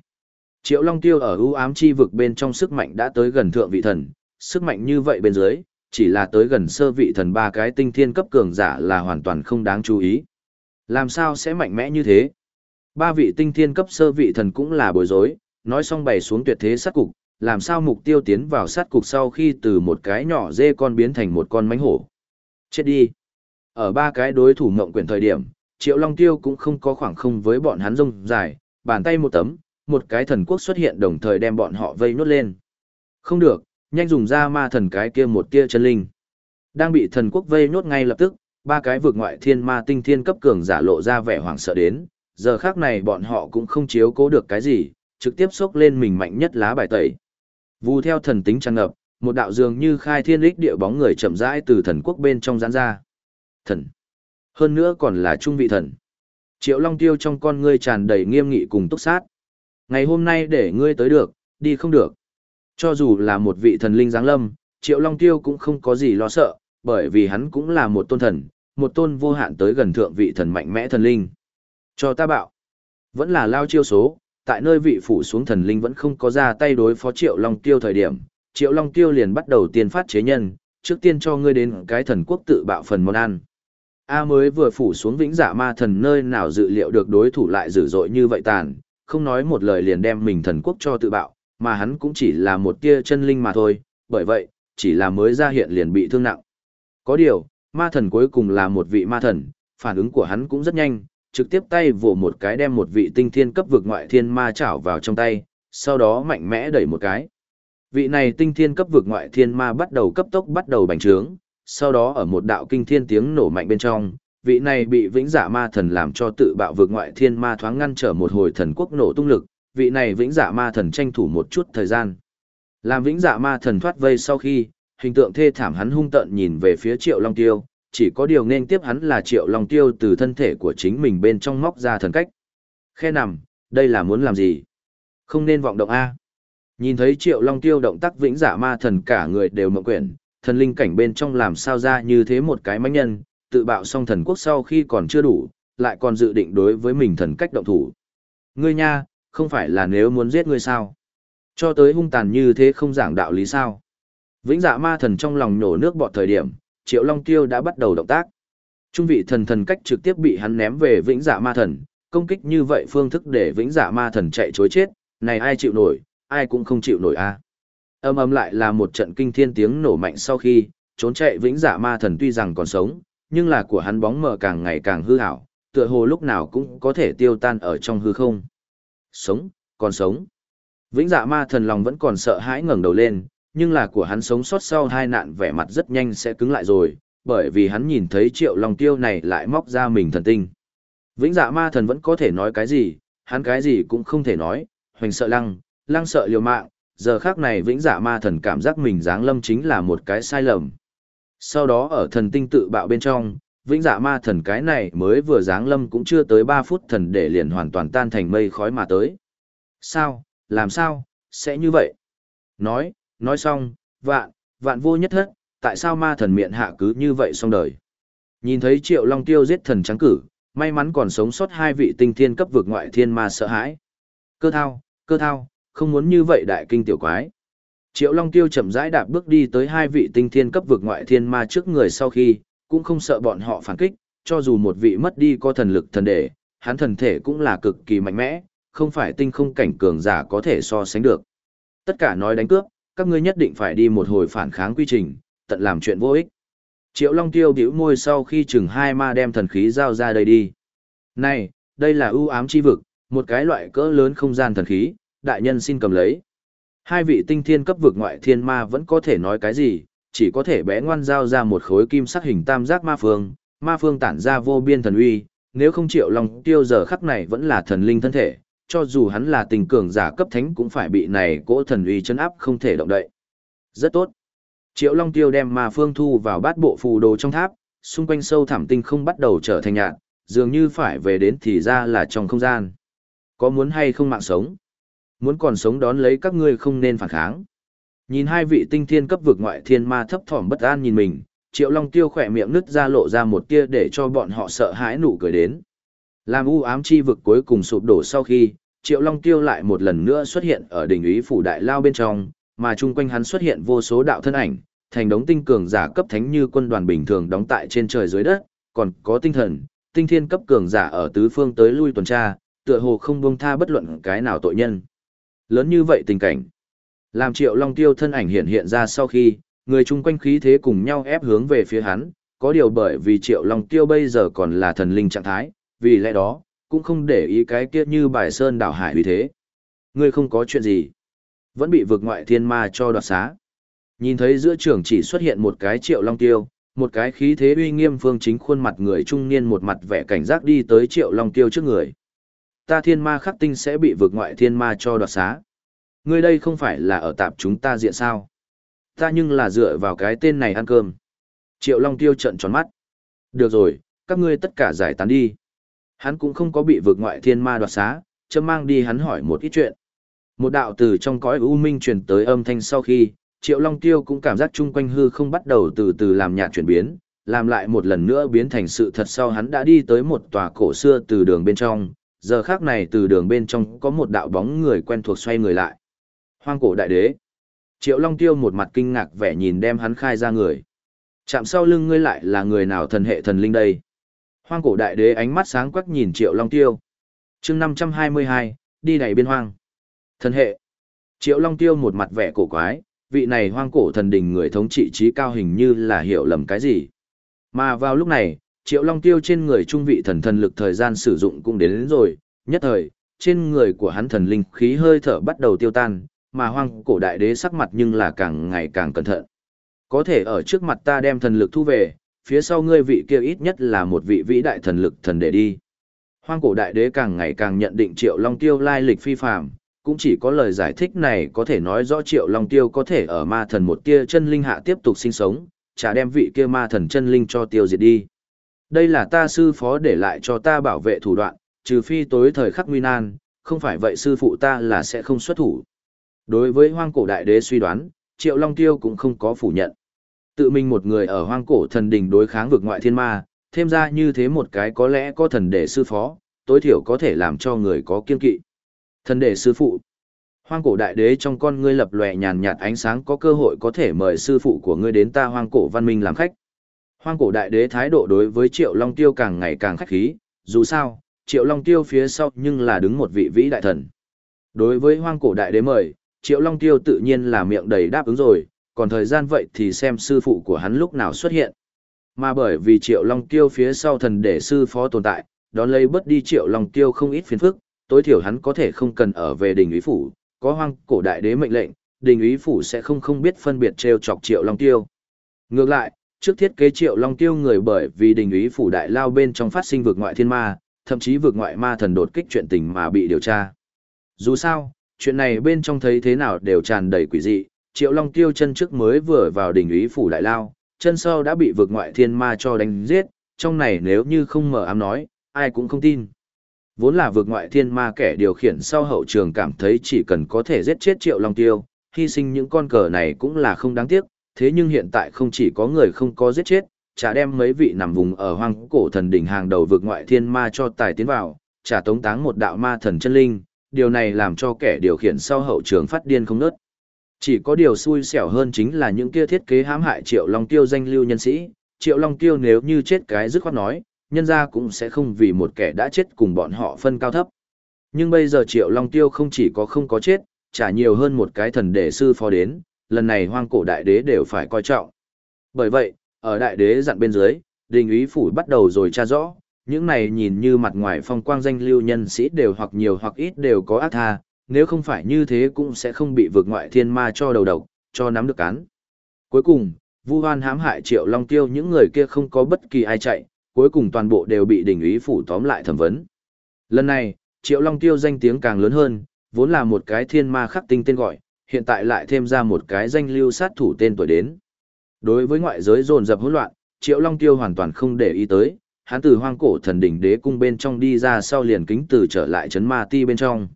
Triệu Long Tiêu ở ưu ám chi vực bên trong sức mạnh đã tới gần thượng vị thần, sức mạnh như vậy bên dưới, chỉ là tới gần sơ vị thần ba cái tinh thiên cấp cường giả là hoàn toàn không đáng chú ý. Làm sao sẽ mạnh mẽ như thế? Ba vị tinh thiên cấp sơ vị thần cũng là bối rối, nói xong bày xuống tuyệt thế sát cục, làm sao mục tiêu tiến vào sát cục sau khi từ một cái nhỏ dê con biến thành một con mánh hổ. Chết đi. Ở ba cái đối thủ mộng quyển thời điểm, Triệu Long Tiêu cũng không có khoảng không với bọn hắn rông dài, bàn tay một tấm, một cái thần quốc xuất hiện đồng thời đem bọn họ vây nốt lên. Không được, nhanh dùng ra ma thần cái kia một tia chân linh. Đang bị thần quốc vây nốt ngay lập tức, ba cái vực ngoại thiên ma tinh thiên cấp cường giả lộ ra vẻ hoảng sợ đến, giờ khác này bọn họ cũng không chiếu cố được cái gì, trực tiếp xốc lên mình mạnh nhất lá bài tẩy. Vù theo thần tính tràn ngập, một đạo dường như khai thiên lích địa bóng người chậm rãi từ thần quốc bên trong giãn ra. Thần. Hơn nữa còn là trung vị thần. Triệu Long Tiêu trong con ngươi tràn đầy nghiêm nghị cùng túc sát. Ngày hôm nay để ngươi tới được, đi không được. Cho dù là một vị thần linh giáng lâm, Triệu Long Tiêu cũng không có gì lo sợ, bởi vì hắn cũng là một tôn thần, một tôn vô hạn tới gần thượng vị thần mạnh mẽ thần linh. Cho ta bạo. Vẫn là lao chiêu số, tại nơi vị phủ xuống thần linh vẫn không có ra tay đối phó Triệu Long Tiêu thời điểm, Triệu Long Tiêu liền bắt đầu tiên phát chế nhân, trước tiên cho ngươi đến cái thần quốc tự bạo phần món ăn. A mới vừa phủ xuống vĩnh dạ ma thần nơi nào dự liệu được đối thủ lại dữ dội như vậy tàn, không nói một lời liền đem mình thần quốc cho tự bạo, mà hắn cũng chỉ là một tia chân linh mà thôi, bởi vậy, chỉ là mới ra hiện liền bị thương nặng. Có điều, ma thần cuối cùng là một vị ma thần, phản ứng của hắn cũng rất nhanh, trực tiếp tay vồ một cái đem một vị tinh thiên cấp vực ngoại thiên ma chảo vào trong tay, sau đó mạnh mẽ đẩy một cái. Vị này tinh thiên cấp vực ngoại thiên ma bắt đầu cấp tốc bắt đầu bành trướng, sau đó ở một đạo kinh thiên tiếng nổ mạnh bên trong, vị này bị vĩnh giả ma thần làm cho tự bạo vượt ngoại thiên ma thoáng ngăn trở một hồi thần quốc nổ tung lực, vị này vĩnh giả ma thần tranh thủ một chút thời gian. Làm vĩnh giả ma thần thoát vây sau khi, hình tượng thê thảm hắn hung tợn nhìn về phía Triệu Long Tiêu, chỉ có điều nên tiếp hắn là Triệu Long Tiêu từ thân thể của chính mình bên trong móc ra thần cách. Khe nằm, đây là muốn làm gì? Không nên vọng động A. Nhìn thấy Triệu Long Tiêu động tác vĩnh giả ma thần cả người đều mộng quyển, thần linh cảnh bên trong làm sao ra như thế một cái mánh nhân, tự bạo xong thần quốc sau khi còn chưa đủ, lại còn dự định đối với mình thần cách động thủ. Ngươi nha, không phải là nếu muốn giết ngươi sao? Cho tới hung tàn như thế không giảng đạo lý sao? Vĩnh dạ ma thần trong lòng nổ nước bọt thời điểm, Triệu Long Tiêu đã bắt đầu động tác. Trung vị thần thần cách trực tiếp bị hắn ném về vĩnh dạ ma thần, công kích như vậy phương thức để vĩnh dạ ma thần chạy chối chết, này ai chịu nổi, ai cũng không chịu nổi a. Âm âm lại là một trận kinh thiên tiếng nổ mạnh sau khi, trốn chạy vĩnh dạ ma thần tuy rằng còn sống, nhưng là của hắn bóng mờ càng ngày càng hư hảo, tựa hồ lúc nào cũng có thể tiêu tan ở trong hư không. Sống, còn sống. Vĩnh dạ ma thần lòng vẫn còn sợ hãi ngẩng đầu lên, nhưng là của hắn sống sót sau hai nạn vẻ mặt rất nhanh sẽ cứng lại rồi, bởi vì hắn nhìn thấy triệu lòng tiêu này lại móc ra mình thần tinh. Vĩnh dạ ma thần vẫn có thể nói cái gì, hắn cái gì cũng không thể nói, hoành sợ lăng, lăng sợ liều mạng, giờ khác này vĩnh dạ ma thần cảm giác mình giáng lâm chính là một cái sai lầm. Sau đó ở thần tinh tự bạo bên trong, vĩnh dạ ma thần cái này mới vừa giáng lâm cũng chưa tới 3 phút thần để liền hoàn toàn tan thành mây khói mà tới. Sao, làm sao, sẽ như vậy? Nói, nói xong, vạn, vạn vô nhất thất, tại sao ma thần miệng hạ cứ như vậy xong đời? Nhìn thấy triệu long tiêu giết thần trắng cử, may mắn còn sống sót hai vị tinh thiên cấp vực ngoại thiên ma sợ hãi. Cơ thao, cơ thao, không muốn như vậy đại kinh tiểu quái. Triệu Long Tiêu chậm rãi đạp bước đi tới hai vị tinh thiên cấp vực ngoại thiên ma trước người sau khi, cũng không sợ bọn họ phản kích, cho dù một vị mất đi có thần lực thần đệ, hắn thần thể cũng là cực kỳ mạnh mẽ, không phải tinh không cảnh cường giả có thể so sánh được. Tất cả nói đánh cướp, các ngươi nhất định phải đi một hồi phản kháng quy trình, tận làm chuyện vô ích. Triệu Long Tiêu bĩu môi sau khi chừng hai ma đem thần khí giao ra đây đi. Này, đây là ưu ám chi vực, một cái loại cỡ lớn không gian thần khí, đại nhân xin cầm lấy. Hai vị tinh thiên cấp vực ngoại thiên ma vẫn có thể nói cái gì, chỉ có thể bé ngoan giao ra một khối kim sắc hình tam giác ma phương, ma phương tản ra vô biên thần uy, nếu không chịu lòng tiêu giờ khắc này vẫn là thần linh thân thể, cho dù hắn là tình cường giả cấp thánh cũng phải bị này cỗ thần uy chấn áp không thể động đậy. Rất tốt. Triệu Long Tiêu đem ma phương thu vào bát bộ phù đồ trong tháp, xung quanh sâu thẳm tinh không bắt đầu trở thành nhạt, dường như phải về đến thì ra là trong không gian. Có muốn hay không mạng sống? Muốn còn sống đón lấy các ngươi không nên phản kháng. Nhìn hai vị tinh thiên cấp vực ngoại thiên ma thấp thỏm bất an nhìn mình, Triệu Long Tiêu khỏe miệng nứt ra lộ ra một tia để cho bọn họ sợ hãi nụ cười đến. Làm u ám chi vực cuối cùng sụp đổ sau khi, Triệu Long Tiêu lại một lần nữa xuất hiện ở đỉnh úy phủ đại lao bên trong, mà chung quanh hắn xuất hiện vô số đạo thân ảnh, thành đống tinh cường giả cấp thánh như quân đoàn bình thường đóng tại trên trời dưới đất, còn có tinh thần, tinh thiên cấp cường giả ở tứ phương tới lui tuần tra, tựa hồ không buông tha bất luận cái nào tội nhân. Lớn như vậy tình cảnh. Làm triệu long tiêu thân ảnh hiện hiện ra sau khi, người chung quanh khí thế cùng nhau ép hướng về phía hắn, có điều bởi vì triệu long tiêu bây giờ còn là thần linh trạng thái, vì lẽ đó, cũng không để ý cái kia như bài sơn đảo hải vì thế. Ngươi không có chuyện gì. Vẫn bị vực ngoại thiên ma cho đoạt xá. Nhìn thấy giữa trường chỉ xuất hiện một cái triệu long tiêu, một cái khí thế uy nghiêm phương chính khuôn mặt người trung niên một mặt vẻ cảnh giác đi tới triệu long tiêu trước người. Ta thiên ma khắc tinh sẽ bị vực ngoại thiên ma cho đoạt xá. Ngươi đây không phải là ở tạp chúng ta diện sao. Ta nhưng là dựa vào cái tên này ăn cơm. Triệu long tiêu trận tròn mắt. Được rồi, các ngươi tất cả giải tán đi. Hắn cũng không có bị vực ngoại thiên ma đoạt xá, chấm mang đi hắn hỏi một ít chuyện. Một đạo từ trong cõi u minh truyền tới âm thanh sau khi, Triệu Long Tiêu cũng cảm giác chung quanh hư không bắt đầu từ từ làm nhạt chuyển biến, làm lại một lần nữa biến thành sự thật sau hắn đã đi tới một tòa cổ xưa từ đường bên trong, giờ khác này từ đường bên trong có một đạo bóng người quen thuộc xoay người lại. Hoang cổ đại đế. Triệu Long Tiêu một mặt kinh ngạc vẻ nhìn đem hắn khai ra người. Chạm sau lưng ngươi lại là người nào thần hệ thần linh đây? Hoang cổ đại đế ánh mắt sáng quắc nhìn Triệu Long Tiêu. chương 522, đi đầy biên hoang. Thần hệ. Triệu Long Tiêu một mặt vẻ cổ quái, vị này hoang cổ thần đình người thống trị trí cao hình như là hiểu lầm cái gì. Mà vào lúc này, Triệu Long Tiêu trên người trung vị thần thần lực thời gian sử dụng cũng đến, đến rồi, nhất thời, trên người của hắn thần linh khí hơi thở bắt đầu tiêu tan, mà hoang cổ đại đế sắc mặt nhưng là càng ngày càng cẩn thận. Có thể ở trước mặt ta đem thần lực thu về, phía sau ngươi vị kia ít nhất là một vị vĩ đại thần lực thần để đi. Hoang cổ đại đế càng ngày càng nhận định Triệu Long Tiêu lai lịch phi phàm, cũng chỉ có lời giải thích này có thể nói rõ Triệu Long Tiêu có thể ở ma thần một tia chân linh hạ tiếp tục sinh sống, chả đem vị kia ma thần chân linh cho tiêu diệt đi. Đây là ta sư phó để lại cho ta bảo vệ thủ đoạn, trừ phi tối thời khắc nguy nan, không phải vậy sư phụ ta là sẽ không xuất thủ. Đối với hoang cổ đại đế suy đoán, Triệu Long Tiêu cũng không có phủ nhận. Tự mình một người ở hoang cổ thần đình đối kháng vực ngoại thiên ma, thêm ra như thế một cái có lẽ có thần để sư phó, tối thiểu có thể làm cho người có kiên kỵ. Thần đệ sư phụ. Hoang cổ đại đế trong con ngươi lập lòe nhàn nhạt ánh sáng có cơ hội có thể mời sư phụ của ngươi đến ta hoang cổ văn minh làm khách. Hoang cổ đại đế thái độ đối với Triệu Long Tiêu càng ngày càng khách khí, dù sao, Triệu Long Tiêu phía sau nhưng là đứng một vị vĩ đại thần. Đối với hoang cổ đại đế mời, Triệu Long Tiêu tự nhiên là miệng đầy đáp ứng rồi, còn thời gian vậy thì xem sư phụ của hắn lúc nào xuất hiện. Mà bởi vì Triệu Long Tiêu phía sau thần đệ sư phó tồn tại, đón lấy bất đi Triệu Long Tiêu không ít phiền phức, tối thiểu hắn có thể không cần ở về đình ý phủ, có hoang cổ đại đế mệnh lệnh, đình ý phủ sẽ không không biết phân biệt treo chọc Triệu Long Tiêu. Ngược lại, trước thiết kế Triệu Long Tiêu người bởi vì đình Ý phủ đại lao bên trong phát sinh vượt ngoại thiên ma, thậm chí vượt ngoại ma thần đột kích chuyện tình mà bị điều tra. Dù sao, chuyện này bên trong thấy thế nào đều tràn đầy quỷ dị, Triệu Long Tiêu chân trước mới vừa vào đỉnh Ý phủ đại lao, chân sau đã bị vượt ngoại thiên ma cho đánh giết, trong này nếu như không mở ám nói, ai cũng không tin. Vốn là vượt ngoại thiên ma kẻ điều khiển sau hậu trường cảm thấy chỉ cần có thể giết chết Triệu Long Tiêu, hy sinh những con cờ này cũng là không đáng tiếc, thế nhưng hiện tại không chỉ có người không có giết chết, chả đem mấy vị nằm vùng ở hoang cổ thần đỉnh hàng đầu vực ngoại thiên ma cho tài tiến vào, chả tống táng một đạo ma thần chân linh, điều này làm cho kẻ điều khiển sau hậu trường phát điên không nớt. Chỉ có điều xui xẻo hơn chính là những kia thiết kế hãm hại Triệu Long Tiêu danh lưu nhân sĩ, Triệu Long Tiêu nếu như chết cái dứt khoát nói, nhân ra cũng sẽ không vì một kẻ đã chết cùng bọn họ phân cao thấp. Nhưng bây giờ Triệu Long Tiêu không chỉ có không có chết, trả nhiều hơn một cái thần đệ sư phó đến, lần này hoang cổ đại đế đều phải coi trọng. Bởi vậy, ở đại đế dặn bên dưới, đình úy phủ bắt đầu rồi tra rõ, những này nhìn như mặt ngoài phong quang danh lưu nhân sĩ đều hoặc nhiều hoặc ít đều có ác tha, nếu không phải như thế cũng sẽ không bị vượt ngoại thiên ma cho đầu độc, cho nắm được cán. Cuối cùng, Vu Hoan hãm hại Triệu Long Tiêu những người kia không có bất kỳ ai chạy, cuối cùng toàn bộ đều bị đình úy phủ tóm lại thẩm vấn. Lần này, Triệu Long Tiêu danh tiếng càng lớn hơn, vốn là một cái thiên ma khắc tinh tên gọi, hiện tại lại thêm ra một cái danh lưu sát thủ tên tuổi đến. Đối với ngoại giới dồn dập hỗn loạn, Triệu Long Tiêu hoàn toàn không để ý tới, hắn từ hoang cổ thần đỉnh đế cung bên trong đi ra sau liền kính từ trở lại chấn ma ti bên trong.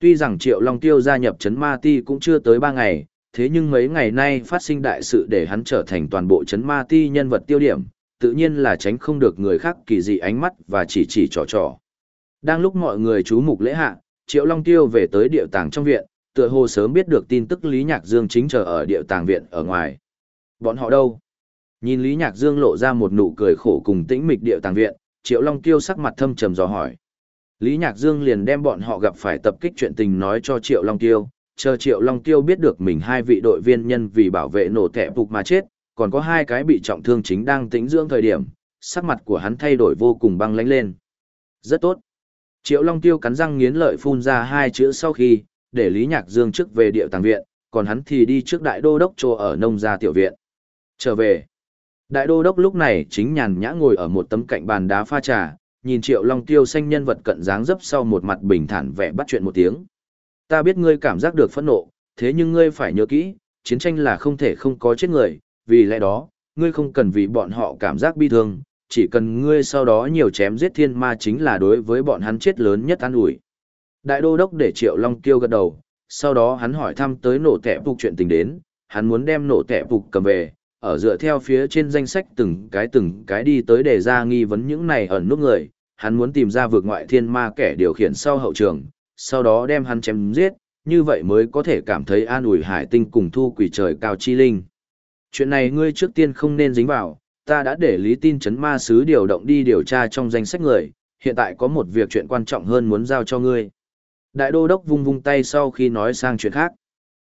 Tuy rằng Triệu Long Tiêu gia nhập chấn ma ti cũng chưa tới 3 ngày, thế nhưng mấy ngày nay phát sinh đại sự để hắn trở thành toàn bộ chấn ma ti nhân vật tiêu điểm, tự nhiên là tránh không được người khác kỳ dị ánh mắt và chỉ chỉ trò trò. Đang lúc mọi người chú mục lễ hạ, Triệu Long Tiêu về tới địa tàng trong viện, tựa hồ sớm biết được tin tức Lý Nhạc Dương chính chờ ở địa tàng viện ở ngoài. Bọn họ đâu? Nhìn Lý Nhạc Dương lộ ra một nụ cười khổ cùng tĩnh mịch địa tàng viện, Triệu Long Tiêu sắc mặt thâm trầm dò hỏi. Lý Nhạc Dương liền đem bọn họ gặp phải tập kích chuyện tình nói cho Triệu Long Tiêu, chờ Triệu Long Tiêu biết được mình hai vị đội viên nhân vì bảo vệ nổ thẻ phục mà chết, còn có hai cái bị trọng thương chính đang tĩnh dưỡng thời điểm, sắc mặt của hắn thay đổi vô cùng băng lãnh lên. Rất tốt. Triệu Long Tiêu cắn răng nghiến lợi phun ra hai chữ sau khi, để Lý Nhạc Dương trước về địa tàng viện, còn hắn thì đi trước đại đô đốc trô ở nông gia tiểu viện. Trở về. Đại đô đốc lúc này chính nhàn nhã ngồi ở một tấm cạnh bàn đá pha trà, nhìn Triệu Long Tiêu xanh nhân vật cận dáng dấp sau một mặt bình thản vẻ bắt chuyện một tiếng. Ta biết ngươi cảm giác được phẫn nộ, thế nhưng ngươi phải nhớ kỹ, chiến tranh là không thể không có chết người, vì lẽ đó, ngươi không cần vì bọn họ cảm giác bi thương, chỉ cần ngươi sau đó nhiều chém giết thiên ma chính là đối với bọn hắn chết lớn nhất an ủi. Đại đô đốc để Triệu Long Tiêu gật đầu, sau đó hắn hỏi thăm tới nổ tẻ phục chuyện tình đến, hắn muốn đem nổ tẻ phục cầm về, ở dựa theo phía trên danh sách từng cái từng cái đi tới để ra nghi vấn những này ẩn nút người, hắn muốn tìm ra vượt ngoại thiên ma kẻ điều khiển sau hậu trường, sau đó đem hắn chém giết, như vậy mới có thể cảm thấy an ủi hải tinh cùng thu quỷ trời cao chi linh. Chuyện này ngươi trước tiên không nên dính vào, ta đã để lý tin chấn ma sứ điều động đi điều tra trong danh sách người, hiện tại có một việc chuyện quan trọng hơn muốn giao cho ngươi. Đại đô đốc vung vung tay sau khi nói sang chuyện khác.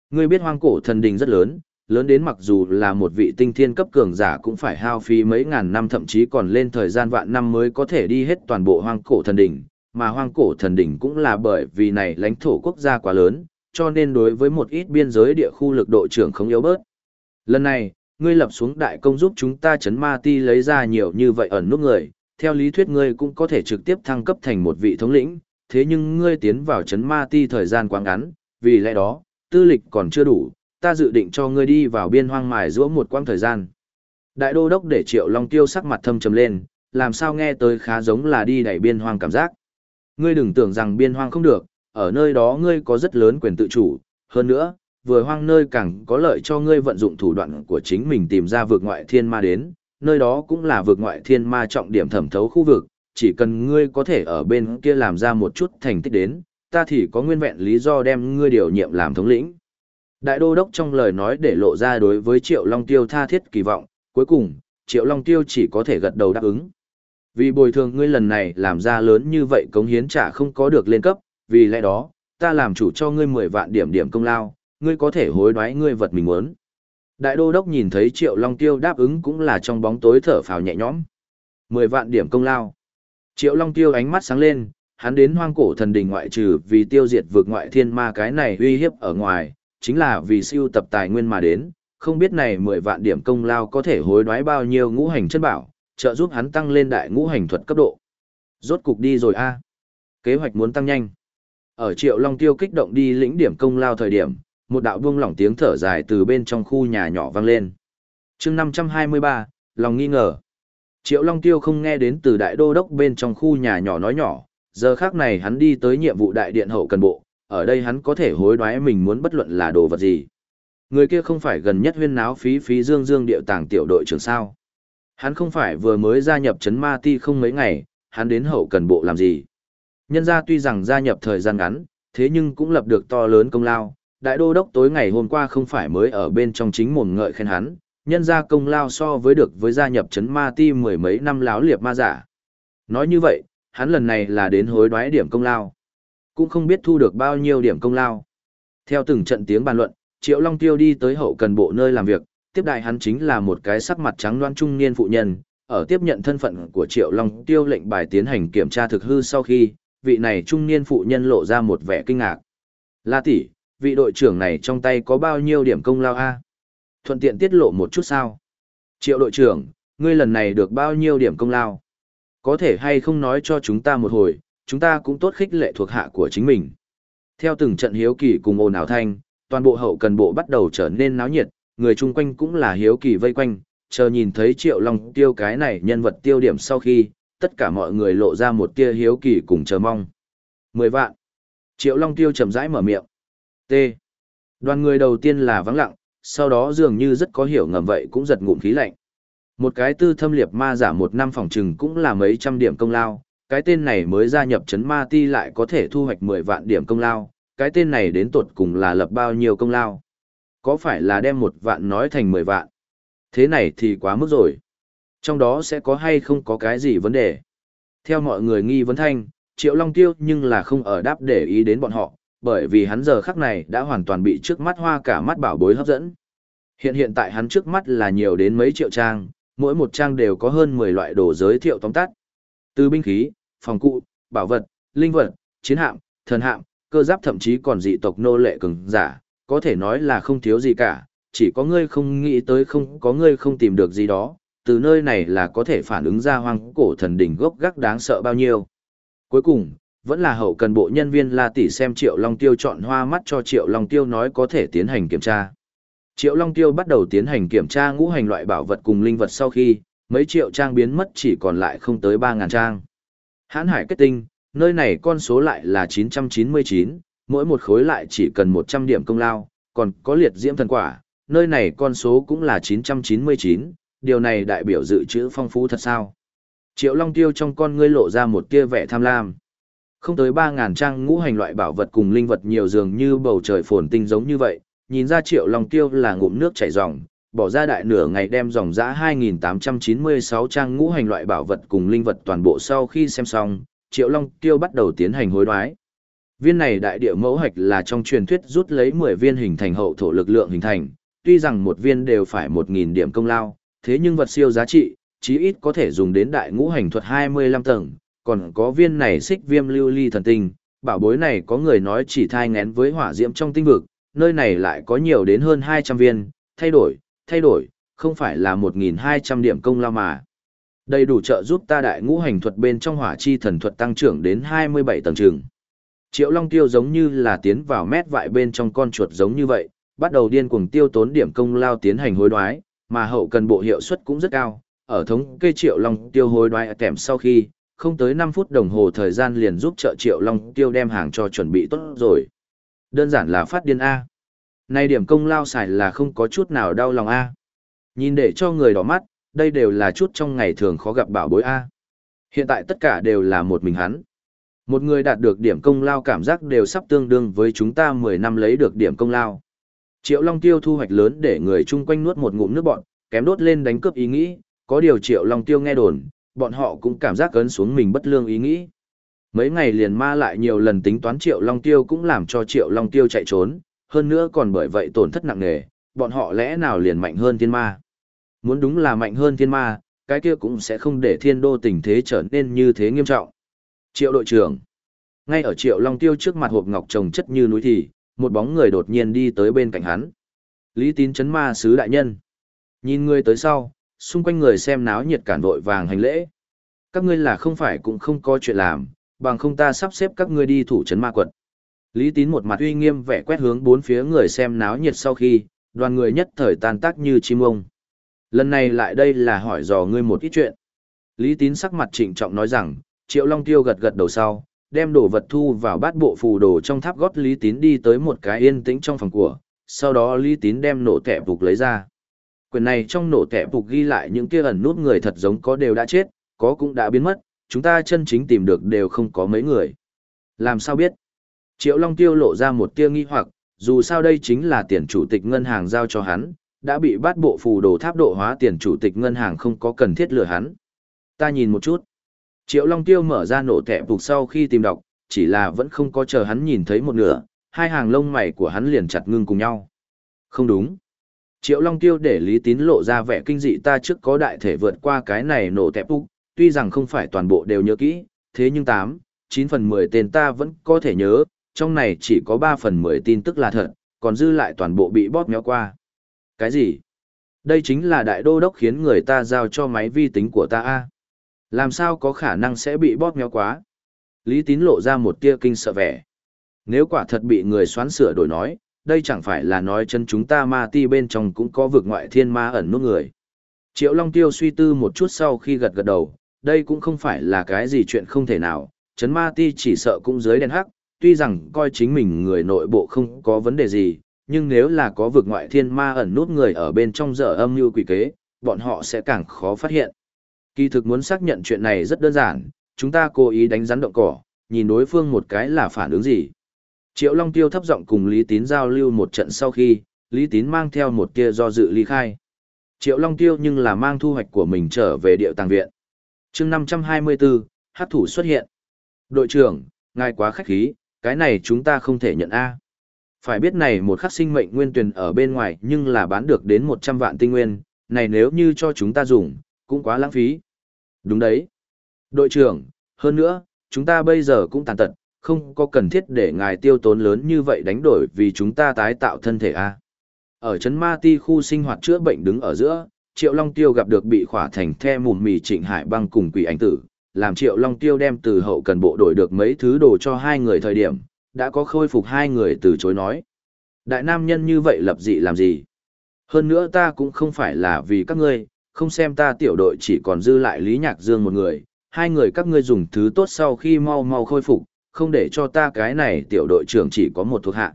Ngươi biết hoang cổ thần đình rất lớn, lớn đến mặc dù là một vị tinh thiên cấp cường giả cũng phải hao phí mấy ngàn năm thậm chí còn lên thời gian vạn năm mới có thể đi hết toàn bộ hoang cổ thần đỉnh, mà hoang cổ thần đỉnh cũng là bởi vì này lãnh thổ quốc gia quá lớn, cho nên đối với một ít biên giới địa khu lực độ trưởng không yếu bớt. Lần này, ngươi lập xuống đại công giúp chúng ta chấn ma ti lấy ra nhiều như vậy ẩn nút người, theo lý thuyết ngươi cũng có thể trực tiếp thăng cấp thành một vị thống lĩnh, thế nhưng ngươi tiến vào chấn ma ti thời gian quá ngắn, vì lẽ đó, tư lịch còn chưa đủ, ta dự định cho ngươi đi vào biên hoang mài giữa một quãng thời gian. Đại đô đốc để Triệu Long Tiêu sắc mặt thâm trầm lên, làm sao nghe tới khá giống là đi đẩy biên hoang cảm giác. Ngươi đừng tưởng rằng biên hoang không được, ở nơi đó ngươi có rất lớn quyền tự chủ, hơn nữa, vừa hoang nơi càng có lợi cho ngươi vận dụng thủ đoạn của chính mình tìm ra vực ngoại thiên ma đến, nơi đó cũng là vực ngoại thiên ma trọng điểm thẩm thấu khu vực, chỉ cần ngươi có thể ở bên kia làm ra một chút thành tích đến, ta thì có nguyên vẹn lý do đem ngươi điều nhiệm làm thống lĩnh. Đại đô đốc trong lời nói để lộ ra đối với Triệu Long Tiêu tha thiết kỳ vọng, cuối cùng, Triệu Long Tiêu chỉ có thể gật đầu đáp ứng. Vì bồi thường ngươi lần này làm ra lớn như vậy cống hiến trả không có được lên cấp, vì lẽ đó, ta làm chủ cho ngươi 10 vạn điểm điểm công lao, ngươi có thể hối đoái ngươi vật mình muốn. Đại đô đốc nhìn thấy Triệu Long Tiêu đáp ứng cũng là trong bóng tối thở phào nhẹ nhõm. 10 vạn điểm công lao. Triệu Long Tiêu ánh mắt sáng lên, hắn đến hoang cổ thần đình ngoại trừ vì tiêu diệt vượt ngoại thiên ma cái này uy hiếp ở ngoài, chính là vì siêu tập tài nguyên mà đến, không biết này 10 vạn điểm công lao có thể hối đoái bao nhiêu ngũ hành chân bảo, trợ giúp hắn tăng lên đại ngũ hành thuật cấp độ. Rốt cục đi rồi a. Kế hoạch muốn tăng nhanh. Ở Triệu Long Tiêu kích động đi lĩnh điểm công lao thời điểm, một đạo buông lỏng tiếng thở dài từ bên trong khu nhà nhỏ vang lên. chương 523, lòng nghi ngờ. Triệu Long Tiêu không nghe đến từ đại đô đốc bên trong khu nhà nhỏ nói nhỏ, giờ khác này hắn đi tới nhiệm vụ đại điện hậu cần bộ, ở đây hắn có thể hối đoái mình muốn bất luận là đồ vật gì. Người kia không phải gần nhất huyên náo phí phí dương dương điệu tàng tiểu đội trưởng sao. Hắn không phải vừa mới gia nhập chấn ma ti không mấy ngày, hắn đến hậu cần bộ làm gì. Nhân ra tuy rằng gia nhập thời gian ngắn, thế nhưng cũng lập được to lớn công lao. Đại đô đốc tối ngày hôm qua không phải mới ở bên trong chính mồm ngợi khen hắn, nhân ra công lao so với được với gia nhập chấn ma ti mười mấy năm láo liệp ma giả. Nói như vậy, hắn lần này là đến hối đoái điểm công lao. Cũng không biết thu được bao nhiêu điểm công lao. Theo từng trận tiếng bàn luận, Triệu Long Tiêu đi tới hậu cần bộ nơi làm việc, tiếp đại hắn chính là một cái sắc mặt trắng loan trung niên phụ nhân, ở tiếp nhận thân phận của Triệu Long Tiêu lệnh bài tiến hành kiểm tra thực hư sau khi, vị này trung niên phụ nhân lộ ra một vẻ kinh ngạc. La tỷ, vị đội trưởng này trong tay có bao nhiêu điểm công lao a? Thuận tiện tiết lộ một chút sao? Triệu đội trưởng, ngươi lần này được bao nhiêu điểm công lao? Có thể hay không nói cho chúng ta một hồi, chúng ta cũng tốt khích lệ thuộc hạ của chính mình. Theo từng trận hiếu kỳ cùng ồn ào thanh, toàn bộ hậu cần bộ bắt đầu trở nên náo nhiệt, người chung quanh cũng là hiếu kỳ vây quanh, chờ nhìn thấy triệu long tiêu cái này nhân vật tiêu điểm sau khi, tất cả mọi người lộ ra một tia hiếu kỳ cùng chờ mong. Mười vạn. Triệu long tiêu chậm rãi mở miệng. T. Đoàn người đầu tiên là vắng lặng, sau đó dường như rất có hiểu ngầm vậy cũng giật ngụm khí lạnh. Một cái tư thâm liệt ma giả một năm phòng trừng cũng là mấy trăm điểm công lao, cái tên này mới gia nhập chấn ma ti lại có thể thu hoạch 10 vạn điểm công lao, cái tên này đến tuột cùng là lập bao nhiêu công lao. Có phải là đem một vạn nói thành 10 vạn? Thế này thì quá mức rồi. Trong đó sẽ có hay không có cái gì vấn đề? Theo mọi người nghi vấn thanh, Triệu Long Tiêu nhưng là không ở đáp để ý đến bọn họ, bởi vì hắn giờ khắc này đã hoàn toàn bị trước mắt hoa cả mắt bảo bối hấp dẫn. Hiện hiện tại hắn trước mắt là nhiều đến mấy triệu trang, mỗi một trang đều có hơn 10 loại đồ giới thiệu tóm tắt. Từ binh khí, phòng cụ, bảo vật, linh vật, chiến hạm, thần hạm, cơ giáp thậm chí còn dị tộc nô lệ cường giả, có thể nói là không thiếu gì cả, chỉ có ngươi không nghĩ tới không có ngươi không tìm được gì đó, từ nơi này là có thể phản ứng ra hoang cổ thần đỉnh gốc gác đáng sợ bao nhiêu. Cuối cùng, vẫn là hậu cần bộ nhân viên La Tỷ xem Triệu Long Tiêu chọn hoa mắt cho Triệu Long Tiêu nói có thể tiến hành kiểm tra. Triệu Long Tiêu bắt đầu tiến hành kiểm tra ngũ hành loại bảo vật cùng linh vật sau khi, mấy triệu trang biến mất chỉ còn lại không tới 3.000 trang. Hãn hải kết tinh, nơi này con số lại là 999, mỗi một khối lại chỉ cần 100 điểm công lao, còn có liệt diễm thần quả, nơi này con số cũng là 999, điều này đại biểu dự trữ phong phú thật sao. Triệu Long Tiêu trong con ngươi lộ ra một tia vẻ tham lam. Không tới 3.000 trang ngũ hành loại bảo vật cùng linh vật nhiều dường như bầu trời phồn tinh giống như vậy, nhìn ra Triệu Long Tiêu là ngụm nước chảy ròng, bỏ ra đại nửa ngày đem dòng giã 2.896 trang ngũ hành loại bảo vật cùng linh vật toàn bộ sau khi xem xong, Triệu Long Tiêu bắt đầu tiến hành hối đoái. Viên này đại địa mẫu hạch là trong truyền thuyết rút lấy 10 viên hình thành hậu thổ lực lượng hình thành, tuy rằng một viên đều phải 1.000 điểm công lao, thế nhưng vật siêu giá trị, chí ít có thể dùng đến đại ngũ hành thuật 25 tầng, còn có viên này xích viêm lưu ly thần tinh, bảo bối này có người nói chỉ thai ngén với hỏa diễm trong tinh vực, nơi này lại có nhiều đến hơn 200 viên, thay đổi, thay đổi, không phải là 1.200 điểm công lao mà. Đầy đủ trợ giúp ta đại ngũ hành thuật bên trong hỏa chi thần thuật tăng trưởng đến 27 tầng trường. Triệu Long Tiêu giống như là tiến vào mét vại bên trong con chuột giống như vậy, bắt đầu điên cuồng tiêu tốn điểm công lao tiến hành hối đoái, mà hậu cần bộ hiệu suất cũng rất cao. Ở thống kê Triệu Long Tiêu hối đoái kèm sau khi, không tới 5 phút đồng hồ thời gian liền giúp trợ Triệu Long Tiêu đem hàng cho chuẩn bị tốt rồi. Đơn giản là phát điên A. Nay điểm công lao xài là không có chút nào đau lòng A. Nhìn để cho người đỏ mắt, đây đều là chút trong ngày thường khó gặp bảo bối A. Hiện tại tất cả đều là một mình hắn. Một người đạt được điểm công lao cảm giác đều sắp tương đương với chúng ta 10 năm lấy được điểm công lao. Triệu Long Tiêu thu hoạch lớn để người chung quanh nuốt một ngụm nước bọn, kém đốt lên đánh cướp ý nghĩ, có điều Triệu Long Tiêu nghe đồn, bọn họ cũng cảm giác cấn xuống mình bất lương ý nghĩ. Mấy ngày liền ma lại nhiều lần tính toán Triệu Long Tiêu cũng làm cho Triệu Long Tiêu chạy trốn, hơn nữa còn bởi vậy tổn thất nặng nề, bọn họ lẽ nào liền mạnh hơn thiên ma. Muốn đúng là mạnh hơn thiên ma, cái kia cũng sẽ không để thiên đô tình thế trở nên như thế nghiêm trọng. Triệu đội trưởng. Ngay ở Triệu Long Tiêu trước mặt hộp ngọc trồng chất như núi thì, một bóng người đột nhiên đi tới bên cạnh hắn. Lý tín chấn ma sứ đại nhân. Nhìn người tới sau, xung quanh người xem náo nhiệt cản vội vàng hành lễ. Các ngươi là không phải cũng không có chuyện làm, bằng không ta sắp xếp các ngươi đi thủ trấn ma quật. Lý tín một mặt uy nghiêm vẻ quét hướng bốn phía người xem náo nhiệt sau khi, đoàn người nhất thời tan tác như chim ông. Lần này lại đây là hỏi dò ngươi một ít chuyện. Lý tín sắc mặt trịnh trọng nói rằng, Triệu Long Tiêu gật gật đầu sau, đem đồ vật thu vào bát bộ phù đồ trong tháp gót Lý Tín đi tới một cái yên tĩnh trong phòng của, sau đó Lý Tín đem nổ tẻ phục lấy ra. Quyền này trong nổ tẻ phục ghi lại những kia ẩn nút người thật giống có đều đã chết, có cũng đã biến mất, chúng ta chân chính tìm được đều không có mấy người. Làm sao biết? Triệu Long Tiêu lộ ra một tia nghi hoặc, dù sao đây chính là tiền chủ tịch ngân hàng giao cho hắn, đã bị bắt bộ phù đồ tháp độ hóa tiền chủ tịch ngân hàng không có cần thiết lừa hắn. Ta nhìn một chút. Triệu Long Tiêu mở ra nổ tẻ phục sau khi tìm đọc, chỉ là vẫn không có chờ hắn nhìn thấy một nửa, hai hàng lông mày của hắn liền chặt ngưng cùng nhau. Không đúng. Triệu Long Tiêu để Lý Tín lộ ra vẻ kinh dị ta trước có đại thể vượt qua cái này nổ tẹp phục, tuy rằng không phải toàn bộ đều nhớ kỹ, thế nhưng 8, 9 phần 10 tên ta vẫn có thể nhớ, trong này chỉ có 3 phần 10 tin tức là thật, còn dư lại toàn bộ bị bóp méo qua. Cái gì? Đây chính là đại đô đốc khiến người ta giao cho máy vi tính của ta a. Làm sao có khả năng sẽ bị bóp méo quá? Lý Tín lộ ra một tia kinh sợ vẻ. Nếu quả thật bị người xoán sửa đổi nói, đây chẳng phải là nói chân chúng ta ma ti bên trong cũng có vực ngoại thiên ma ẩn nút người. Triệu Long Tiêu suy tư một chút sau khi gật gật đầu, đây cũng không phải là cái gì chuyện không thể nào, chấn ma ti chỉ sợ cũng dưới đèn hắc, tuy rằng coi chính mình người nội bộ không có vấn đề gì, nhưng nếu là có vực ngoại thiên ma ẩn nút người ở bên trong dở âm như quỷ kế, bọn họ sẽ càng khó phát hiện. Kỳ thực muốn xác nhận chuyện này rất đơn giản, chúng ta cố ý đánh rắn động cỏ, nhìn đối phương một cái là phản ứng gì. Triệu Long Tiêu thấp giọng cùng Lý Tín giao lưu một trận sau khi, Lý Tín mang theo một tia do dự ly khai. Triệu Long Tiêu nhưng là mang thu hoạch của mình trở về điệu tàng viện. chương 524, hát thủ xuất hiện. Đội trưởng, ngài quá khách khí, cái này chúng ta không thể nhận A. Phải biết này một khắc sinh mệnh nguyên tuyển ở bên ngoài nhưng là bán được đến 100 vạn tinh nguyên, này nếu như cho chúng ta dùng, cũng quá lãng phí. Đúng đấy. Đội trưởng, hơn nữa, chúng ta bây giờ cũng tàn tật, không có cần thiết để ngài tiêu tốn lớn như vậy đánh đổi vì chúng ta tái tạo thân thể A. Ở Trấn Ma Ti khu sinh hoạt chữa bệnh đứng ở giữa, Triệu Long Tiêu gặp được bị khỏa thành the mùm mì trịnh hải băng cùng quỷ ảnh tử, làm Triệu Long Tiêu đem từ hậu cần bộ đổi được mấy thứ đồ cho hai người thời điểm, đã có khôi phục hai người từ chối nói. Đại nam nhân như vậy lập dị làm gì? Hơn nữa ta cũng không phải là vì các ngươi, không xem ta tiểu đội chỉ còn dư lại Lý Nhạc Dương một người, hai người các ngươi dùng thứ tốt sau khi mau mau khôi phục, không để cho ta cái này tiểu đội trưởng chỉ có một thuộc hạ.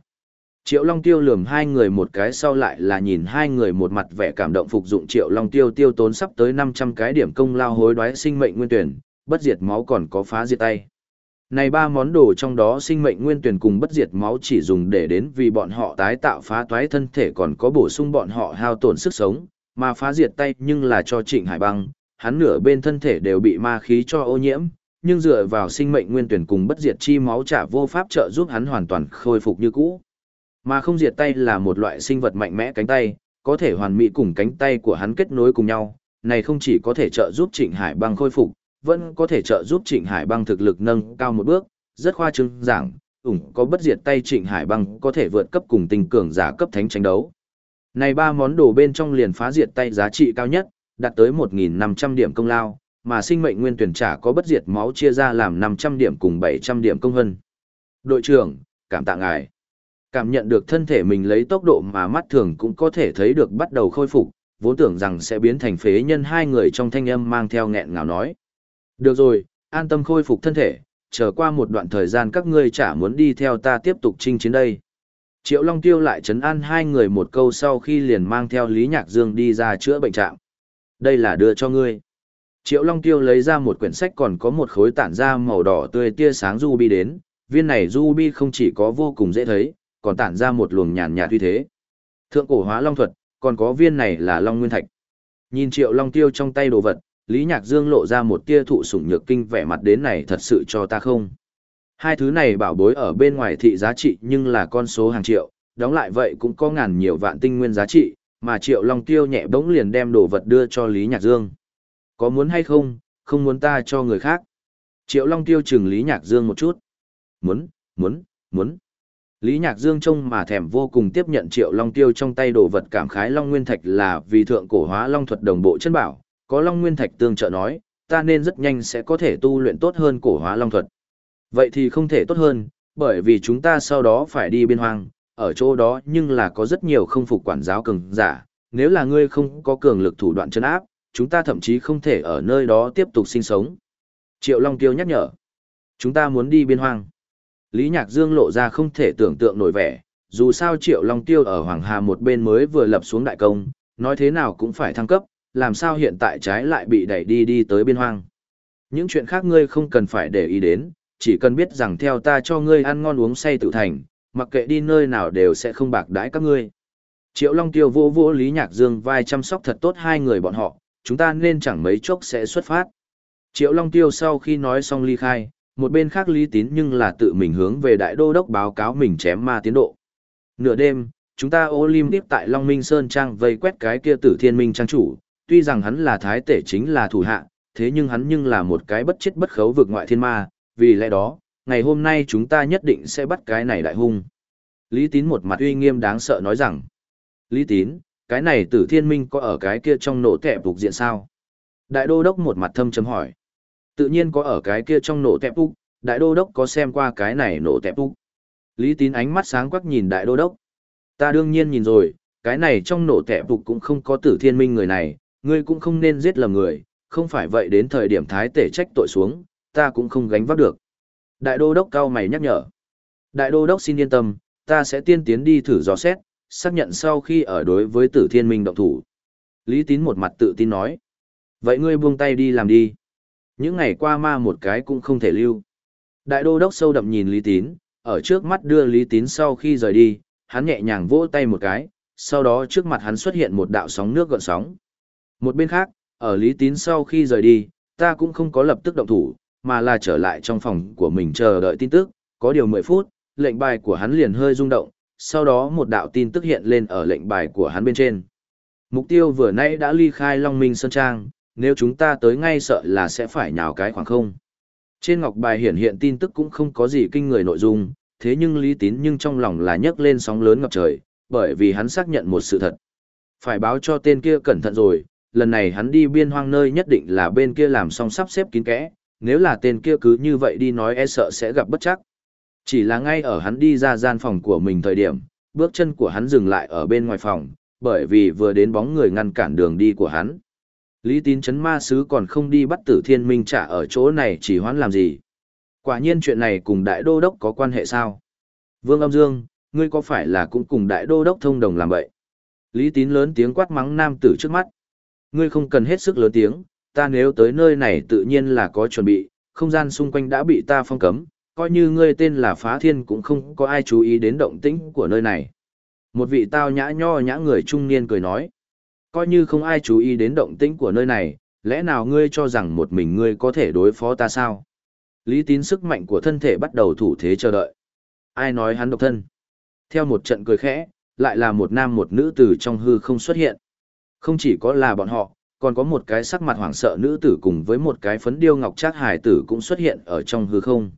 Triệu Long Tiêu lườm hai người một cái sau lại là nhìn hai người một mặt vẻ cảm động phục dụng Triệu Long Tiêu tiêu tốn sắp tới 500 cái điểm công lao hối đoái sinh mệnh nguyên tuyển, bất diệt máu còn có phá diệt tay. Này ba món đồ trong đó sinh mệnh nguyên tuyển cùng bất diệt máu chỉ dùng để đến vì bọn họ tái tạo phá toái thân thể còn có bổ sung bọn họ hao tổn sức sống, mà phá diệt tay nhưng là cho Trịnh Hải Băng, hắn nửa bên thân thể đều bị ma khí cho ô nhiễm, nhưng dựa vào sinh mệnh nguyên tuyển cùng bất diệt chi máu trả vô pháp trợ giúp hắn hoàn toàn khôi phục như cũ. Mà không diệt tay là một loại sinh vật mạnh mẽ cánh tay, có thể hoàn mỹ cùng cánh tay của hắn kết nối cùng nhau, này không chỉ có thể trợ giúp Trịnh Hải Băng khôi phục, vẫn có thể trợ giúp Trịnh Hải Băng thực lực nâng cao một bước, rất khoa trương giảng, ủng có bất diệt tay Trịnh Hải Băng có thể vượt cấp cùng tình cường giả cấp thánh tranh đấu. Này ba món đồ bên trong liền phá diệt tay giá trị cao nhất, đạt tới 1.500 điểm công lao, mà sinh mệnh nguyên tuyển trả có bất diệt máu chia ra làm 500 điểm cùng 700 điểm công hân. Đội trưởng, cảm tạ ngài. Cảm nhận được thân thể mình lấy tốc độ mà mắt thường cũng có thể thấy được bắt đầu khôi phục, vốn tưởng rằng sẽ biến thành phế nhân hai người trong thanh âm mang theo nghẹn ngào nói. Được rồi, an tâm khôi phục thân thể, chờ qua một đoạn thời gian các ngươi chả muốn đi theo ta tiếp tục chinh chiến đây. Triệu Long Tiêu lại chấn an hai người một câu sau khi liền mang theo Lý Nhạc Dương đi ra chữa bệnh trạm. Đây là đưa cho ngươi. Triệu Long Tiêu lấy ra một quyển sách còn có một khối tản ra màu đỏ tươi tia sáng ruby đến, viên này ruby không chỉ có vô cùng dễ thấy, còn tản ra một luồng nhàn nhạt uy thế. Thượng cổ hóa long thuật, còn có viên này là long nguyên thạch. Nhìn Triệu Long Tiêu trong tay đồ vật, Lý Nhạc Dương lộ ra một tia thụ sủng nhược kinh vẻ mặt đến này thật sự cho ta không. Hai thứ này bảo bối ở bên ngoài thị giá trị nhưng là con số hàng triệu, đóng lại vậy cũng có ngàn nhiều vạn tinh nguyên giá trị, mà Triệu Long Tiêu nhẹ bỗng liền đem đồ vật đưa cho Lý Nhạc Dương. Có muốn hay không, không muốn ta cho người khác. Triệu Long Tiêu chừng Lý Nhạc Dương một chút. Muốn, muốn, muốn. Lý Nhạc Dương trông mà thèm vô cùng tiếp nhận Triệu Long Tiêu trong tay đồ vật cảm khái Long Nguyên Thạch là vì thượng cổ hóa Long thuật đồng bộ chân bảo, có Long Nguyên Thạch tương trợ nói, ta nên rất nhanh sẽ có thể tu luyện tốt hơn cổ hóa Long thuật. Vậy thì không thể tốt hơn, bởi vì chúng ta sau đó phải đi biên hoang, ở chỗ đó nhưng là có rất nhiều không phục quản giáo cường giả, nếu là ngươi không có cường lực thủ đoạn chân áp, chúng ta thậm chí không thể ở nơi đó tiếp tục sinh sống. Triệu Long Tiêu nhắc nhở, chúng ta muốn đi biên hoang. Lý Nhạc Dương lộ ra không thể tưởng tượng nổi vẻ, dù sao Triệu Long Tiêu ở Hoàng Hà một bên mới vừa lập xuống đại công, nói thế nào cũng phải thăng cấp, làm sao hiện tại trái lại bị đẩy đi đi tới biên hoang. Những chuyện khác ngươi không cần phải để ý đến, chỉ cần biết rằng theo ta cho ngươi ăn ngon uống say tự thành, mặc kệ đi nơi nào đều sẽ không bạc đãi các ngươi. Triệu Long Tiêu vô vô Lý Nhạc Dương vai chăm sóc thật tốt hai người bọn họ, chúng ta nên chẳng mấy chốc sẽ xuất phát. Triệu Long Tiêu sau khi nói xong ly khai, một bên khác Lý Tín nhưng là tự mình hướng về đại đô đốc báo cáo mình chém ma tiến độ. Nửa đêm, chúng ta Olympic tại Long Minh Sơn Trang vây quét cái kia tử thiên minh trang chủ, tuy rằng hắn là thái tể chính là thủ hạ, thế nhưng hắn nhưng là một cái bất chết bất khấu vực ngoại thiên ma, vì lẽ đó, ngày hôm nay chúng ta nhất định sẽ bắt cái này đại hung. Lý Tín một mặt uy nghiêm đáng sợ nói rằng, Lý Tín, cái này tử thiên minh có ở cái kia trong nổ tẹp phục diện sao? Đại đô đốc một mặt thâm chấm hỏi. Tự nhiên có ở cái kia trong nổ tẹp phục, đại đô đốc có xem qua cái này nổ tẹp phục. Lý Tín ánh mắt sáng quắc nhìn đại đô đốc. Ta đương nhiên nhìn rồi, cái này trong nổ tẹp phục cũng không có tử thiên minh người này, ngươi cũng không nên giết lầm người, không phải vậy đến thời điểm thái tể trách tội xuống, ta cũng không gánh vác được. Đại đô đốc cao mày nhắc nhở. Đại đô đốc xin yên tâm, ta sẽ tiên tiến đi thử dò xét, xác nhận sau khi ở đối với tử thiên minh động thủ. Lý tín một mặt tự tin nói. Vậy ngươi buông tay đi làm đi. Những ngày qua ma một cái cũng không thể lưu. Đại đô đốc sâu đậm nhìn Lý tín, ở trước mắt đưa Lý tín sau khi rời đi, hắn nhẹ nhàng vỗ tay một cái, sau đó trước mặt hắn xuất hiện một đạo sóng nước gợn sóng. Một bên khác, ở Lý tín sau khi rời đi, ta cũng không có lập tức động thủ, mà là trở lại trong phòng của mình chờ đợi tin tức, có điều 10 phút, lệnh bài của hắn liền hơi rung động, sau đó một đạo tin tức hiện lên ở lệnh bài của hắn bên trên. Mục tiêu vừa nãy đã ly khai Long Minh Sơn Trang, nếu chúng ta tới ngay sợ là sẽ phải nhào cái khoảng không. Trên ngọc bài hiển hiện tin tức cũng không có gì kinh người nội dung, thế nhưng Lý Tín nhưng trong lòng là nhấc lên sóng lớn ngập trời, bởi vì hắn xác nhận một sự thật. Phải báo cho tên kia cẩn thận rồi, lần này hắn đi biên hoang nơi nhất định là bên kia làm xong sắp xếp kín kẽ, nếu là tên kia cứ như vậy đi nói e sợ sẽ gặp bất chắc. Chỉ là ngay ở hắn đi ra gian phòng của mình thời điểm, bước chân của hắn dừng lại ở bên ngoài phòng, bởi vì vừa đến bóng người ngăn cản đường đi của hắn. Lý tín chấn ma sứ còn không đi bắt tử thiên minh trả ở chỗ này chỉ hoãn làm gì. Quả nhiên chuyện này cùng đại đô đốc có quan hệ sao? Vương âm dương, ngươi có phải là cũng cùng đại đô đốc thông đồng làm vậy? Lý tín lớn tiếng quát mắng nam tử trước mắt. Ngươi không cần hết sức lớn tiếng, ta nếu tới nơi này tự nhiên là có chuẩn bị, không gian xung quanh đã bị ta phong cấm, coi như ngươi tên là phá thiên cũng không có ai chú ý đến động tĩnh của nơi này. Một vị tao nhã nho nhã người trung niên cười nói, coi như không ai chú ý đến động tĩnh của nơi này, lẽ nào ngươi cho rằng một mình ngươi có thể đối phó ta sao? Lý tín sức mạnh của thân thể bắt đầu thủ thế chờ đợi. Ai nói hắn độc thân? Theo một trận cười khẽ, lại là một nam một nữ tử trong hư không xuất hiện. Không chỉ có là bọn họ, còn có một cái sắc mặt hoảng sợ nữ tử cùng với một cái phấn điêu ngọc trác hải tử cũng xuất hiện ở trong hư không.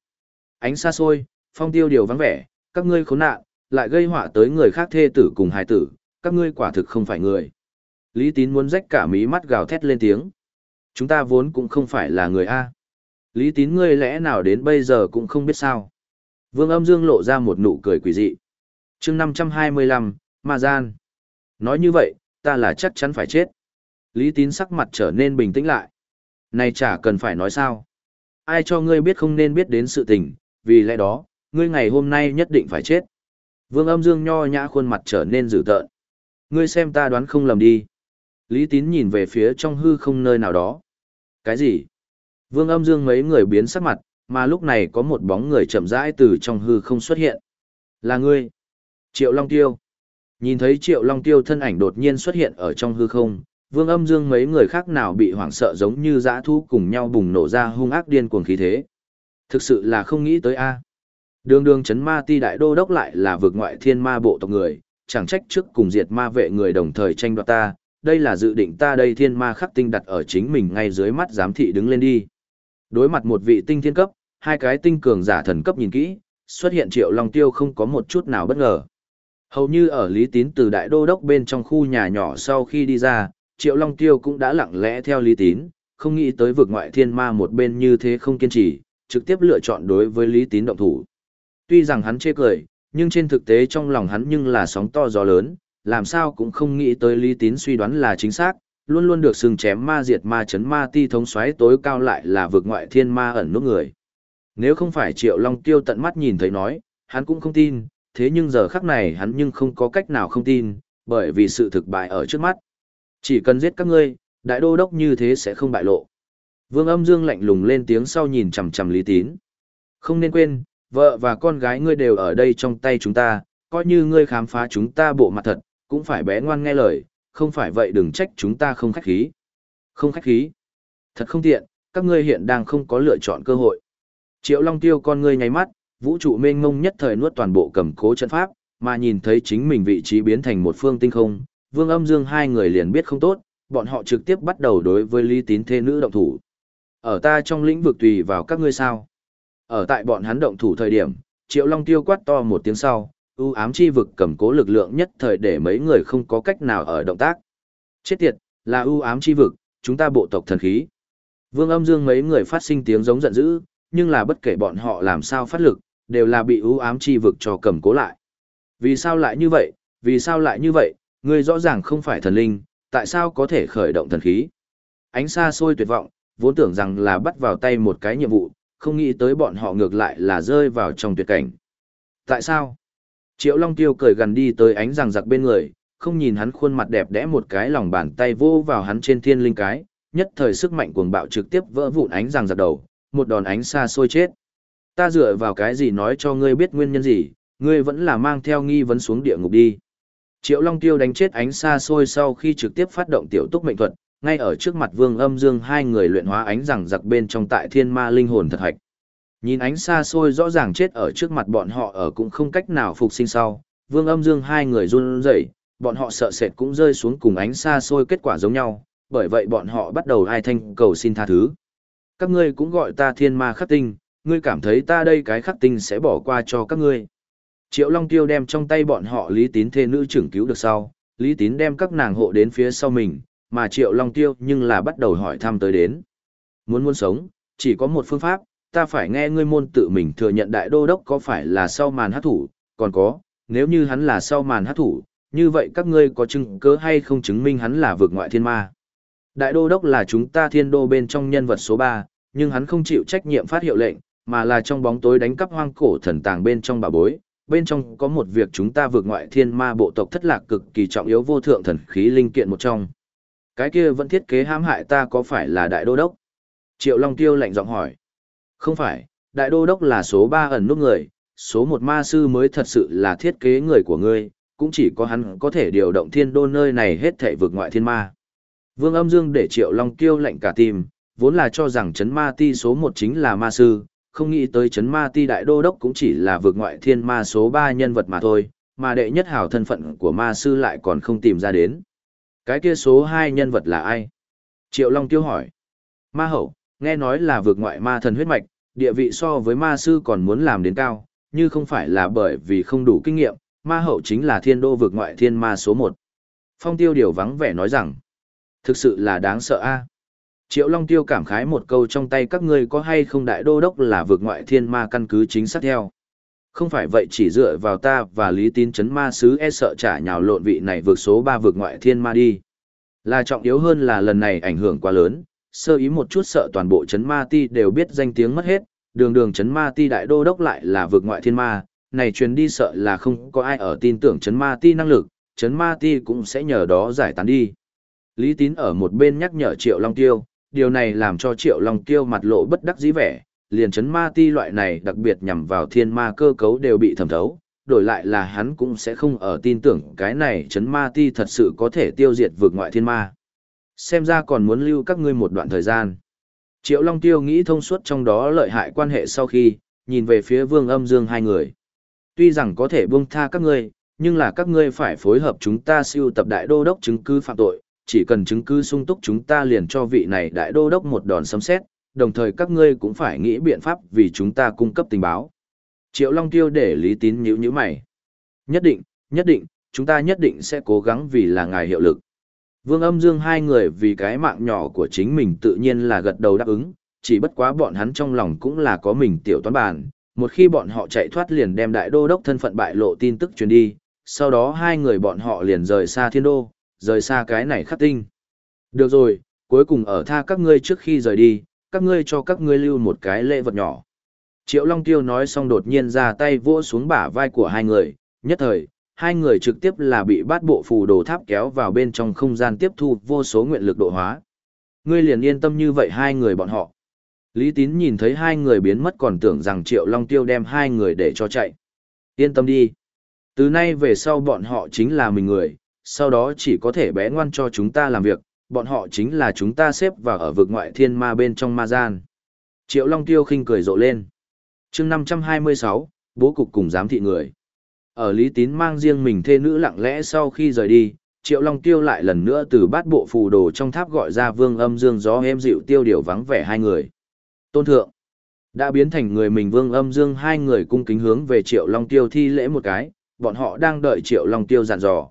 Ánh xa xôi, phong tiêu điều vắng vẻ, các ngươi khốn nạn, lại gây họa tới người khác thê tử cùng hải tử, các ngươi quả thực không phải người. Lý tín muốn rách cả mí mắt gào thét lên tiếng. Chúng ta vốn cũng không phải là người A. Lý tín ngươi lẽ nào đến bây giờ cũng không biết sao. Vương âm dương lộ ra một nụ cười quỷ dị. chương 525, Ma Gian. Nói như vậy, ta là chắc chắn phải chết. Lý tín sắc mặt trở nên bình tĩnh lại. Này chả cần phải nói sao. Ai cho ngươi biết không nên biết đến sự tình, vì lẽ đó, ngươi ngày hôm nay nhất định phải chết. Vương âm dương nho nhã khuôn mặt trở nên dữ tợn. Ngươi xem ta đoán không lầm đi. Lý tín nhìn về phía trong hư không nơi nào đó. Cái gì? Vương âm dương mấy người biến sắc mặt, mà lúc này có một bóng người chậm rãi từ trong hư không xuất hiện. Là ngươi. Triệu Long Tiêu. Nhìn thấy Triệu Long Tiêu thân ảnh đột nhiên xuất hiện ở trong hư không, vương âm dương mấy người khác nào bị hoảng sợ giống như dã thu cùng nhau bùng nổ ra hung ác điên cuồng khí thế. Thực sự là không nghĩ tới a. Đường đường chấn ma ti đại đô đốc lại là vực ngoại thiên ma bộ tộc người, chẳng trách trước cùng diệt ma vệ người đồng thời tranh đoạt ta, đây là dự định ta đây thiên ma khắc tinh đặt ở chính mình ngay dưới mắt giám thị đứng lên đi. Đối mặt một vị tinh thiên cấp, hai cái tinh cường giả thần cấp nhìn kỹ, xuất hiện triệu long tiêu không có một chút nào bất ngờ. Hầu như ở Lý Tín từ đại đô đốc bên trong khu nhà nhỏ sau khi đi ra, triệu long tiêu cũng đã lặng lẽ theo Lý Tín, không nghĩ tới vực ngoại thiên ma một bên như thế không kiên trì, trực tiếp lựa chọn đối với Lý Tín động thủ. Tuy rằng hắn chê cười, nhưng trên thực tế trong lòng hắn nhưng là sóng to gió lớn, làm sao cũng không nghĩ tới Lý Tín suy đoán là chính xác, luôn luôn được sừng chém ma diệt ma chấn ma ti thống xoáy tối cao lại là vực ngoại thiên ma ẩn nút người. Nếu không phải Triệu Long Tiêu tận mắt nhìn thấy nói, hắn cũng không tin, thế nhưng giờ khắc này hắn nhưng không có cách nào không tin, bởi vì sự thực bại ở trước mắt. Chỉ cần giết các ngươi, đại đô đốc như thế sẽ không bại lộ. Vương âm dương lạnh lùng lên tiếng sau nhìn chằm chằm Lý Tín. Không nên quên, vợ và con gái ngươi đều ở đây trong tay chúng ta, coi như ngươi khám phá chúng ta bộ mặt thật, cũng phải bé ngoan nghe lời, không phải vậy đừng trách chúng ta không khách khí. Không khách khí. Thật không tiện, các ngươi hiện đang không có lựa chọn cơ hội. Triệu Long Tiêu con ngươi nháy mắt, vũ trụ mênh mông nhất thời nuốt toàn bộ cầm cố chân pháp, mà nhìn thấy chính mình vị trí biến thành một phương tinh không, Vương Âm Dương hai người liền biết không tốt, bọn họ trực tiếp bắt đầu đối với Lý Tín thê nữ động thủ. Ở ta trong lĩnh vực tùy vào các ngươi sao? Ở tại bọn hắn động thủ thời điểm, Triệu Long Tiêu quát to một tiếng sau, ưu ám chi vực cầm cố lực lượng nhất thời để mấy người không có cách nào ở động tác. Chết tiệt, là ưu ám chi vực, chúng ta bộ tộc thần khí. Vương âm dương mấy người phát sinh tiếng giống giận dữ, nhưng là bất kể bọn họ làm sao phát lực, đều là bị ưu ám chi vực cho cầm cố lại. Vì sao lại như vậy, vì sao lại như vậy, người rõ ràng không phải thần linh, tại sao có thể khởi động thần khí. Ánh xa xôi tuyệt vọng, vốn tưởng rằng là bắt vào tay một cái nhiệm vụ, không nghĩ tới bọn họ ngược lại là rơi vào trong tuyệt cảnh. Tại sao? Triệu Long Tiêu cười gần đi tới ánh rằng giặc bên người, không nhìn hắn khuôn mặt đẹp đẽ một cái lòng bàn tay vô vào hắn trên thiên linh cái, nhất thời sức mạnh cuồng bạo trực tiếp vỡ vụn ánh rằng giặc đầu, một đòn ánh xa xôi chết. Ta dựa vào cái gì nói cho ngươi biết nguyên nhân gì, ngươi vẫn là mang theo nghi vấn xuống địa ngục đi. Triệu Long Tiêu đánh chết ánh xa xôi sau khi trực tiếp phát động tiểu túc mệnh thuật, ngay ở trước mặt vương âm dương hai người luyện hóa ánh rằng giặc bên trong tại thiên ma linh hồn thật hạch. Nhìn ánh xa xôi rõ ràng chết ở trước mặt bọn họ ở cũng không cách nào phục sinh sau, vương âm dương hai người run rẩy, bọn họ sợ sệt cũng rơi xuống cùng ánh xa xôi kết quả giống nhau, bởi vậy bọn họ bắt đầu ai thanh cầu xin tha thứ. Các ngươi cũng gọi ta thiên ma khắc tinh, ngươi cảm thấy ta đây cái khắc tinh sẽ bỏ qua cho các ngươi. Triệu Long Tiêu đem trong tay bọn họ Lý Tín thê nữ trưởng cứu được sau, Lý Tín đem các nàng hộ đến phía sau mình, mà Triệu Long Tiêu nhưng là bắt đầu hỏi thăm tới đến. Muốn muốn sống, chỉ có một phương pháp, ta phải nghe ngươi môn tự mình thừa nhận đại đô đốc có phải là sau màn hát thủ, còn có, nếu như hắn là sau màn hát thủ, như vậy các ngươi có chứng cứ hay không chứng minh hắn là vượt ngoại thiên ma. Đại đô đốc là chúng ta thiên đô bên trong nhân vật số 3, nhưng hắn không chịu trách nhiệm phát hiệu lệnh, mà là trong bóng tối đánh cắp hoang cổ thần tàng bên trong bà bối. Bên trong có một việc chúng ta vượt ngoại thiên ma bộ tộc thất lạc cực kỳ trọng yếu vô thượng thần khí linh kiện một trong. Cái kia vẫn thiết kế hãm hại ta có phải là đại đô đốc? Triệu Long Tiêu lạnh giọng hỏi. Không phải, đại đô đốc là số ba ẩn nút người, số một ma sư mới thật sự là thiết kế người của ngươi, cũng chỉ có hắn có thể điều động thiên đô nơi này hết thảy vượt ngoại thiên ma. Vương âm dương để Triệu Long Tiêu lạnh cả tim, vốn là cho rằng chấn ma ti số một chính là ma sư, không nghĩ tới chấn ma ti đại đô đốc cũng chỉ là vượt ngoại thiên ma số ba nhân vật mà thôi, mà đệ nhất hảo thân phận của ma sư lại còn không tìm ra đến. Cái kia số 2 nhân vật là ai? Triệu Long Tiêu hỏi. Ma hậu, nghe nói là vượt ngoại ma thần huyết mạch, địa vị so với ma sư còn muốn làm đến cao, như không phải là bởi vì không đủ kinh nghiệm, ma hậu chính là thiên đô vượt ngoại thiên ma số 1. Phong tiêu điều vắng vẻ nói rằng, thực sự là đáng sợ a. Triệu Long Tiêu cảm khái một câu trong tay các ngươi có hay không đại đô đốc là vượt ngoại thiên ma căn cứ chính xác theo. Không phải vậy chỉ dựa vào ta và lý tín chấn ma sứ e sợ trả nhào lộn vị này vượt số ba vượt ngoại thiên ma đi. Là trọng yếu hơn là lần này ảnh hưởng quá lớn, sơ ý một chút sợ toàn bộ chấn ma ti đều biết danh tiếng mất hết, đường đường chấn ma ti đại đô đốc lại là vượt ngoại thiên ma, này truyền đi sợ là không có ai ở tin tưởng chấn ma ti năng lực, chấn ma ti cũng sẽ nhờ đó giải tán đi. Lý tín ở một bên nhắc nhở Triệu Long Tiêu, điều này làm cho Triệu Long Tiêu mặt lộ bất đắc dĩ vẻ, liền chấn ma ti loại này đặc biệt nhằm vào thiên ma cơ cấu đều bị thẩm thấu, đổi lại là hắn cũng sẽ không ở tin tưởng cái này chấn ma ti thật sự có thể tiêu diệt vượt ngoại thiên ma. Xem ra còn muốn lưu các ngươi một đoạn thời gian. Triệu Long Tiêu nghĩ thông suốt trong đó lợi hại quan hệ sau khi, nhìn về phía vương âm dương hai người. Tuy rằng có thể buông tha các ngươi, nhưng là các ngươi phải phối hợp chúng ta siêu tập đại đô đốc chứng cứ phạm tội, chỉ cần chứng cứ sung túc chúng ta liền cho vị này đại đô đốc một đòn sấm xét, đồng thời các ngươi cũng phải nghĩ biện pháp vì chúng ta cung cấp tình báo. Triệu Long Tiêu để Lý Tín nhíu nhíu mày. Nhất định, nhất định, chúng ta nhất định sẽ cố gắng vì là ngài hiệu lực. Vương âm dương hai người vì cái mạng nhỏ của chính mình tự nhiên là gật đầu đáp ứng, chỉ bất quá bọn hắn trong lòng cũng là có mình tiểu toán bàn. Một khi bọn họ chạy thoát liền đem đại đô đốc thân phận bại lộ tin tức truyền đi, sau đó hai người bọn họ liền rời xa thiên đô, rời xa cái này khắc tinh. Được rồi, cuối cùng ở tha các ngươi trước khi rời đi, các ngươi cho các ngươi lưu một cái lễ vật nhỏ. Triệu Long Tiêu nói xong đột nhiên ra tay vỗ xuống bả vai của hai người, nhất thời, hai người trực tiếp là bị bát bộ phù đồ tháp kéo vào bên trong không gian tiếp thu vô số nguyện lực độ hóa. Ngươi liền yên tâm như vậy hai người bọn họ. Lý Tín nhìn thấy hai người biến mất còn tưởng rằng Triệu Long Tiêu đem hai người để cho chạy. Yên tâm đi. Từ nay về sau bọn họ chính là mình người, sau đó chỉ có thể bé ngoan cho chúng ta làm việc, bọn họ chính là chúng ta xếp vào ở vực ngoại thiên ma bên trong ma gian. Triệu Long Tiêu khinh cười rộ lên. chương 526, bố cục cùng giám thị người. Ở Lý Tín mang riêng mình thê nữ lặng lẽ sau khi rời đi, Triệu Long Tiêu lại lần nữa từ bát bộ phù đồ trong tháp gọi ra vương âm dương gió êm dịu tiêu điều vắng vẻ hai người. Tôn thượng, đã biến thành người mình vương âm dương hai người cung kính hướng về Triệu Long Tiêu thi lễ một cái, bọn họ đang đợi Triệu Long Tiêu dặn dò.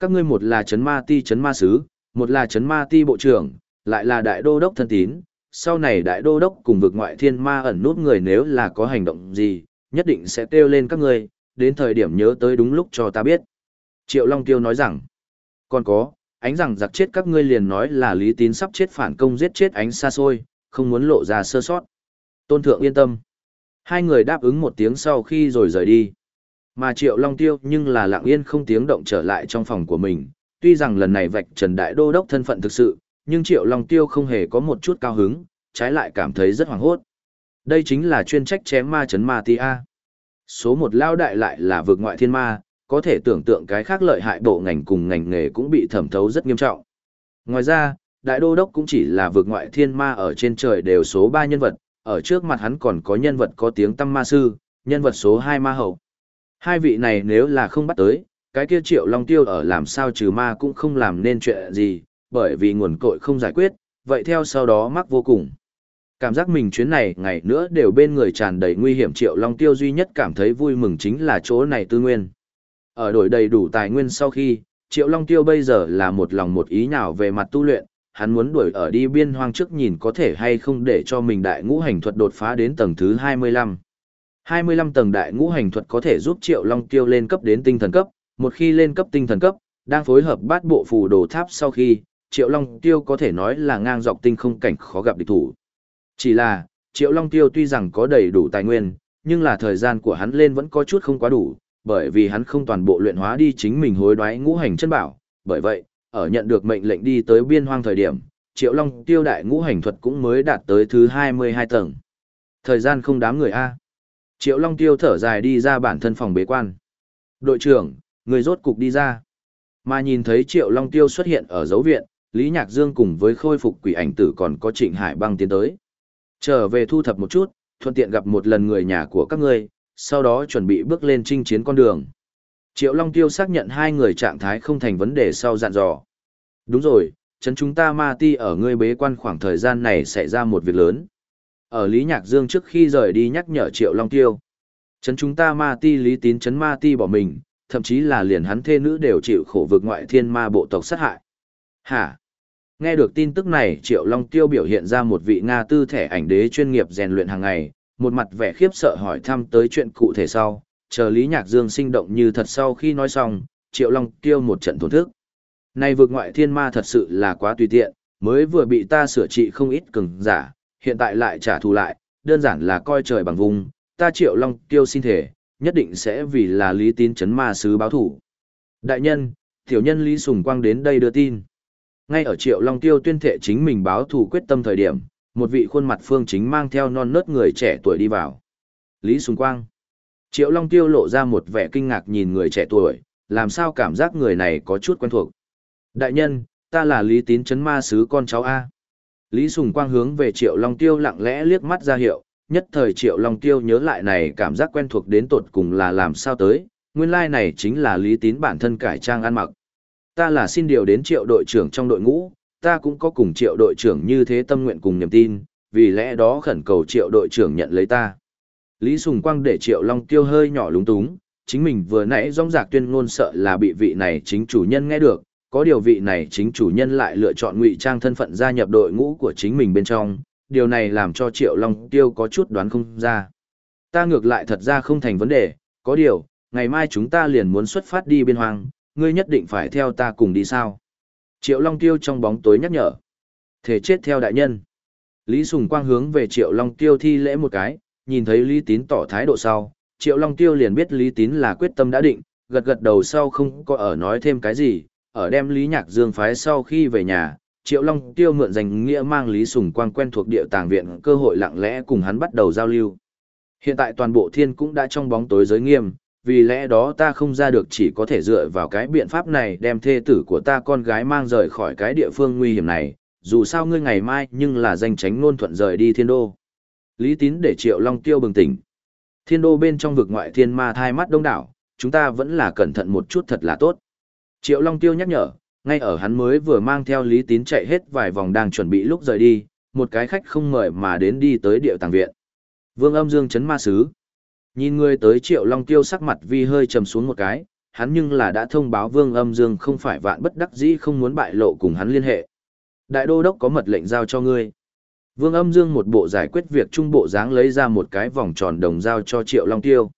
Các ngươi một là chấn ma ti chấn ma sứ, một là chấn ma ti bộ trưởng, lại là đại đô đốc thân tín, sau này đại đô đốc cùng vực ngoại thiên ma ẩn nút người nếu là có hành động gì, nhất định sẽ kêu lên các ngươi, đến thời điểm nhớ tới đúng lúc cho ta biết. Triệu Long Tiêu nói rằng, còn có, ánh rằng giặc chết các ngươi liền nói là lý tín sắp chết phản công giết chết ánh xa xôi, không muốn lộ ra sơ sót. Tôn Thượng yên tâm. Hai người đáp ứng một tiếng sau khi rồi rời đi. Mà Triệu Long Tiêu nhưng là lặng yên không tiếng động trở lại trong phòng của mình, tuy rằng lần này vạch Trần Đại Đô Đốc thân phận thực sự, nhưng Triệu Long Tiêu không hề có một chút cao hứng, trái lại cảm thấy rất hoảng hốt. Đây chính là chuyên trách chém ma chấn ma ti A. Số một lao đại lại là vực ngoại thiên ma, có thể tưởng tượng cái khác lợi hại bộ ngành cùng ngành nghề cũng bị thẩm thấu rất nghiêm trọng. Ngoài ra, đại đô đốc cũng chỉ là vượt ngoại thiên ma ở trên trời đều số 3 nhân vật, ở trước mặt hắn còn có nhân vật có tiếng tăm ma sư, nhân vật số 2 ma hậu. Hai vị này nếu là không bắt tới, cái kia triệu long tiêu ở làm sao trừ ma cũng không làm nên chuyện gì, bởi vì nguồn cội không giải quyết, vậy theo sau đó mắc vô cùng. Cảm giác mình chuyến này ngày nữa đều bên người tràn đầy nguy hiểm triệu long tiêu duy nhất cảm thấy vui mừng chính là chỗ này tư nguyên. Ở đổi đầy đủ tài nguyên sau khi, triệu long tiêu bây giờ là một lòng một ý nào về mặt tu luyện, hắn muốn đuổi ở đi biên hoang trước nhìn có thể hay không để cho mình đại ngũ hành thuật đột phá đến tầng thứ 25. 25 tầng đại ngũ hành thuật có thể giúp Triệu Long Tiêu lên cấp đến tinh thần cấp, một khi lên cấp tinh thần cấp, đang phối hợp bát bộ phù đồ tháp sau khi, Triệu Long Tiêu có thể nói là ngang dọc tinh không cảnh khó gặp địch thủ. Chỉ là, Triệu Long Tiêu tuy rằng có đầy đủ tài nguyên, nhưng là thời gian của hắn lên vẫn có chút không quá đủ, bởi vì hắn không toàn bộ luyện hóa đi chính mình hối đoái ngũ hành chân bảo, bởi vậy, ở nhận được mệnh lệnh đi tới biên hoang thời điểm, Triệu Long Tiêu đại ngũ hành thuật cũng mới đạt tới thứ 22 tầng. Thời gian không đám người A. Triệu Long Tiêu thở dài đi ra bản thân phòng bế quan. Đội trưởng, người rốt cục đi ra. Mà nhìn thấy Triệu Long Tiêu xuất hiện ở dấu viện, Lý Nhạc Dương cùng với khôi phục quỷ ảnh tử còn có Trịnh Hải băng tiến tới. Trở về thu thập một chút, thuận tiện gặp một lần người nhà của các ngươi, sau đó chuẩn bị bước lên chinh chiến con đường. Triệu Long Tiêu xác nhận hai người trạng thái không thành vấn đề sau dặn dò. Đúng rồi, chấn chúng ta ma ti ở ngươi bế quan khoảng thời gian này xảy ra một việc lớn. Ở Lý Nhạc Dương trước khi rời đi nhắc nhở Triệu Long Tiêu. Chấn chúng ta ma ti lý tín chấn ma ti bỏ mình, thậm chí là liền hắn thê nữ đều chịu khổ vực ngoại thiên ma bộ tộc sát hại. Hả? Nghe được tin tức này Triệu Long Tiêu biểu hiện ra một vị Nga tư thẻ ảnh đế chuyên nghiệp rèn luyện hàng ngày, một mặt vẻ khiếp sợ hỏi thăm tới chuyện cụ thể sau, chờ Lý Nhạc Dương sinh động như thật sau khi nói xong, Triệu Long Tiêu một trận thổn thức. Này vực ngoại thiên ma thật sự là quá tùy tiện, mới vừa bị ta sửa trị không ít cứng giả, hiện tại lại trả thù lại, đơn giản là coi trời bằng vùng, ta Triệu Long Tiêu xin thể, nhất định sẽ vì là lý tín chấn ma sứ báo thủ. Đại nhân, tiểu nhân Lý Sùng Quang đến đây đưa tin. Ngay ở Triệu Long Tiêu tuyên thệ chính mình báo thủ quyết tâm thời điểm, một vị khuôn mặt phương chính mang theo non nớt người trẻ tuổi đi vào. Lý Sùng Quang. Triệu Long Tiêu lộ ra một vẻ kinh ngạc nhìn người trẻ tuổi, làm sao cảm giác người này có chút quen thuộc. Đại nhân, ta là Lý Tín Chấn Ma Sứ con cháu A. Lý Sùng Quang hướng về Triệu Long Tiêu lặng lẽ liếc mắt ra hiệu, nhất thời Triệu Long Tiêu nhớ lại này cảm giác quen thuộc đến tột cùng là làm sao tới, nguyên lai like này chính là Lý Tín bản thân cải trang ăn mặc. Ta là xin điều đến Triệu đội trưởng trong đội ngũ, ta cũng có cùng Triệu đội trưởng như thế tâm nguyện cùng niềm tin, vì lẽ đó khẩn cầu Triệu đội trưởng nhận lấy ta. Lý Sùng Quang để Triệu Long Tiêu hơi nhỏ lúng túng, chính mình vừa nãy rong rạc tuyên ngôn sợ là bị vị này chính chủ nhân nghe được, có điều vị này chính chủ nhân lại lựa chọn ngụy trang thân phận gia nhập đội ngũ của chính mình bên trong, điều này làm cho Triệu Long Tiêu có chút đoán không ra. Ta ngược lại thật ra không thành vấn đề, có điều, ngày mai chúng ta liền muốn xuất phát đi biên hoang, ngươi nhất định phải theo ta cùng đi sao. Triệu Long Tiêu trong bóng tối nhắc nhở. Thể chết theo đại nhân. Lý Sùng Quang hướng về Triệu Long Tiêu thi lễ một cái, nhìn thấy Lý Tín tỏ thái độ sau, Triệu Long Tiêu liền biết Lý Tín là quyết tâm đã định, gật gật đầu sau không có ở nói thêm cái gì, ở đem Lý Nhạc Dương phái sau khi về nhà, Triệu Long Tiêu mượn danh nghĩa mang Lý Sùng Quang quen thuộc địa tàng viện cơ hội lặng lẽ cùng hắn bắt đầu giao lưu. Hiện tại toàn bộ thiên cũng đã trong bóng tối giới nghiêm, vì lẽ đó ta không ra được chỉ có thể dựa vào cái biện pháp này đem thê tử của ta con gái mang rời khỏi cái địa phương nguy hiểm này, dù sao ngươi ngày mai nhưng là danh tránh nôn thuận rời đi thiên đô. Lý tín để Triệu Long Tiêu bừng tỉnh. Thiên đô bên trong vực ngoại thiên ma thai mắt đông đảo, chúng ta vẫn là cẩn thận một chút thật là tốt. Triệu Long Tiêu nhắc nhở, ngay ở hắn mới vừa mang theo Lý Tín chạy hết vài vòng đang chuẩn bị lúc rời đi, một cái khách không mời mà đến đi tới điệu tàng viện. Vương âm dương chấn ma sứ. Nhìn người tới Triệu Long Tiêu sắc mặt vi hơi trầm xuống một cái, hắn nhưng là đã thông báo Vương âm dương không phải vạn bất đắc dĩ không muốn bại lộ cùng hắn liên hệ. Đại đô đốc có mật lệnh giao cho ngươi. Vương âm dương một bộ giải quyết việc trung bộ dáng lấy ra một cái vòng tròn đồng giao cho Triệu Long Tiêu.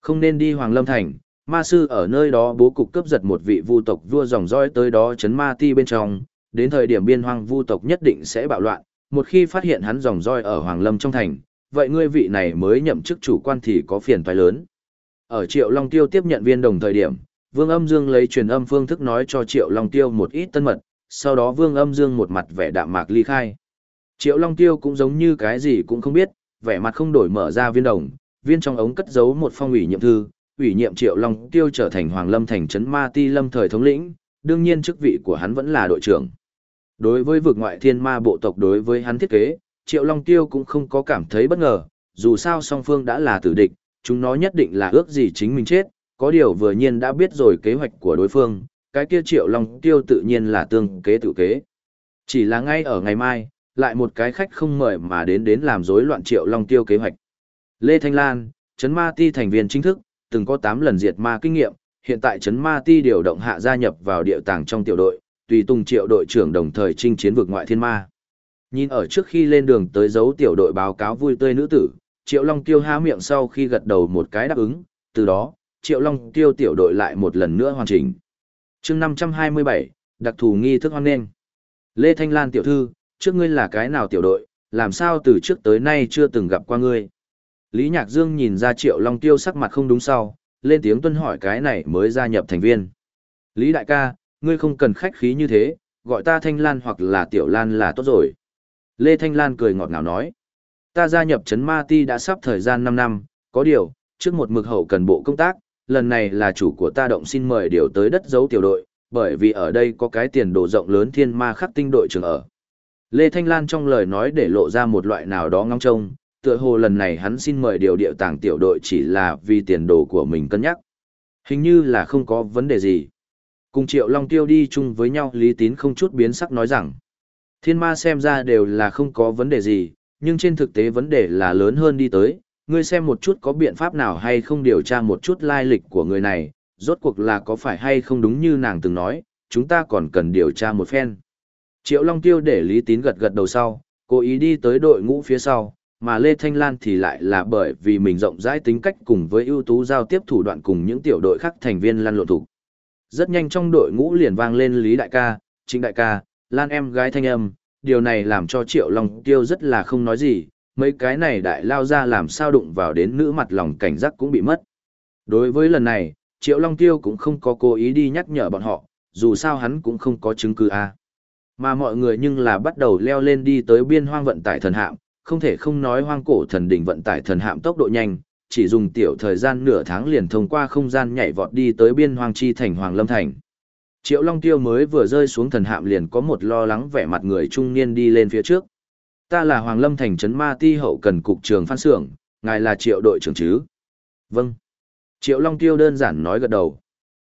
Không nên đi Hoàng Lâm Thành, ma sư ở nơi đó bố cục cướp giật một vị vu tộc vua dòng roi tới đó chấn ma ti bên trong, đến thời điểm biên hoang vu tộc nhất định sẽ bạo loạn, một khi phát hiện hắn dòng roi ở Hoàng Lâm trong thành, vậy ngươi vị này mới nhậm chức chủ quan thì có phiền toái lớn. Ở Triệu Long Tiêu tiếp nhận viên đồng thời điểm, Vương Âm Dương lấy truyền âm phương thức nói cho Triệu Long Tiêu một ít tân mật, sau đó Vương Âm Dương một mặt vẻ đạm mạc ly khai. Triệu Long Tiêu cũng giống như cái gì cũng không biết, vẻ mặt không đổi mở ra viên đồng, viên trong ống cất giấu một phong ủy nhiệm thư, ủy nhiệm Triệu Long Tiêu trở thành Hoàng Lâm thành trấn Ma Ti Lâm thời thống lĩnh, đương nhiên chức vị của hắn vẫn là đội trưởng. Đối với vực ngoại thiên ma bộ tộc đối với hắn thiết kế, Triệu Long Tiêu cũng không có cảm thấy bất ngờ, dù sao song phương đã là tử địch, chúng nó nhất định là ước gì chính mình chết, có điều vừa nhiên đã biết rồi kế hoạch của đối phương, cái kia Triệu Long Tiêu tự nhiên là tương kế tự kế. Chỉ là ngay ở ngày mai, lại một cái khách không mời mà đến đến làm rối loạn Triệu Long Tiêu kế hoạch. Lê Thanh Lan, Trấn Ma Ti thành viên chính thức, từng có 8 lần diệt ma kinh nghiệm, hiện tại chấn Ma Ti điều động hạ gia nhập vào địa tàng trong tiểu đội, tùy tung triệu đội trưởng đồng thời chinh chiến vực ngoại thiên ma. Nhìn ở trước khi lên đường tới dấu tiểu đội báo cáo vui tươi nữ tử, Triệu Long Tiêu há miệng sau khi gật đầu một cái đáp ứng, từ đó, Triệu Long Tiêu tiểu đội lại một lần nữa hoàn chỉnh. chương 527, đặc thù nghi thức hoan nghênh. Lê Thanh Lan tiểu thư, trước ngươi là cái nào tiểu đội, làm sao từ trước tới nay chưa từng gặp qua ngươi. Lý Nhạc Dương nhìn ra Triệu Long Tiêu sắc mặt không đúng sau, lên tiếng tuân hỏi cái này mới gia nhập thành viên. Lý Đại ca, ngươi không cần khách khí như thế, gọi ta Thanh Lan hoặc là Tiểu Lan là tốt rồi. Lê Thanh Lan cười ngọt ngào nói. Ta gia nhập Trấn Ma Ti đã sắp thời gian 5 năm, có điều, trước một mực hậu cần bộ công tác, lần này là chủ của ta động xin mời điều tới đất giấu tiểu đội, bởi vì ở đây có cái tiền đồ rộng lớn thiên ma khắc tinh đội trưởng ở. Lê Thanh Lan trong lời nói để lộ ra một loại nào đó ngóng trông, tựa hồ lần này hắn xin mời điều điệu tàng tiểu đội chỉ là vì tiền đồ của mình cân nhắc. Hình như là không có vấn đề gì. Cùng Triệu Long Tiêu đi chung với nhau Lý Tín không chút biến sắc nói rằng, thiên ma xem ra đều là không có vấn đề gì, nhưng trên thực tế vấn đề là lớn hơn đi tới, ngươi xem một chút có biện pháp nào hay không điều tra một chút lai lịch của người này, rốt cuộc là có phải hay không đúng như nàng từng nói, chúng ta còn cần điều tra một phen. Triệu Long Tiêu để Lý Tín gật gật đầu sau, cố ý đi tới đội ngũ phía sau, mà Lê Thanh Lan thì lại là bởi vì mình rộng rãi tính cách cùng với ưu tú giao tiếp thủ đoạn cùng những tiểu đội khác thành viên lăn lộn thủ. Rất nhanh trong đội ngũ liền vang lên Lý Đại ca, Trịnh Đại ca, Lan em gái thanh âm, điều này làm cho Triệu Long Tiêu rất là không nói gì, mấy cái này đại lao ra làm sao đụng vào đến nữ mặt lòng cảnh giác cũng bị mất. Đối với lần này, Triệu Long Tiêu cũng không có cố ý đi nhắc nhở bọn họ, dù sao hắn cũng không có chứng cứ a. Mà mọi người nhưng là bắt đầu leo lên đi tới biên hoang vận tải thần hạm, không thể không nói hoang cổ thần đỉnh vận tải thần hạm tốc độ nhanh, chỉ dùng tiểu thời gian nửa tháng liền thông qua không gian nhảy vọt đi tới biên hoang chi thành Hoàng Lâm Thành. Triệu Long Tiêu mới vừa rơi xuống thần hạm liền có một lo lắng vẻ mặt người trung niên đi lên phía trước. Ta là Hoàng Lâm Thành trấn ma ti hậu cần cục trường phan Sưởng, ngài là triệu đội trưởng chứ? Vâng. Triệu Long Tiêu đơn giản nói gật đầu.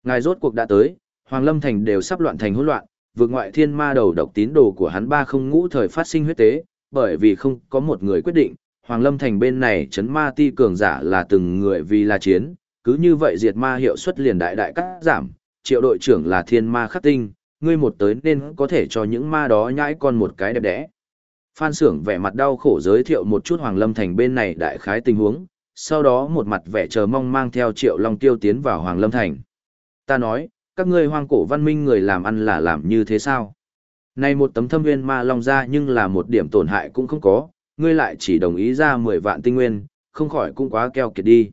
Ngài rốt cuộc đã tới, Hoàng Lâm Thành đều sắp loạn thành hỗn loạn, vượt ngoại thiên ma đầu độc tín đồ của hắn ba không ngũ thời phát sinh huyết tế, bởi vì không có một người quyết định, Hoàng Lâm Thành bên này chấn ma ti cường giả là từng người vì là chiến, cứ như vậy diệt ma hiệu suất liền đại đại cắt giảm, triệu đội trưởng là thiên ma khắc tinh, ngươi một tới nên có thể cho những ma đó nhãi con một cái đẹp đẽ. Phan Sưởng vẻ mặt đau khổ giới thiệu một chút Hoàng Lâm Thành bên này đại khái tình huống, sau đó một mặt vẻ chờ mong mang theo Triệu Long Tiêu tiến vào Hoàng Lâm Thành. Ta nói, các ngươi hoang cổ văn minh người làm ăn là làm như thế sao? Này một tấm thâm nguyên ma long ra nhưng là một điểm tổn hại cũng không có, ngươi lại chỉ đồng ý ra 10 vạn tinh nguyên, không khỏi cũng quá keo kiệt đi.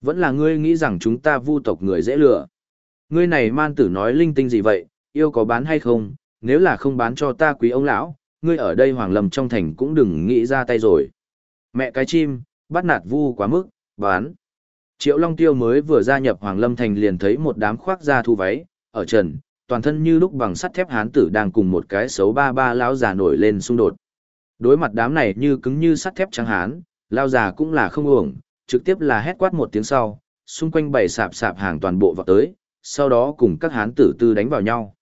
Vẫn là ngươi nghĩ rằng chúng ta vu tộc người dễ lừa. Ngươi này man tử nói linh tinh gì vậy, yêu có bán hay không, nếu là không bán cho ta quý ông lão, ngươi ở đây hoàng lầm trong thành cũng đừng nghĩ ra tay rồi. Mẹ cái chim, bắt nạt vu quá mức, bán. Triệu Long Tiêu mới vừa gia nhập Hoàng Lâm Thành liền thấy một đám khoác da thu váy, ở trần, toàn thân như lúc bằng sắt thép hán tử đang cùng một cái xấu ba ba lão già nổi lên xung đột. Đối mặt đám này như cứng như sắt thép trắng hán, lão già cũng là không uổng, trực tiếp là hét quát một tiếng sau, xung quanh bày sạp sạp hàng toàn bộ vào tới, sau đó cùng các hán tử tư đánh vào nhau.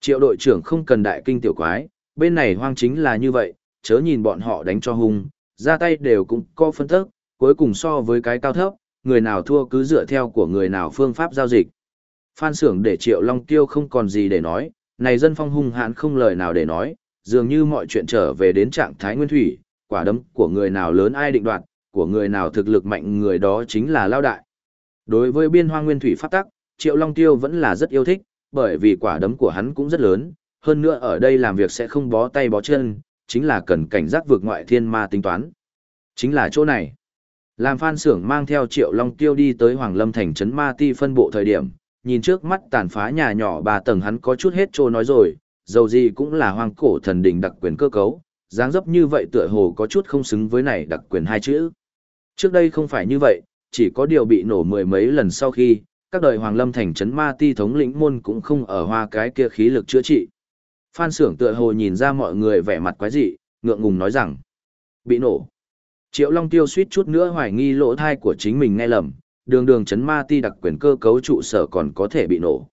Triệu đội trưởng không cần đại kinh tiểu quái, bên này hoang chính là như vậy, chớ nhìn bọn họ đánh cho hung, ra tay đều cũng có phân tức, cuối cùng so với cái cao thấp, người nào thua cứ dựa theo của người nào phương pháp giao dịch. Phan Sưởng để Triệu Long Tiêu không còn gì để nói, này dân phong hung hãn không lời nào để nói, dường như mọi chuyện trở về đến trạng thái nguyên thủy, quả đấm của người nào lớn ai định đoạt, của người nào thực lực mạnh người đó chính là lao đại. Đối với biên hoang nguyên thủy pháp tắc, Triệu Long Tiêu vẫn là rất yêu thích, bởi vì quả đấm của hắn cũng rất lớn, hơn nữa ở đây làm việc sẽ không bó tay bó chân, chính là cần cảnh giác vượt ngoại thiên ma tính toán. Chính là chỗ này. Làm Phan Sưởng mang theo Triệu Long Tiêu đi tới Hoàng Lâm thành trấn ma ti phân bộ thời điểm, nhìn trước mắt tàn phá nhà nhỏ ba tầng hắn có chút hết trô nói rồi, dầu gì cũng là hoang cổ thần đỉnh đặc quyền cơ cấu, dáng dấp như vậy tựa hồ có chút không xứng với này đặc quyền hai chữ. Trước đây không phải như vậy, chỉ có điều bị nổ mười mấy lần sau khi, các đời Hoàng Lâm thành trấn ma ti thống lĩnh môn cũng không ở hoa cái kia khí lực chữa trị. Phan Sưởng tựa hồ nhìn ra mọi người vẻ mặt quái dị, ngượng ngùng nói rằng, bị nổ. Triệu Long Tiêu suýt chút nữa hoài nghi lỗ thai của chính mình nghe lầm, đường đường chấn ma ti đặc quyền cơ cấu trụ sở còn có thể bị nổ.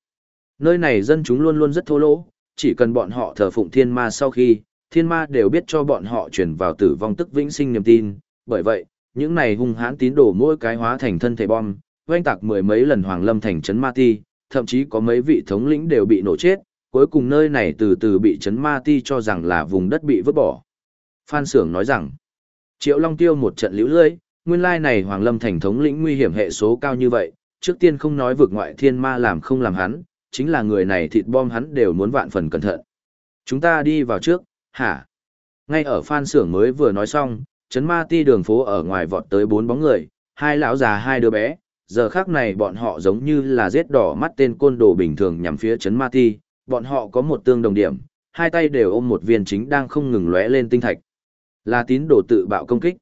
Nơi này dân chúng luôn luôn rất thô lỗ, chỉ cần bọn họ thờ phụng thiên ma sau khi, thiên ma đều biết cho bọn họ chuyển vào tử vong tức vĩnh sinh niềm tin, bởi vậy, những này hung hãn tín đồ mỗi cái hóa thành thân thể bom, oanh tạc mười mấy lần hoàng lâm thành chấn ma ti, thậm chí có mấy vị thống lĩnh đều bị nổ chết, cuối cùng nơi này từ từ bị chấn ma ti cho rằng là vùng đất bị vứt bỏ. Phan Sưởng nói rằng, Triệu Long Tiêu một trận liễu lưỡi, nguyên lai này Hoàng Lâm thành thống lĩnh nguy hiểm hệ số cao như vậy, trước tiên không nói vượt ngoại thiên ma làm không làm hắn, chính là người này thịt bom hắn đều muốn vạn phần cẩn thận. Chúng ta đi vào trước, hả? Ngay ở Phan xưởng mới vừa nói xong, chấn ma ti đường phố ở ngoài vọt tới bốn bóng người, hai lão già hai đứa bé, giờ khác này bọn họ giống như là giết đỏ mắt tên côn đồ bình thường nhằm phía chấn ma ti, bọn họ có một tương đồng điểm, hai tay đều ôm một viên chính đang không ngừng lóe lên tinh thạch. Là tín đồ tự bạo công kích.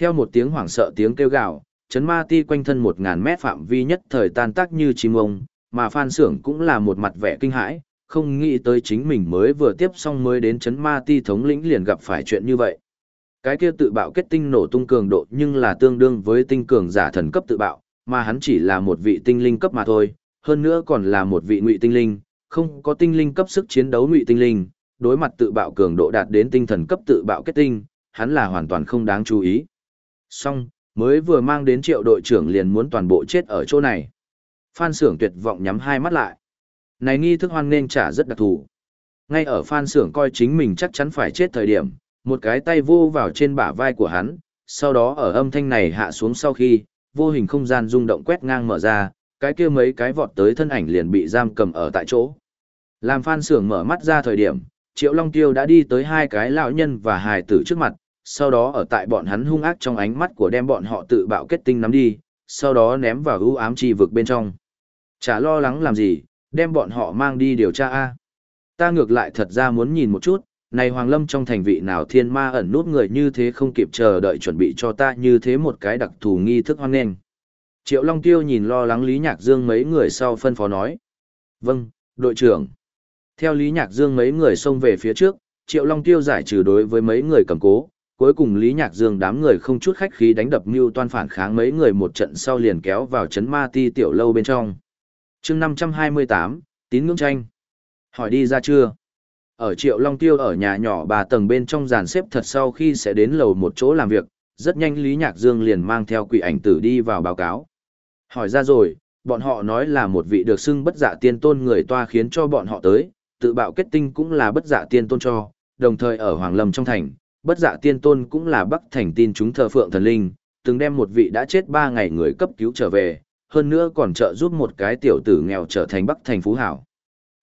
Theo một tiếng hoảng sợ tiếng kêu gào, chấn ma ti quanh thân một ngàn mét phạm vi nhất thời tan tác như chim ông, mà Phan Sưởng cũng là một mặt vẻ kinh hãi, không nghĩ tới chính mình mới vừa tiếp xong mới đến chấn ma ti thống lĩnh liền gặp phải chuyện như vậy. Cái kia tự bạo kết tinh nổ tung cường độ nhưng là tương đương với tinh cường giả thần cấp tự bạo, mà hắn chỉ là một vị tinh linh cấp mà thôi, hơn nữa còn là một vị ngụy tinh linh, không có tinh linh cấp sức chiến đấu ngụy tinh linh, đối mặt tự bạo cường độ đạt đến tinh thần cấp tự bạo kết tinh, hắn là hoàn toàn không đáng chú ý xong mới vừa mang đến triệu đội trưởng liền muốn toàn bộ chết ở chỗ này. Phan Sưởng tuyệt vọng nhắm hai mắt lại. Này nghi thức hoan nên trả rất đặc thù. Ngay ở Phan Sưởng coi chính mình chắc chắn phải chết thời điểm, một cái tay vô vào trên bả vai của hắn, sau đó ở âm thanh này hạ xuống sau khi, vô hình không gian rung động quét ngang mở ra, cái kia mấy cái vọt tới thân ảnh liền bị giam cầm ở tại chỗ. Làm Phan Sưởng mở mắt ra thời điểm, Triệu Long Tiêu đã đi tới hai cái lão nhân và hài tử trước mặt, sau đó ở tại bọn hắn hung ác trong ánh mắt của đem bọn họ tự bạo kết tinh nắm đi, sau đó ném vào ưu ám chi vực bên trong. Chả lo lắng làm gì, đem bọn họ mang đi điều tra A. Ta ngược lại thật ra muốn nhìn một chút, này Hoàng Lâm trong thành vị nào thiên ma ẩn nút người như thế không kịp chờ đợi chuẩn bị cho ta như thế một cái đặc thù nghi thức hoan nghênh. Triệu Long Tiêu nhìn lo lắng Lý Nhạc Dương mấy người sau phân phó nói. Vâng, đội trưởng. Theo Lý Nhạc Dương mấy người xông về phía trước, Triệu Long Tiêu giải trừ đối với mấy người cầm cố, cuối cùng Lý Nhạc Dương đám người không chút khách khí đánh đập mưu toan phản kháng mấy người một trận sau liền kéo vào chấn ma ti tiểu lâu bên trong. chương 528, tín ngưỡng tranh. Hỏi đi ra chưa? Ở Triệu Long Tiêu ở nhà nhỏ bà tầng bên trong dàn xếp thật sau khi sẽ đến lầu một chỗ làm việc, rất nhanh Lý Nhạc Dương liền mang theo quỷ ảnh tử đi vào báo cáo. Hỏi ra rồi, bọn họ nói là một vị được xưng bất dạ tiên tôn người toa khiến cho bọn họ tới, tự bạo kết tinh cũng là bất dạ tiên tôn cho, đồng thời ở Hoàng Lâm trong thành, bất dạ tiên tôn cũng là bắc thành tin chúng thờ phượng thần linh, từng đem một vị đã chết ba ngày người cấp cứu trở về, hơn nữa còn trợ giúp một cái tiểu tử nghèo trở thành bắc thành phú hảo.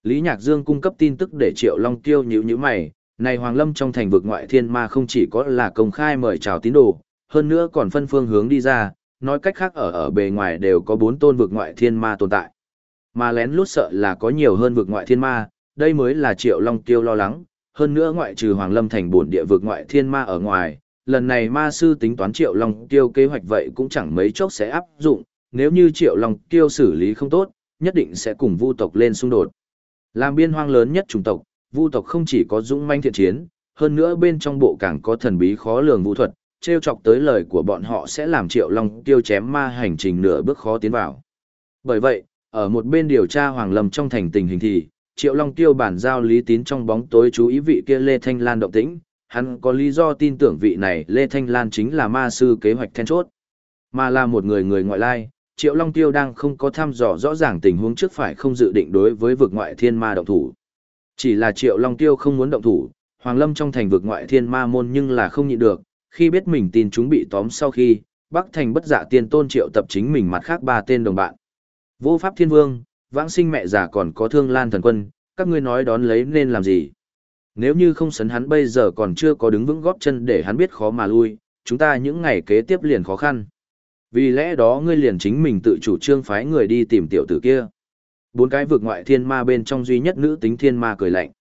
Lý Nhạc Dương cung cấp tin tức để Triệu Long Tiêu nhíu nhíu mày, này Hoàng Lâm trong thành vực ngoại thiên ma không chỉ có là công khai mời chào tín đồ, hơn nữa còn phân phương hướng đi ra, nói cách khác ở ở bề ngoài đều có bốn tôn vực ngoại thiên ma tồn tại. Mà lén lút sợ là có nhiều hơn vực ngoại thiên ma, đây mới là Triệu Long Tiêu lo lắng, hơn nữa ngoại trừ Hoàng Lâm thành bổn địa vực ngoại thiên ma ở ngoài, lần này ma sư tính toán Triệu Long Tiêu kế hoạch vậy cũng chẳng mấy chốc sẽ áp dụng, nếu như Triệu Long Tiêu xử lý không tốt, nhất định sẽ cùng vu tộc lên xung đột. Làm biên hoang lớn nhất chủng tộc, vu tộc không chỉ có dũng manh thiện chiến, hơn nữa bên trong bộ càng có thần bí khó lường vũ thuật, trêu chọc tới lời của bọn họ sẽ làm Triệu Long Tiêu chém ma hành trình nửa bước khó tiến vào. Bởi vậy, ở một bên điều tra Hoàng Lâm trong thành tình hình thì, Triệu Long Tiêu bản giao lý tín trong bóng tối chú ý vị kia Lê Thanh Lan động tĩnh, hắn có lý do tin tưởng vị này Lê Thanh Lan chính là ma sư kế hoạch then chốt, mà là một người người ngoại lai. Triệu Long Tiêu đang không có thăm dò rõ ràng tình huống trước phải không dự định đối với vực ngoại thiên ma động thủ. Chỉ là Triệu Long Tiêu không muốn động thủ, Hoàng Lâm trong thành vực ngoại thiên ma môn nhưng là không nhịn được, khi biết mình tin chúng bị tóm sau khi, Bắc Thành bất giả tiên tôn triệu tập chính mình mặt khác ba tên đồng bạn. Vô Pháp Thiên Vương, vãng sinh mẹ già còn có thương lan thần quân, các ngươi nói đón lấy nên làm gì? Nếu như không sấn hắn bây giờ còn chưa có đứng vững góp chân để hắn biết khó mà lui, chúng ta những ngày kế tiếp liền khó khăn. Vì lẽ đó ngươi liền chính mình tự chủ trương phái người đi tìm tiểu tử kia. Bốn cái vực ngoại thiên ma bên trong duy nhất nữ tính thiên ma cười lạnh.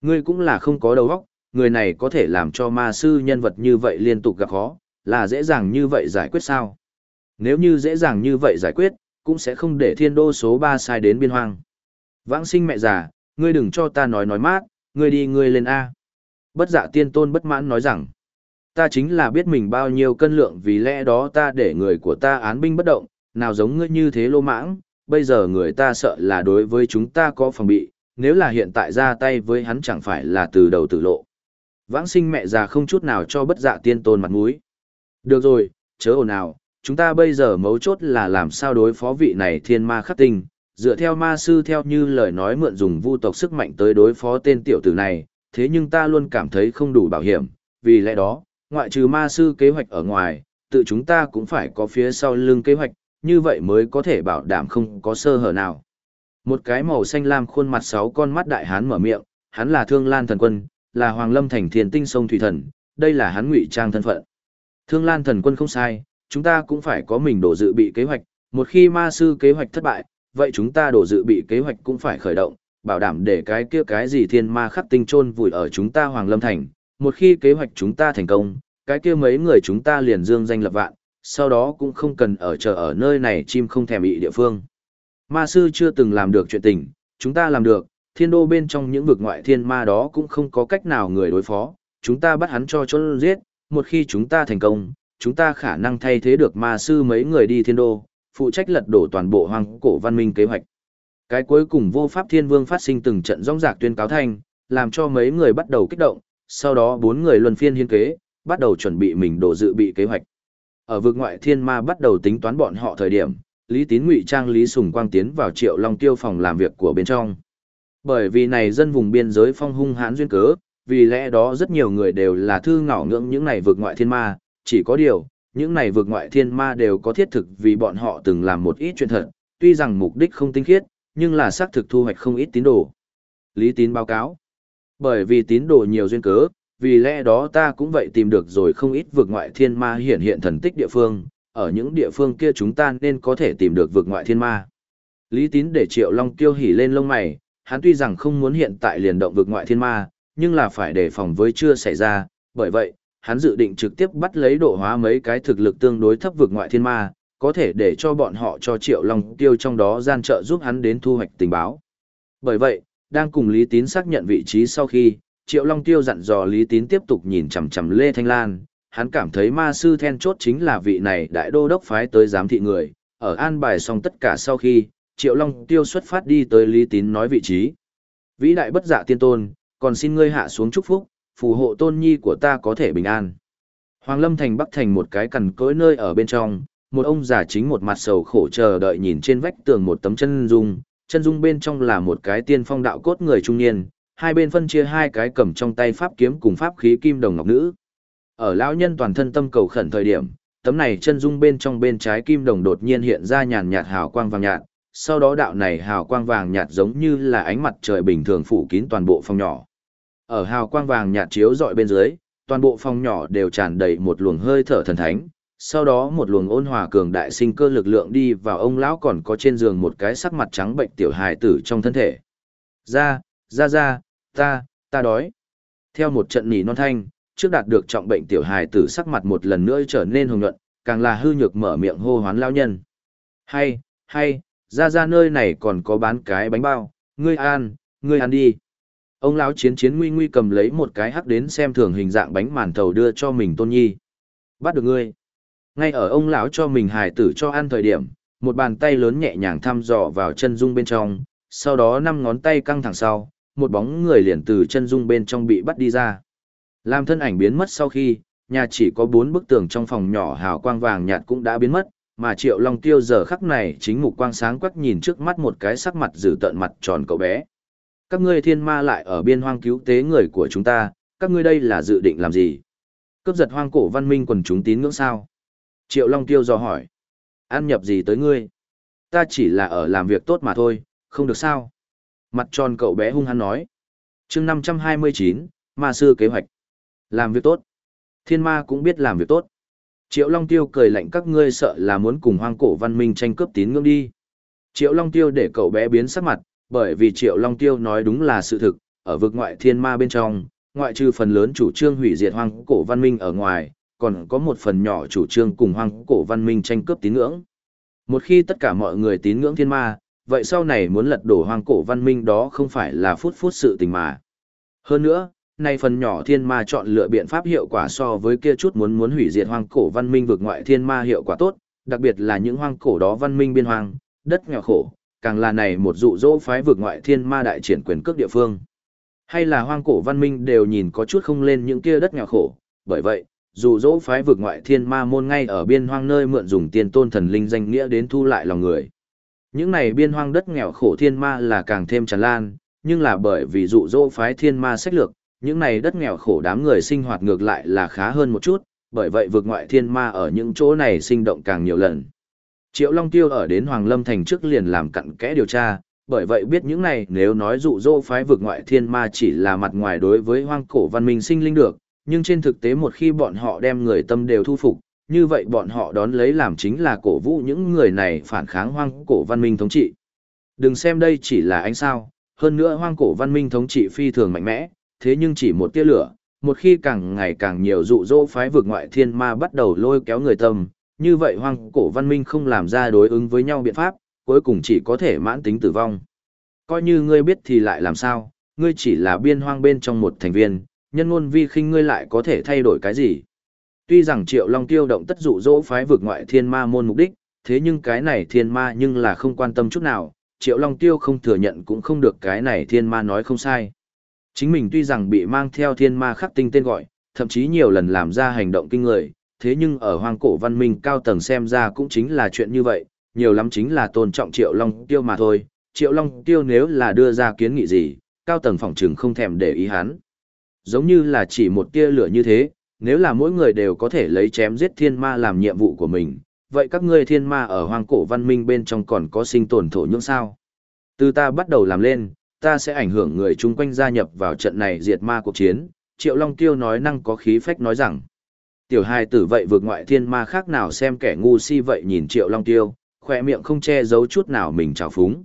Ngươi cũng là không có đầu óc, người này có thể làm cho ma sư nhân vật như vậy liên tục gặp khó, là dễ dàng như vậy giải quyết sao? Nếu như dễ dàng như vậy giải quyết, cũng sẽ không để thiên đô số 3 sai đến biên hoang. Vãng sinh mẹ già, ngươi đừng cho ta nói nói mát, Ngươi đi ngươi lên A. Bất dạ tiên tôn bất mãn nói rằng, ta chính là biết mình bao nhiêu cân lượng vì lẽ đó ta để người của ta án binh bất động, nào giống ngươi như thế lô mãng, bây giờ người ta sợ là đối với chúng ta có phòng bị, nếu là hiện tại ra tay với hắn chẳng phải là từ đầu tử lộ. Vãng sinh mẹ già không chút nào cho bất dạ tiên tôn mặt mũi. Được rồi, chớ ồn nào, chúng ta bây giờ mấu chốt là làm sao đối phó vị này thiên ma khắc tinh, dựa theo ma sư theo như lời nói mượn dùng vu tộc sức mạnh tới đối phó tên tiểu tử này, thế nhưng ta luôn cảm thấy không đủ bảo hiểm, vì lẽ đó, ngoại trừ ma sư kế hoạch ở ngoài, tự chúng ta cũng phải có phía sau lưng kế hoạch, như vậy mới có thể bảo đảm không có sơ hở nào. Một cái màu xanh lam khuôn mặt sáu con mắt đại hán mở miệng, hắn là Thương Lan thần quân, là Hoàng Lâm thành thiên tinh sông thủy thần, đây là hắn ngụy trang thân phận. Thương Lan thần quân không sai, chúng ta cũng phải có mình đổ dự bị kế hoạch, một khi ma sư kế hoạch thất bại, vậy chúng ta đổ dự bị kế hoạch cũng phải khởi động, bảo đảm để cái kia cái gì thiên ma khắc tinh chôn vùi ở chúng ta Hoàng Lâm thành, một khi kế hoạch chúng ta thành công, cái kia mấy người chúng ta liền dương danh lập vạn, sau đó cũng không cần ở chờ ở nơi này chim không thèm bị địa phương. Ma sư chưa từng làm được chuyện tình, chúng ta làm được, thiên đô bên trong những vực ngoại thiên ma đó cũng không có cách nào người đối phó, chúng ta bắt hắn cho chôn giết, một khi chúng ta thành công, chúng ta khả năng thay thế được ma sư mấy người đi thiên đô, phụ trách lật đổ toàn bộ hoàng cổ văn minh kế hoạch. Cái cuối cùng vô pháp thiên vương phát sinh từng trận rong rạc tuyên cáo thanh, làm cho mấy người bắt đầu kích động, sau đó bốn người luân phiên hiên kế, bắt đầu chuẩn bị mình đổ dự bị kế hoạch. Ở vực ngoại thiên ma bắt đầu tính toán bọn họ thời điểm, Lý Tín ngụy trang Lý Sùng Quang tiến vào Triệu Long Tiêu phòng làm việc của bên trong. Bởi vì này dân vùng biên giới phong hung hãn duyên cớ, vì lẽ đó rất nhiều người đều là thư ngảo ngưỡng những này vực ngoại thiên ma, chỉ có điều, những này vực ngoại thiên ma đều có thiết thực vì bọn họ từng làm một ít chuyện thật, tuy rằng mục đích không tinh khiết, nhưng là xác thực thu hoạch không ít tín đồ. Lý Tín báo cáo, bởi vì tín đồ nhiều duyên cớ, vì lẽ đó ta cũng vậy tìm được rồi không ít vực ngoại thiên ma hiện hiện thần tích địa phương, ở những địa phương kia chúng ta nên có thể tìm được vực ngoại thiên ma. Lý tín để triệu long kiêu hỉ lên lông mày, hắn tuy rằng không muốn hiện tại liền động vực ngoại thiên ma, nhưng là phải đề phòng với chưa xảy ra, bởi vậy, hắn dự định trực tiếp bắt lấy độ hóa mấy cái thực lực tương đối thấp vực ngoại thiên ma, có thể để cho bọn họ cho triệu long tiêu trong đó gian trợ giúp hắn đến thu hoạch tình báo. Bởi vậy, đang cùng Lý Tín xác nhận vị trí sau khi, Triệu Long Tiêu dặn dò Lý Tín tiếp tục nhìn chằm chằm Lê Thanh Lan, hắn cảm thấy ma sư then chốt chính là vị này đại đô đốc phái tới giám thị người, ở an bài xong tất cả sau khi, Triệu Long Tiêu xuất phát đi tới Lý Tín nói vị trí. Vĩ đại bất dạ tiên tôn, còn xin ngươi hạ xuống chúc phúc, phù hộ tôn nhi của ta có thể bình an. Hoàng Lâm Thành Bắc Thành một cái cằn cỗi nơi ở bên trong, một ông già chính một mặt sầu khổ chờ đợi nhìn trên vách tường một tấm chân dung, chân dung bên trong là một cái tiên phong đạo cốt người trung niên, hai bên phân chia hai cái cầm trong tay pháp kiếm cùng pháp khí kim đồng ngọc nữ. Ở lão nhân toàn thân tâm cầu khẩn thời điểm, tấm này chân dung bên trong bên trái kim đồng đột nhiên hiện ra nhàn nhạt hào quang vàng nhạt, sau đó đạo này hào quang vàng nhạt giống như là ánh mặt trời bình thường phủ kín toàn bộ phòng nhỏ. Ở hào quang vàng nhạt chiếu dọi bên dưới, toàn bộ phòng nhỏ đều tràn đầy một luồng hơi thở thần thánh, sau đó một luồng ôn hòa cường đại sinh cơ lực lượng đi vào ông lão còn có trên giường một cái sắc mặt trắng bệnh tiểu hài tử trong thân thể. Ra, ra ra, ta, ta đói. Theo một trận nỉ non thanh, trước đạt được trọng bệnh tiểu hài tử sắc mặt một lần nữa trở nên hồng nhuận, càng là hư nhược mở miệng hô hoán lao nhân. Hay, hay, ra ra nơi này còn có bán cái bánh bao, ngươi ăn, ngươi ăn đi. Ông lão chiến chiến nguy nguy cầm lấy một cái hắc đến xem thường hình dạng bánh màn thầu đưa cho mình tôn nhi. Bắt được ngươi. Ngay ở ông lão cho mình hài tử cho ăn thời điểm, một bàn tay lớn nhẹ nhàng thăm dò vào chân dung bên trong, sau đó năm ngón tay căng thẳng sau, một bóng người liền từ chân dung bên trong bị bắt đi ra. Làm thân ảnh biến mất sau khi, nhà chỉ có bốn bức tường trong phòng nhỏ hào quang vàng nhạt cũng đã biến mất, mà Triệu Long Tiêu giờ khắc này chính mục quang sáng quắc nhìn trước mắt một cái sắc mặt dữ tợn mặt tròn cậu bé. Các ngươi thiên ma lại ở biên hoang cứu tế người của chúng ta, các ngươi đây là dự định làm gì? Cướp giật hoang cổ văn minh quần chúng tín ngưỡng sao? Triệu Long Tiêu dò hỏi. Ăn nhập gì tới ngươi? Ta chỉ là ở làm việc tốt mà thôi, không được sao? Mặt tròn cậu bé hung hăng nói. chương 529, ma sư kế hoạch. Làm việc tốt. Thiên ma cũng biết làm việc tốt. Triệu Long Tiêu cười lạnh các ngươi sợ là muốn cùng hoang cổ văn minh tranh cướp tín ngưỡng đi. Triệu Long Tiêu để cậu bé biến sắc mặt, bởi vì Triệu Long Tiêu nói đúng là sự thực, ở vực ngoại thiên ma bên trong, ngoại trừ phần lớn chủ trương hủy diệt hoang cổ văn minh ở ngoài, còn có một phần nhỏ chủ trương cùng hoang cổ văn minh tranh cướp tín ngưỡng. Một khi tất cả mọi người tín ngưỡng thiên ma, vậy sau này muốn lật đổ hoang cổ văn minh đó không phải là phút phút sự tình mà. Hơn nữa, nay phần nhỏ thiên ma chọn lựa biện pháp hiệu quả so với kia chút muốn muốn hủy diệt hoang cổ văn minh vực ngoại thiên ma hiệu quả tốt, đặc biệt là những hoang cổ đó văn minh biên hoang, đất nghèo khổ, càng là này một dụ dỗ phái vực ngoại thiên ma đại triển quyền cước địa phương. Hay là hoang cổ văn minh đều nhìn có chút không lên những kia đất nghèo khổ, bởi vậy, dụ dỗ phái vực ngoại thiên ma môn ngay ở biên hoang nơi mượn dùng tiền tôn thần linh danh nghĩa đến thu lại lòng người. Những này biên hoang đất nghèo khổ thiên ma là càng thêm tràn lan, nhưng là bởi vì dụ dỗ phái thiên ma sách lược, những này đất nghèo khổ đám người sinh hoạt ngược lại là khá hơn một chút, bởi vậy vực ngoại thiên ma ở những chỗ này sinh động càng nhiều lần. Triệu Long Tiêu ở đến Hoàng Lâm Thành trước liền làm cặn kẽ điều tra, bởi vậy biết những này nếu nói dụ dỗ phái vực ngoại thiên ma chỉ là mặt ngoài đối với hoang cổ văn minh sinh linh được, nhưng trên thực tế một khi bọn họ đem người tâm đều thu phục, như vậy bọn họ đón lấy làm chính là cổ vũ những người này phản kháng hoang cổ văn minh thống trị. Đừng xem đây chỉ là ánh sao, hơn nữa hoang cổ văn minh thống trị phi thường mạnh mẽ, thế nhưng chỉ một tia lửa, một khi càng ngày càng nhiều dụ dỗ phái vực ngoại thiên ma bắt đầu lôi kéo người tâm, như vậy hoang cổ văn minh không làm ra đối ứng với nhau biện pháp, cuối cùng chỉ có thể mãn tính tử vong. Coi như ngươi biết thì lại làm sao, ngươi chỉ là biên hoang bên trong một thành viên, nhân ngôn vi khinh ngươi lại có thể thay đổi cái gì. Tuy rằng Triệu Long tiêu động tất dụ dỗ phái vực ngoại thiên ma môn mục đích, thế nhưng cái này thiên ma nhưng là không quan tâm chút nào, Triệu Long tiêu không thừa nhận cũng không được cái này thiên ma nói không sai. Chính mình tuy rằng bị mang theo thiên ma khắc tinh tên gọi, thậm chí nhiều lần làm ra hành động kinh người, thế nhưng ở hoang cổ văn minh cao tầng xem ra cũng chính là chuyện như vậy, nhiều lắm chính là tôn trọng Triệu Long Tiêu mà thôi. Triệu Long Tiêu nếu là đưa ra kiến nghị gì, cao tầng phòng trừng không thèm để ý hắn. Giống như là chỉ một tia lửa như thế, nếu là mỗi người đều có thể lấy chém giết thiên ma làm nhiệm vụ của mình, vậy các ngươi thiên ma ở hoang cổ văn minh bên trong còn có sinh tồn thổ nhưỡng sao? Từ ta bắt đầu làm lên, ta sẽ ảnh hưởng người chung quanh gia nhập vào trận này diệt ma cuộc chiến. Triệu Long Tiêu nói năng có khí phách nói rằng, tiểu hài tử vậy vượt ngoại thiên ma khác nào xem kẻ ngu si vậy nhìn Triệu Long Tiêu, khỏe miệng không che giấu chút nào mình trào phúng.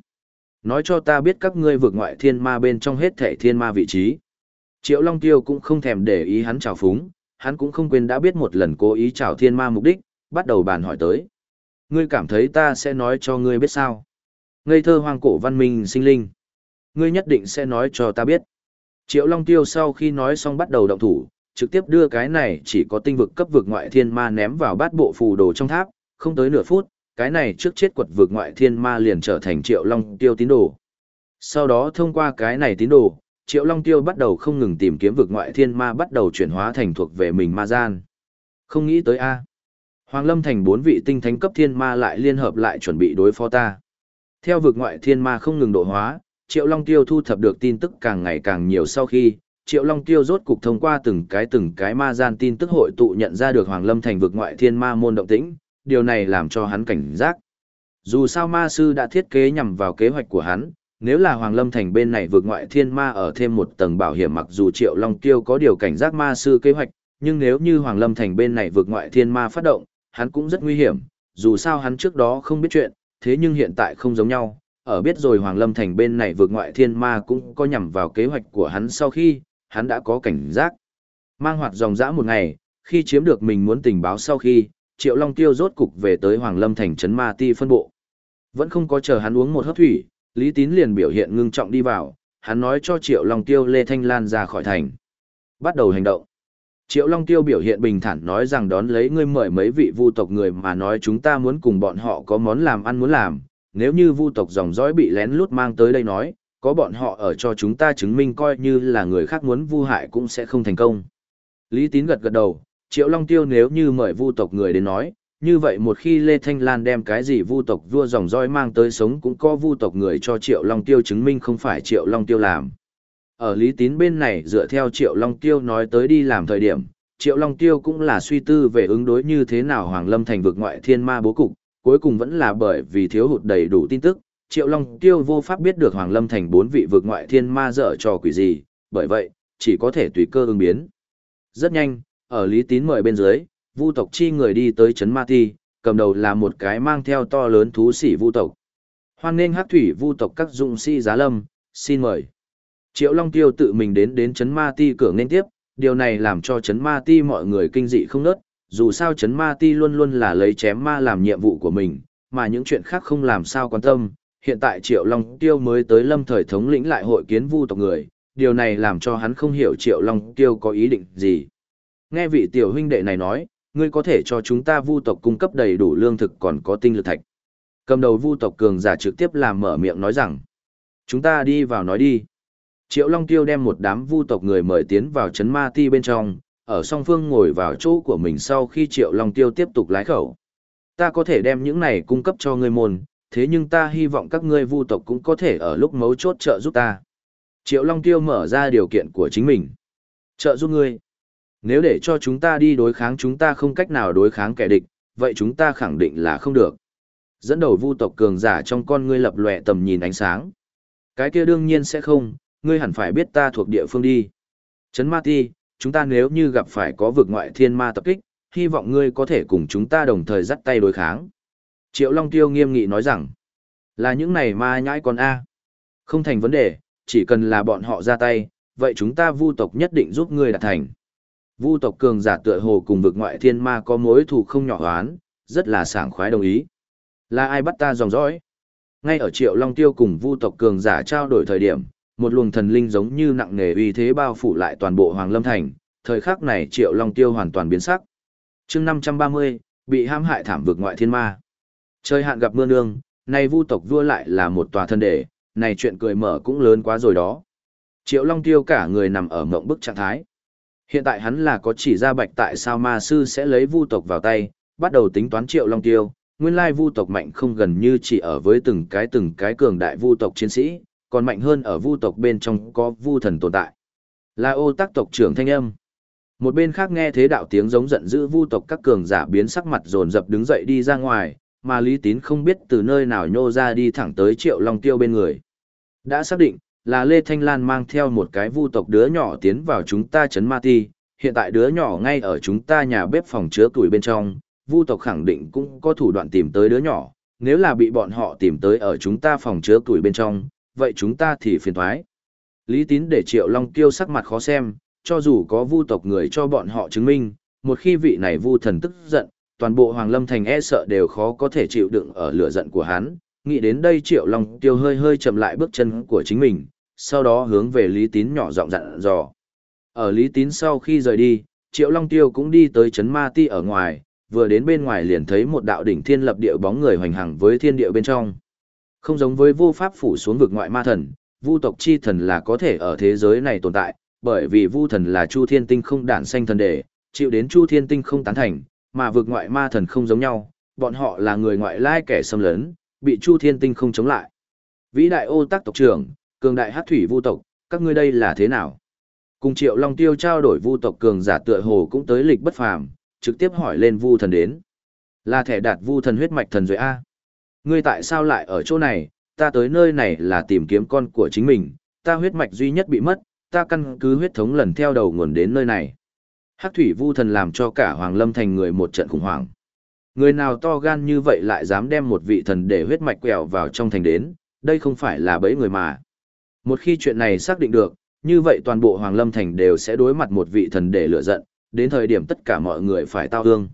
Nói cho ta biết các ngươi vượt ngoại thiên ma bên trong hết thể thiên ma vị trí. Triệu Long Tiêu cũng không thèm để ý hắn trào phúng, hắn cũng không quên đã biết một lần cố ý trào thiên ma mục đích, bắt đầu bàn hỏi tới. Ngươi cảm thấy ta sẽ nói cho ngươi biết sao? Ngây thơ hoang cổ văn minh sinh linh ngươi nhất định sẽ nói cho ta biết. Triệu Long Tiêu sau khi nói xong bắt đầu động thủ, trực tiếp đưa cái này chỉ có tinh vực cấp vực ngoại thiên ma ném vào bát bộ phù đồ trong tháp, không tới nửa phút, cái này trước chết quật vực ngoại thiên ma liền trở thành Triệu Long Tiêu tín đồ. Sau đó thông qua cái này tín đồ, Triệu Long Tiêu bắt đầu không ngừng tìm kiếm vực ngoại thiên ma bắt đầu chuyển hóa thành thuộc về mình ma gian. Không nghĩ tới A. Hoàng Lâm thành bốn vị tinh thánh cấp thiên ma lại liên hợp lại chuẩn bị đối phó ta. Theo vực ngoại thiên ma không ngừng độ hóa, Triệu Long Tiêu thu thập được tin tức càng ngày càng nhiều sau khi, Triệu Long Tiêu rốt cục thông qua từng cái từng cái ma gian tin tức hội tụ nhận ra được Hoàng Lâm thành vực ngoại thiên ma môn động tĩnh, điều này làm cho hắn cảnh giác. Dù sao ma sư đã thiết kế nhằm vào kế hoạch của hắn, nếu là Hoàng Lâm thành bên này vượt ngoại thiên ma ở thêm một tầng bảo hiểm mặc dù Triệu Long Tiêu có điều cảnh giác ma sư kế hoạch, nhưng nếu như Hoàng Lâm thành bên này vượt ngoại thiên ma phát động, hắn cũng rất nguy hiểm, dù sao hắn trước đó không biết chuyện, thế nhưng hiện tại không giống nhau, ở biết rồi Hoàng Lâm Thành bên này vượt ngoại thiên ma cũng có nhằm vào kế hoạch của hắn sau khi, hắn đã có cảnh giác. Mang hoạt dòng dã một ngày, khi chiếm được mình muốn tình báo sau khi, Triệu Long Tiêu rốt cục về tới Hoàng Lâm Thành trấn ma ti phân bộ. Vẫn không có chờ hắn uống một hớp thủy, Lý Tín liền biểu hiện ngưng trọng đi vào, hắn nói cho Triệu Long Tiêu Lê Thanh Lan ra khỏi thành. Bắt đầu hành động. Triệu Long Tiêu biểu hiện bình thản nói rằng đón lấy ngươi mời mấy vị vu tộc người mà nói chúng ta muốn cùng bọn họ có món làm ăn muốn làm, nếu như vu tộc dòng dõi bị lén lút mang tới đây nói, có bọn họ ở cho chúng ta chứng minh coi như là người khác muốn vu hại cũng sẽ không thành công. Lý Tín gật gật đầu, Triệu Long Tiêu nếu như mời vu tộc người đến nói, như vậy một khi Lê Thanh Lan đem cái gì vu tộc vua dòng dõi mang tới sống cũng có vu tộc người cho Triệu Long Tiêu chứng minh không phải Triệu Long Tiêu làm. Ở Lý Tín bên này dựa theo Triệu Long Tiêu nói tới đi làm thời điểm, Triệu Long Tiêu cũng là suy tư về ứng đối như thế nào Hoàng Lâm thành vực ngoại thiên ma bố cục, cuối cùng vẫn là bởi vì thiếu hụt đầy đủ tin tức, Triệu Long Tiêu vô pháp biết được Hoàng Lâm thành bốn vị vực ngoại thiên ma dở trò quỷ gì, bởi vậy, chỉ có thể tùy cơ ứng biến. Rất nhanh, ở Lý Tín mời bên dưới, Vu tộc chi người đi tới trấn Ma Ti, cầm đầu là một cái mang theo to lớn thú sĩ Vu tộc. Hoan nên Hắc thủy Vu tộc các dụng sĩ giá lâm, xin mời. Triệu Long Tiêu tự mình đến đến trấn Ma Ti cửa nên tiếp, điều này làm cho trấn Ma Ti mọi người kinh dị không nớt, dù sao chấn ma ti luôn luôn là lấy chém ma làm nhiệm vụ của mình, mà những chuyện khác không làm sao quan tâm. Hiện tại Triệu Long Tiêu mới tới lâm thời thống lĩnh lại hội kiến vu tộc người, điều này làm cho hắn không hiểu Triệu Long Tiêu có ý định gì. Nghe vị tiểu huynh đệ này nói, ngươi có thể cho chúng ta vu tộc cung cấp đầy đủ lương thực còn có tinh lực thạch. Cầm đầu vu tộc cường giả trực tiếp làm mở miệng nói rằng, chúng ta đi vào nói đi. Triệu Long Tiêu đem một đám vu tộc người mời tiến vào chấn ma ti bên trong, ở song phương ngồi vào chỗ của mình sau khi Triệu Long Tiêu tiếp tục lái khẩu. Ta có thể đem những này cung cấp cho ngươi môn, thế nhưng ta hy vọng các ngươi vu tộc cũng có thể ở lúc mấu chốt trợ giúp ta. Triệu Long Tiêu mở ra điều kiện của chính mình. Trợ giúp ngươi. Nếu để cho chúng ta đi đối kháng chúng ta không cách nào đối kháng kẻ địch, vậy chúng ta khẳng định là không được. Dẫn đầu vu tộc cường giả trong con ngươi lập lòe tầm nhìn ánh sáng. Cái kia đương nhiên sẽ không, ngươi hẳn phải biết ta thuộc địa phương đi. Trấn Ma Ti, chúng ta nếu như gặp phải có vực ngoại thiên ma tập kích, hy vọng ngươi có thể cùng chúng ta đồng thời dắt tay đối kháng. Triệu Long Tiêu nghiêm nghị nói rằng, là những này ma nhãi con A. Không thành vấn đề, chỉ cần là bọn họ ra tay, vậy chúng ta vu tộc nhất định giúp ngươi đạt thành. Vu tộc cường giả tựa hồ cùng vực ngoại thiên ma có mối thù không nhỏ hoán, rất là sảng khoái đồng ý. Là ai bắt ta dòng dõi? Ngay ở Triệu Long Tiêu cùng Vu tộc cường giả trao đổi thời điểm, một luồng thần linh giống như nặng nề uy thế bao phủ lại toàn bộ Hoàng Lâm thành, thời khắc này Triệu Long Tiêu hoàn toàn biến sắc. Chương 530, bị ham hại thảm vực ngoại thiên ma. Trời hạn gặp mưa nương, nay Vu tộc vua lại là một tòa thân đệ, này chuyện cười mở cũng lớn quá rồi đó. Triệu Long Tiêu cả người nằm ở mộng bức trạng thái. Hiện tại hắn là có chỉ ra bạch tại sao ma sư sẽ lấy vu tộc vào tay, bắt đầu tính toán Triệu Long Tiêu, nguyên lai vu tộc mạnh không gần như chỉ ở với từng cái từng cái cường đại vu tộc chiến sĩ, còn mạnh hơn ở vu tộc bên trong có vu thần tồn tại. Là ô tác tộc trưởng thanh âm. Một bên khác nghe thế đạo tiếng giống giận dữ vu tộc các cường giả biến sắc mặt dồn dập đứng dậy đi ra ngoài, mà Lý Tín không biết từ nơi nào nhô ra đi thẳng tới Triệu Long Tiêu bên người. Đã xác định, là Lê Thanh Lan mang theo một cái vu tộc đứa nhỏ tiến vào chúng ta chấn ma ti, hiện tại đứa nhỏ ngay ở chúng ta nhà bếp phòng chứa tuổi bên trong, vu tộc khẳng định cũng có thủ đoạn tìm tới đứa nhỏ, nếu là bị bọn họ tìm tới ở chúng ta phòng chứa tuổi bên trong, vậy chúng ta thì phiền thoái. Lý tín để Triệu Long Tiêu sắc mặt khó xem, cho dù có vu tộc người cho bọn họ chứng minh, một khi vị này vu thần tức giận, toàn bộ Hoàng Lâm Thành e sợ đều khó có thể chịu đựng ở lửa giận của hắn. Nghĩ đến đây Triệu Long Tiêu hơi hơi chậm lại bước chân của chính mình, sau đó hướng về Lý Tín nhỏ giọng dặn dò. Ở Lý Tín sau khi rời đi, Triệu Long Tiêu cũng đi tới chấn ma ti ở ngoài, vừa đến bên ngoài liền thấy một đạo đỉnh thiên lập địa bóng người hoành hành với thiên địa bên trong. Không giống với vô pháp phủ xuống vực ngoại ma thần, vu tộc chi thần là có thể ở thế giới này tồn tại, bởi vì vu thần là chu thiên tinh không đản sanh thần đề, chịu đến chu thiên tinh không tán thành, mà vực ngoại ma thần không giống nhau, bọn họ là người ngoại lai kẻ xâm lấn, bị chu thiên tinh không chống lại. Vĩ đại ô tác tộc trưởng, cường đại hát thủy vu tộc, các ngươi đây là thế nào? Cùng Triệu Long Tiêu trao đổi vu tộc cường giả tựa hồ cũng tới lịch bất phàm, trực tiếp hỏi lên vu thần đến. Là thẻ đạt vu thần huyết mạch thần rồi a. Ngươi tại sao lại ở chỗ này, ta tới nơi này là tìm kiếm con của chính mình, ta huyết mạch duy nhất bị mất, ta căn cứ huyết thống lần theo đầu nguồn đến nơi này. Hắc thủy vu thần làm cho cả Hoàng Lâm thành người một trận khủng hoảng. Người nào to gan như vậy lại dám đem một vị thần để huyết mạch quẹo vào trong thành đến, đây không phải là bẫy người mà. Một khi chuyện này xác định được, như vậy toàn bộ Hoàng Lâm thành đều sẽ đối mặt một vị thần để lửa giận, đến thời điểm tất cả mọi người phải tao hương.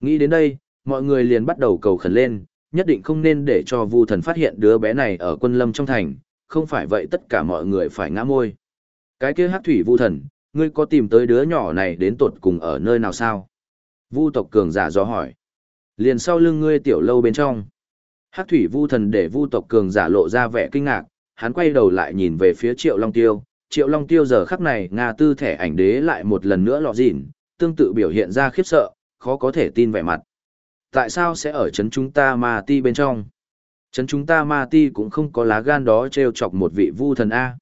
Nghĩ đến đây, mọi người liền bắt đầu cầu khẩn lên, nhất định không nên để cho Vu thần phát hiện đứa bé này ở quân lâm trong thành, không phải vậy tất cả mọi người phải ngã môi. Cái kia hắc thủy Vu thần, ngươi có tìm tới đứa nhỏ này đến tột cùng ở nơi nào sao? Vu tộc cường giả do hỏi. Liền sau lưng ngươi tiểu lâu bên trong. Hắc thủy Vu thần để Vu tộc cường giả lộ ra vẻ kinh ngạc, hắn quay đầu lại nhìn về phía Triệu Long Tiêu, Triệu Long Tiêu giờ khắc này Nga tư thẻ ảnh đế lại một lần nữa lọ dịn, tương tự biểu hiện ra khiếp sợ, khó có thể tin vẻ mặt. Tại sao sẽ ở chấn chúng ta ma ti bên trong? Chấn chúng ta ma ti cũng không có lá gan đó treo chọc một vị vu thần A.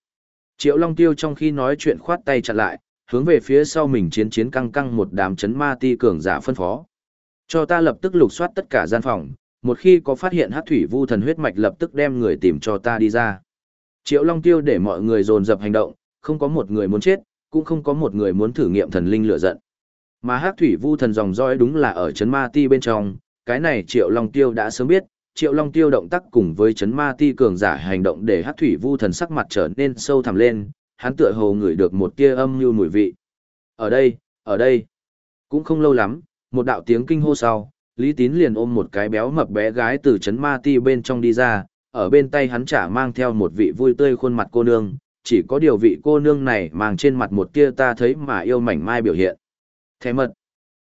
Triệu Long Tiêu trong khi nói chuyện khoát tay chặn lại, hướng về phía sau mình chiến chiến căng căng một đám chấn ma ti cường giả phân phó. Cho ta lập tức lục soát tất cả gian phòng, một khi có phát hiện hát thủy vu thần huyết mạch lập tức đem người tìm cho ta đi ra. Triệu Long Tiêu để mọi người dồn dập hành động, không có một người muốn chết, cũng không có một người muốn thử nghiệm thần linh lửa giận. Mà Hắc Thủy Vu thần dòng dõi đúng là ở chấn ma ti bên trong, cái này Triệu Long Tiêu đã sớm biết, Triệu Long Tiêu động tác cùng với chấn ma ti cường giả hành động để Hắc Thủy Vu thần sắc mặt trở nên sâu thẳm lên, hắn tựa hồ ngửi được một tia âm như mùi vị. Ở đây, ở đây. Cũng không lâu lắm, một đạo tiếng kinh hô sau, Lý Tín liền ôm một cái béo mập bé gái từ chấn ma ti bên trong đi ra, ở bên tay hắn chả mang theo một vị vui tươi khuôn mặt cô nương, chỉ có điều vị cô nương này mang trên mặt một tia ta thấy mà yêu mảnh mai biểu hiện. Thế mật.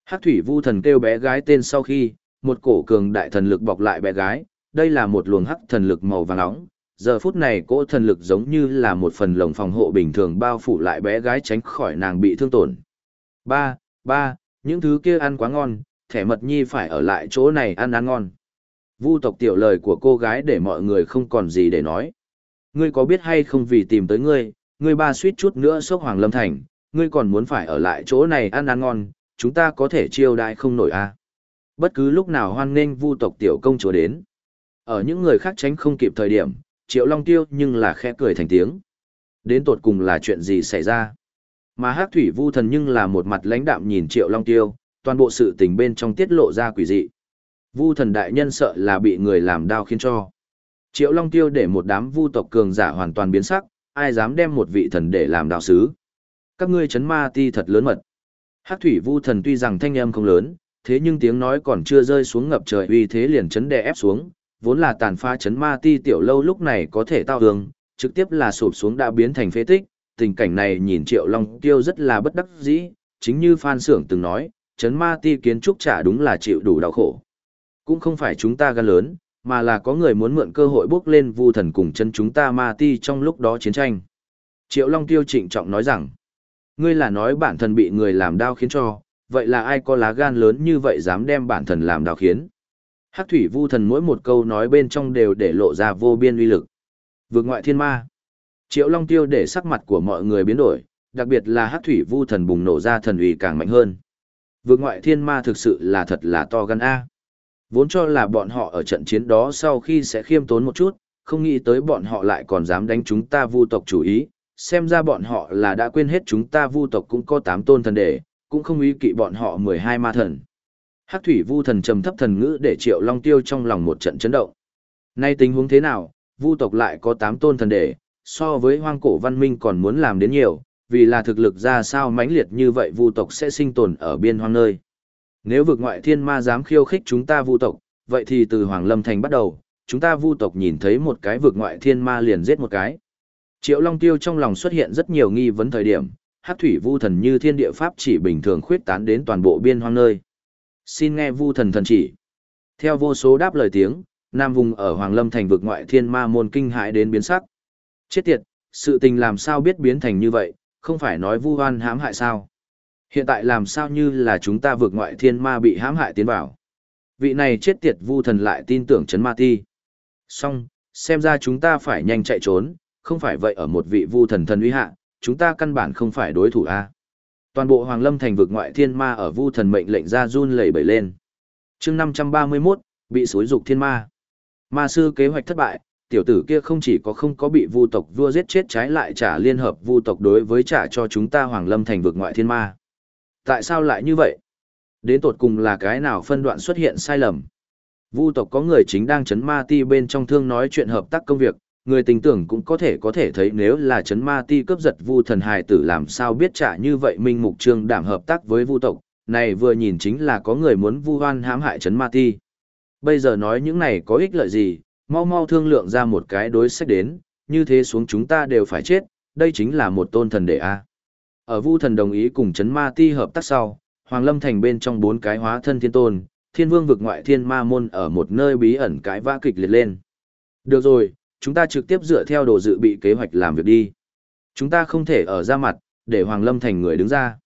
Hắc thủy vu thần kêu bé gái tên sau khi, một cổ cường đại thần lực bọc lại bé gái, đây là một luồng hắc thần lực màu vàng nóng. Giờ phút này cỗ thần lực giống như là một phần lồng phòng hộ bình thường bao phủ lại bé gái tránh khỏi nàng bị thương tổn. Ba, ba, những thứ kia ăn quá ngon, thẻ mật nhi phải ở lại chỗ này ăn ăn ngon. Vu tộc tiểu lời của cô gái để mọi người không còn gì để nói. Ngươi có biết hay không vì tìm tới ngươi, ngươi ba suýt chút nữa sốc Hoàng Lâm Thành, ngươi còn muốn phải ở lại chỗ này ăn ăn ngon, chúng ta có thể chiêu đãi không nổi à. Bất cứ lúc nào hoan nghênh vu tộc tiểu công chúa đến. Ở những người khác tránh không kịp thời điểm, Triệu Long Tiêu nhưng là khẽ cười thành tiếng. Đến tột cùng là chuyện gì xảy ra? Mà Hắc Thủy Vu Thần nhưng là một mặt lãnh đạm nhìn Triệu Long Tiêu, toàn bộ sự tình bên trong tiết lộ ra quỷ dị. Vu Thần đại nhân sợ là bị người làm đau khiến cho. Triệu Long Tiêu để một đám vu tộc cường giả hoàn toàn biến sắc, ai dám đem một vị thần để làm đạo sứ. Các ngươi chấn ma ti thật lớn mật. Hắc thủy vu thần tuy rằng thanh âm không lớn, thế nhưng tiếng nói còn chưa rơi xuống ngập trời uy thế liền chấn đè ép xuống, vốn là tàn phá chấn ma ti tiểu lâu lúc này có thể tao hương, trực tiếp là sụp xuống đã biến thành phế tích. Tình cảnh này nhìn Triệu Long Tiêu rất là bất đắc dĩ, chính như Phan Sưởng từng nói, chấn ma ti kiến trúc trả đúng là chịu đủ đau khổ. Cũng không phải chúng ta gan lớn, mà là có người muốn mượn cơ hội bước lên vu thần cùng chân chúng ta ma ti trong lúc đó chiến tranh. Triệu Long Tiêu trịnh trọng nói rằng, ngươi là nói bản thân bị người làm đau khiến cho, vậy là ai có lá gan lớn như vậy dám đem bản thần làm đào khiến. Hắc thủy vu thần mỗi một câu nói bên trong đều để lộ ra vô biên uy lực. Vượt ngoại thiên ma. Triệu Long Tiêu để sắc mặt của mọi người biến đổi, đặc biệt là Hắc thủy vu thần bùng nổ ra thần uy càng mạnh hơn. Vượt ngoại thiên ma thực sự là thật là to gan A. Vốn cho là bọn họ ở trận chiến đó sau khi sẽ khiêm tốn một chút, không nghĩ tới bọn họ lại còn dám đánh chúng ta vu tộc chủ ý, xem ra bọn họ là đã quên hết chúng ta vu tộc cũng có tám tôn thần đề, cũng không ý kỵ bọn họ mười hai ma thần. Hắc thủy vu thần trầm thấp thần ngữ để Triệu Long Tiêu trong lòng một trận chấn động. Nay tình huống thế nào, vu tộc lại có tám tôn thần đề, so với hoang cổ văn minh còn muốn làm đến nhiều, vì là thực lực ra sao mãnh liệt như vậy vu tộc sẽ sinh tồn ở biên hoang nơi. Nếu vực ngoại thiên ma dám khiêu khích chúng ta vu tộc, vậy thì từ Hoàng Lâm Thành bắt đầu, chúng ta vu tộc nhìn thấy một cái vực ngoại thiên ma liền giết một cái. Triệu Long Tiêu trong lòng xuất hiện rất nhiều nghi vấn thời điểm, Hát thủy vu thần như thiên địa pháp chỉ bình thường khuyết tán đến toàn bộ biên hoang nơi. Xin nghe vu thần thần chỉ. Theo vô số đáp lời tiếng, Nam vùng ở Hoàng Lâm thành vực ngoại thiên ma môn kinh hãi đến biến sắc. Chết tiệt, sự tình làm sao biết biến thành như vậy, không phải nói vu hoan hãm hại sao? Hiện tại làm sao như là chúng ta vượt ngoại thiên ma bị hãm hại tiến vào. Vị này chết tiệt vu thần lại tin tưởng chấn ma ti. Xong, xem ra chúng ta phải nhanh chạy trốn, không phải vậy ở một vị vu thần thần uy hạ, chúng ta căn bản không phải đối thủ a. Toàn bộ Hoàng Lâm thành vực ngoại thiên ma ở vu thần mệnh lệnh ra run lẩy bẩy lên. Chương 531, bị xối dục thiên ma. Ma sư kế hoạch thất bại, tiểu tử kia không chỉ có không có bị vu tộc vua giết chết trái lại trả liên hợp vu tộc đối với trả cho chúng ta Hoàng Lâm thành vực ngoại thiên ma. Tại sao lại như vậy? Đến tột cùng là cái nào phân đoạn xuất hiện sai lầm? Vu tộc có người chính đang chấn ma ti bên trong thương nói chuyện hợp tác công việc, người tình tưởng cũng có thể có thể thấy nếu là chấn ma ti cướp giật vu thần hài tử làm sao biết trả như vậy minh mục trương đảm hợp tác với vu tộc, này vừa nhìn chính là có người muốn vu hoan hãm hại chấn ma ti. Bây giờ nói những này có ích lợi gì, mau mau thương lượng ra một cái đối sách đến, như thế xuống chúng ta đều phải chết, đây chính là một tôn thần đệ a. Ở Vu Thần đồng ý cùng chấn ma ti hợp tác sau, Hoàng Lâm thành bên trong bốn cái hóa thân thiên tôn, thiên vương vực ngoại thiên ma môn ở một nơi bí ẩn cái vã kịch liệt lên. Được rồi, chúng ta trực tiếp dựa theo đồ dự bị kế hoạch làm việc đi. Chúng ta không thể ở ra mặt, để Hoàng Lâm thành người đứng ra.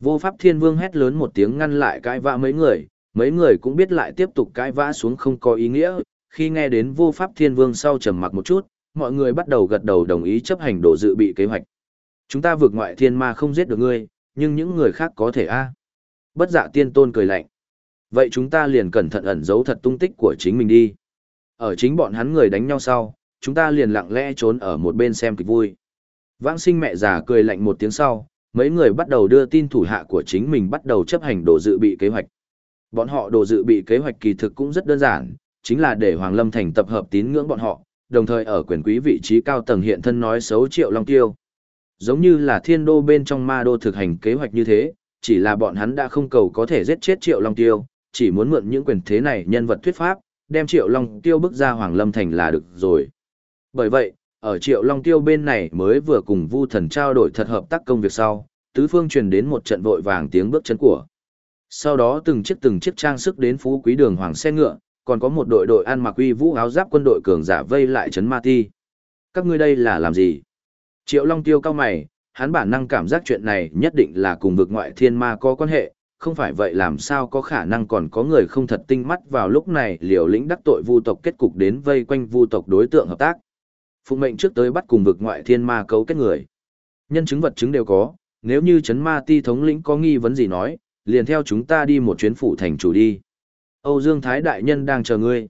Vô pháp thiên vương hét lớn một tiếng ngăn lại cãi vã mấy người, mấy người cũng biết lại tiếp tục cãi vã xuống không có ý nghĩa. Khi nghe đến vô pháp thiên vương sau trầm mặc một chút, mọi người bắt đầu gật đầu đồng ý chấp hành đồ dự bị kế hoạch. Chúng ta vượt ngoại thiên ma không giết được ngươi, nhưng những người khác có thể a. Bất dạ tiên tôn cười lạnh. Vậy chúng ta liền cẩn thận ẩn giấu thật tung tích của chính mình đi. Ở chính bọn hắn người đánh nhau sau, chúng ta liền lặng lẽ trốn ở một bên xem kịch vui. Vãng sinh mẹ già cười lạnh một tiếng sau, mấy người bắt đầu đưa tin thủ hạ của chính mình bắt đầu chấp hành đồ dự bị kế hoạch. Bọn họ đồ dự bị kế hoạch kỳ thực cũng rất đơn giản, chính là để Hoàng Lâm Thành tập hợp tín ngưỡng bọn họ, đồng thời ở quyền quý vị trí cao tầng hiện thân nói xấu Triệu Long Tiêu. Giống như là thiên đô bên trong ma đô thực hành kế hoạch như thế, chỉ là bọn hắn đã không cầu có thể giết chết Triệu Long Tiêu, chỉ muốn mượn những quyền thế này nhân vật thuyết pháp, đem Triệu Long Tiêu bức ra Hoàng Lâm Thành là được rồi. Bởi vậy, Ở Triệu Long Tiêu bên này mới vừa cùng Vu Thần trao đổi thật hợp tác công việc sau, tứ phương truyền đến một trận vội vàng tiếng bước chân của. Sau đó từng chiếc từng chiếc trang sức đến phú quý đường hoàng xe ngựa, còn có một đội đội ăn mặc uy vũ áo giáp quân đội cường giả vây lại trấn Ma Ti. Các ngươi đây là làm gì? Triệu Long Tiêu cao mày, hắn bản năng cảm giác chuyện này nhất định là cùng vực ngoại thiên ma có quan hệ, không phải vậy làm sao có khả năng còn có người không thật tinh mắt vào lúc này liều lĩnh đắc tội vu tộc kết cục đến vây quanh vu tộc đối tượng hợp tác. Phụng mệnh trước tới bắt cùng vực ngoại thiên ma cấu kết người. Nhân chứng vật chứng đều có, nếu như chấn ma ti thống lĩnh có nghi vấn gì nói, liền theo chúng ta đi một chuyến phủ thành chủ đi. Âu Dương Thái Đại Nhân đang chờ ngươi.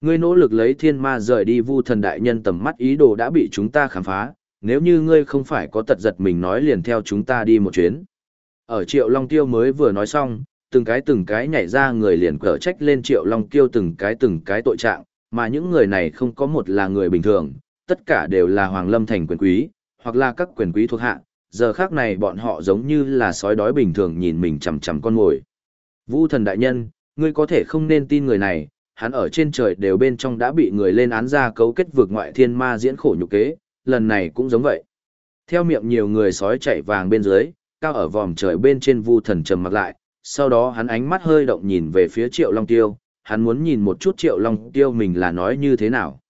Ngươi nỗ lực lấy thiên ma rời đi vu thần đại nhân tầm mắt ý đồ đã bị chúng ta khám phá, nếu như ngươi không phải có tật giật mình nói liền theo chúng ta đi một chuyến. Ở Triệu Long Tiêu mới vừa nói xong, từng cái từng cái nhảy ra người liền cở trách lên Triệu Long Tiêu từng cái từng cái tội trạng, mà những người này không có một là người bình thường, tất cả đều là Hoàng Lâm thành quyền quý, hoặc là các quyền quý thuộc hạ, giờ khác này bọn họ giống như là sói đói bình thường nhìn mình chằm chằm con mồi. Vũ thần đại nhân, ngươi có thể không nên tin người này, hắn ở trên trời đều bên trong đã bị người lên án ra cấu kết vượt ngoại thiên ma diễn khổ nhục kế, lần này cũng giống vậy. Theo miệng nhiều người sói chạy vàng bên dưới, cao ở vòm trời bên trên vu thần trầm mặt lại, sau đó hắn ánh mắt hơi động nhìn về phía triệu long tiêu, hắn muốn nhìn một chút triệu long tiêu mình là nói như thế nào.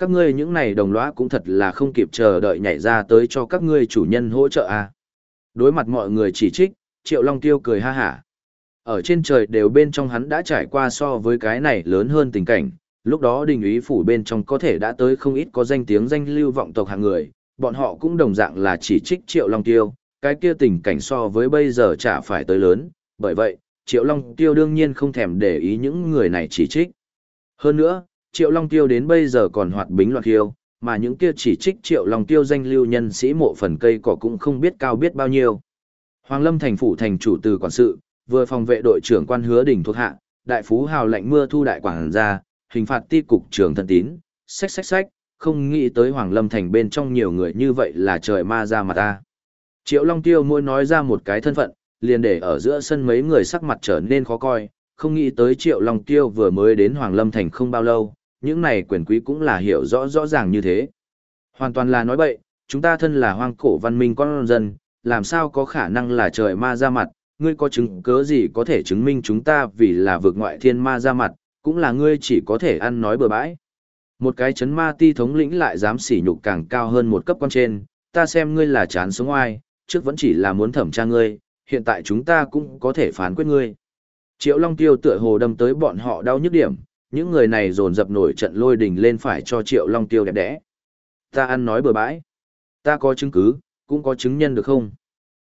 Các ngươi những này đồng lõa cũng thật là không kịp chờ đợi nhảy ra tới cho các ngươi chủ nhân hỗ trợ à. Đối mặt mọi người chỉ trích, triệu long tiêu cười ha hả. Ở trên trời đều bên trong hắn đã trải qua so với cái này lớn hơn tình cảnh, lúc đó đình ý phủ bên trong có thể đã tới không ít có danh tiếng danh lưu vọng tộc hàng người, bọn họ cũng đồng dạng là chỉ trích triệu long tiêu, cái kia tình cảnh so với bây giờ chả phải tới lớn, bởi vậy, triệu long tiêu đương nhiên không thèm để ý những người này chỉ trích. Hơn nữa, triệu long tiêu đến bây giờ còn hoạt bính loạn khiêu, mà những kia chỉ trích triệu long tiêu danh lưu nhân sĩ mộ phần cây cỏ cũng không biết cao biết bao nhiêu. Hoàng Lâm thành phủ thành chủ từ quản sự, vừa phòng vệ đội trưởng quan hứa đỉnh thuộc hạ, đại phú hào lệnh mưa thu đại quảng gia, hình phạt ti cục trưởng thần tín, xách xách xách, không nghĩ tới Hoàng Lâm thành bên trong nhiều người như vậy là trời ma ra mà ta. Triệu Long Tiêu mỗi nói ra một cái thân phận, liền để ở giữa sân mấy người sắc mặt trở nên khó coi, không nghĩ tới Triệu Long Tiêu vừa mới đến Hoàng Lâm thành không bao lâu, những này quyền quý cũng là hiểu rõ rõ ràng như thế. Hoàn toàn là nói bậy, chúng ta thân là hoang cổ văn minh con dân, làm sao có khả năng là trời ma ra mặt, ngươi có chứng cớ gì có thể chứng minh chúng ta vì là vực ngoại thiên ma ra mặt, cũng là ngươi chỉ có thể ăn nói bừa bãi. Một cái chấn ma ti thống lĩnh lại dám sỉ nhục càng cao hơn một cấp quan trên, ta xem ngươi là chán sống oai, trước vẫn chỉ là muốn thẩm tra ngươi, hiện tại chúng ta cũng có thể phán quyết ngươi. Triệu Long Tiêu tựa hồ đâm tới bọn họ đau nhức điểm, những người này dồn dập nổi trận lôi đình lên phải cho Triệu Long Tiêu đẹp đẽ. Ta ăn nói bừa bãi. Ta có chứng cứ, cũng có chứng nhân được không?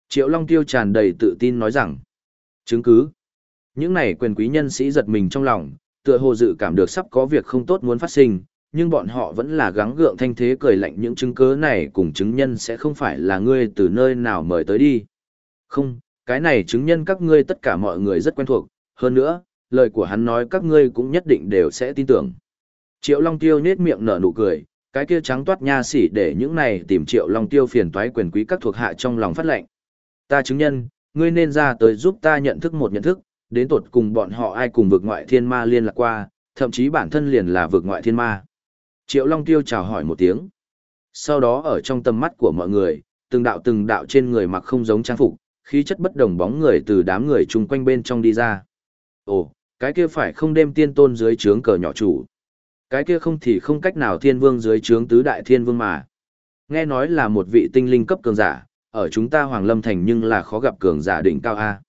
Triệu Long Tiêu tràn đầy tự tin nói rằng, chứng cứ. Những này quyền quý nhân sĩ giật mình trong lòng, tựa hồ dự cảm được sắp có việc không tốt muốn phát sinh, nhưng bọn họ vẫn là gắng gượng thanh thế cười lạnh những chứng cứ này cùng chứng nhân sẽ không phải là ngươi từ nơi nào mời tới đi. Không, cái này chứng nhân các ngươi tất cả mọi người rất quen thuộc, hơn nữa, lời của hắn nói các ngươi cũng nhất định đều sẽ tin tưởng. Triệu Long Tiêu nết miệng nở nụ cười, cái kia trắng toát nha sỉ để những này tìm Triệu Long Tiêu phiền toái quyền quý các thuộc hạ trong lòng phát lệnh. Ta chứng nhân, ngươi nên ra tới giúp ta nhận thức một nhận thức, đến tột cùng bọn họ ai cùng vực ngoại thiên ma liên lạc qua, thậm chí bản thân liền là vực ngoại thiên ma. Triệu Long Tiêu chào hỏi một tiếng. Sau đó ở trong tầm mắt của mọi người, từng đạo từng đạo trên người mặc không giống trang phục, khí chất bất đồng bóng người từ đám người chung quanh bên trong đi ra. Ồ, cái kia phải không đem tiên tôn dưới trướng cờ nhỏ chủ. Cái kia không thì không cách nào thiên vương dưới trướng tứ đại thiên vương mà. Nghe nói là một vị tinh linh cấp cường giả, ở chúng ta Hoàng Lâm Thành nhưng là khó gặp cường giả đỉnh cao A.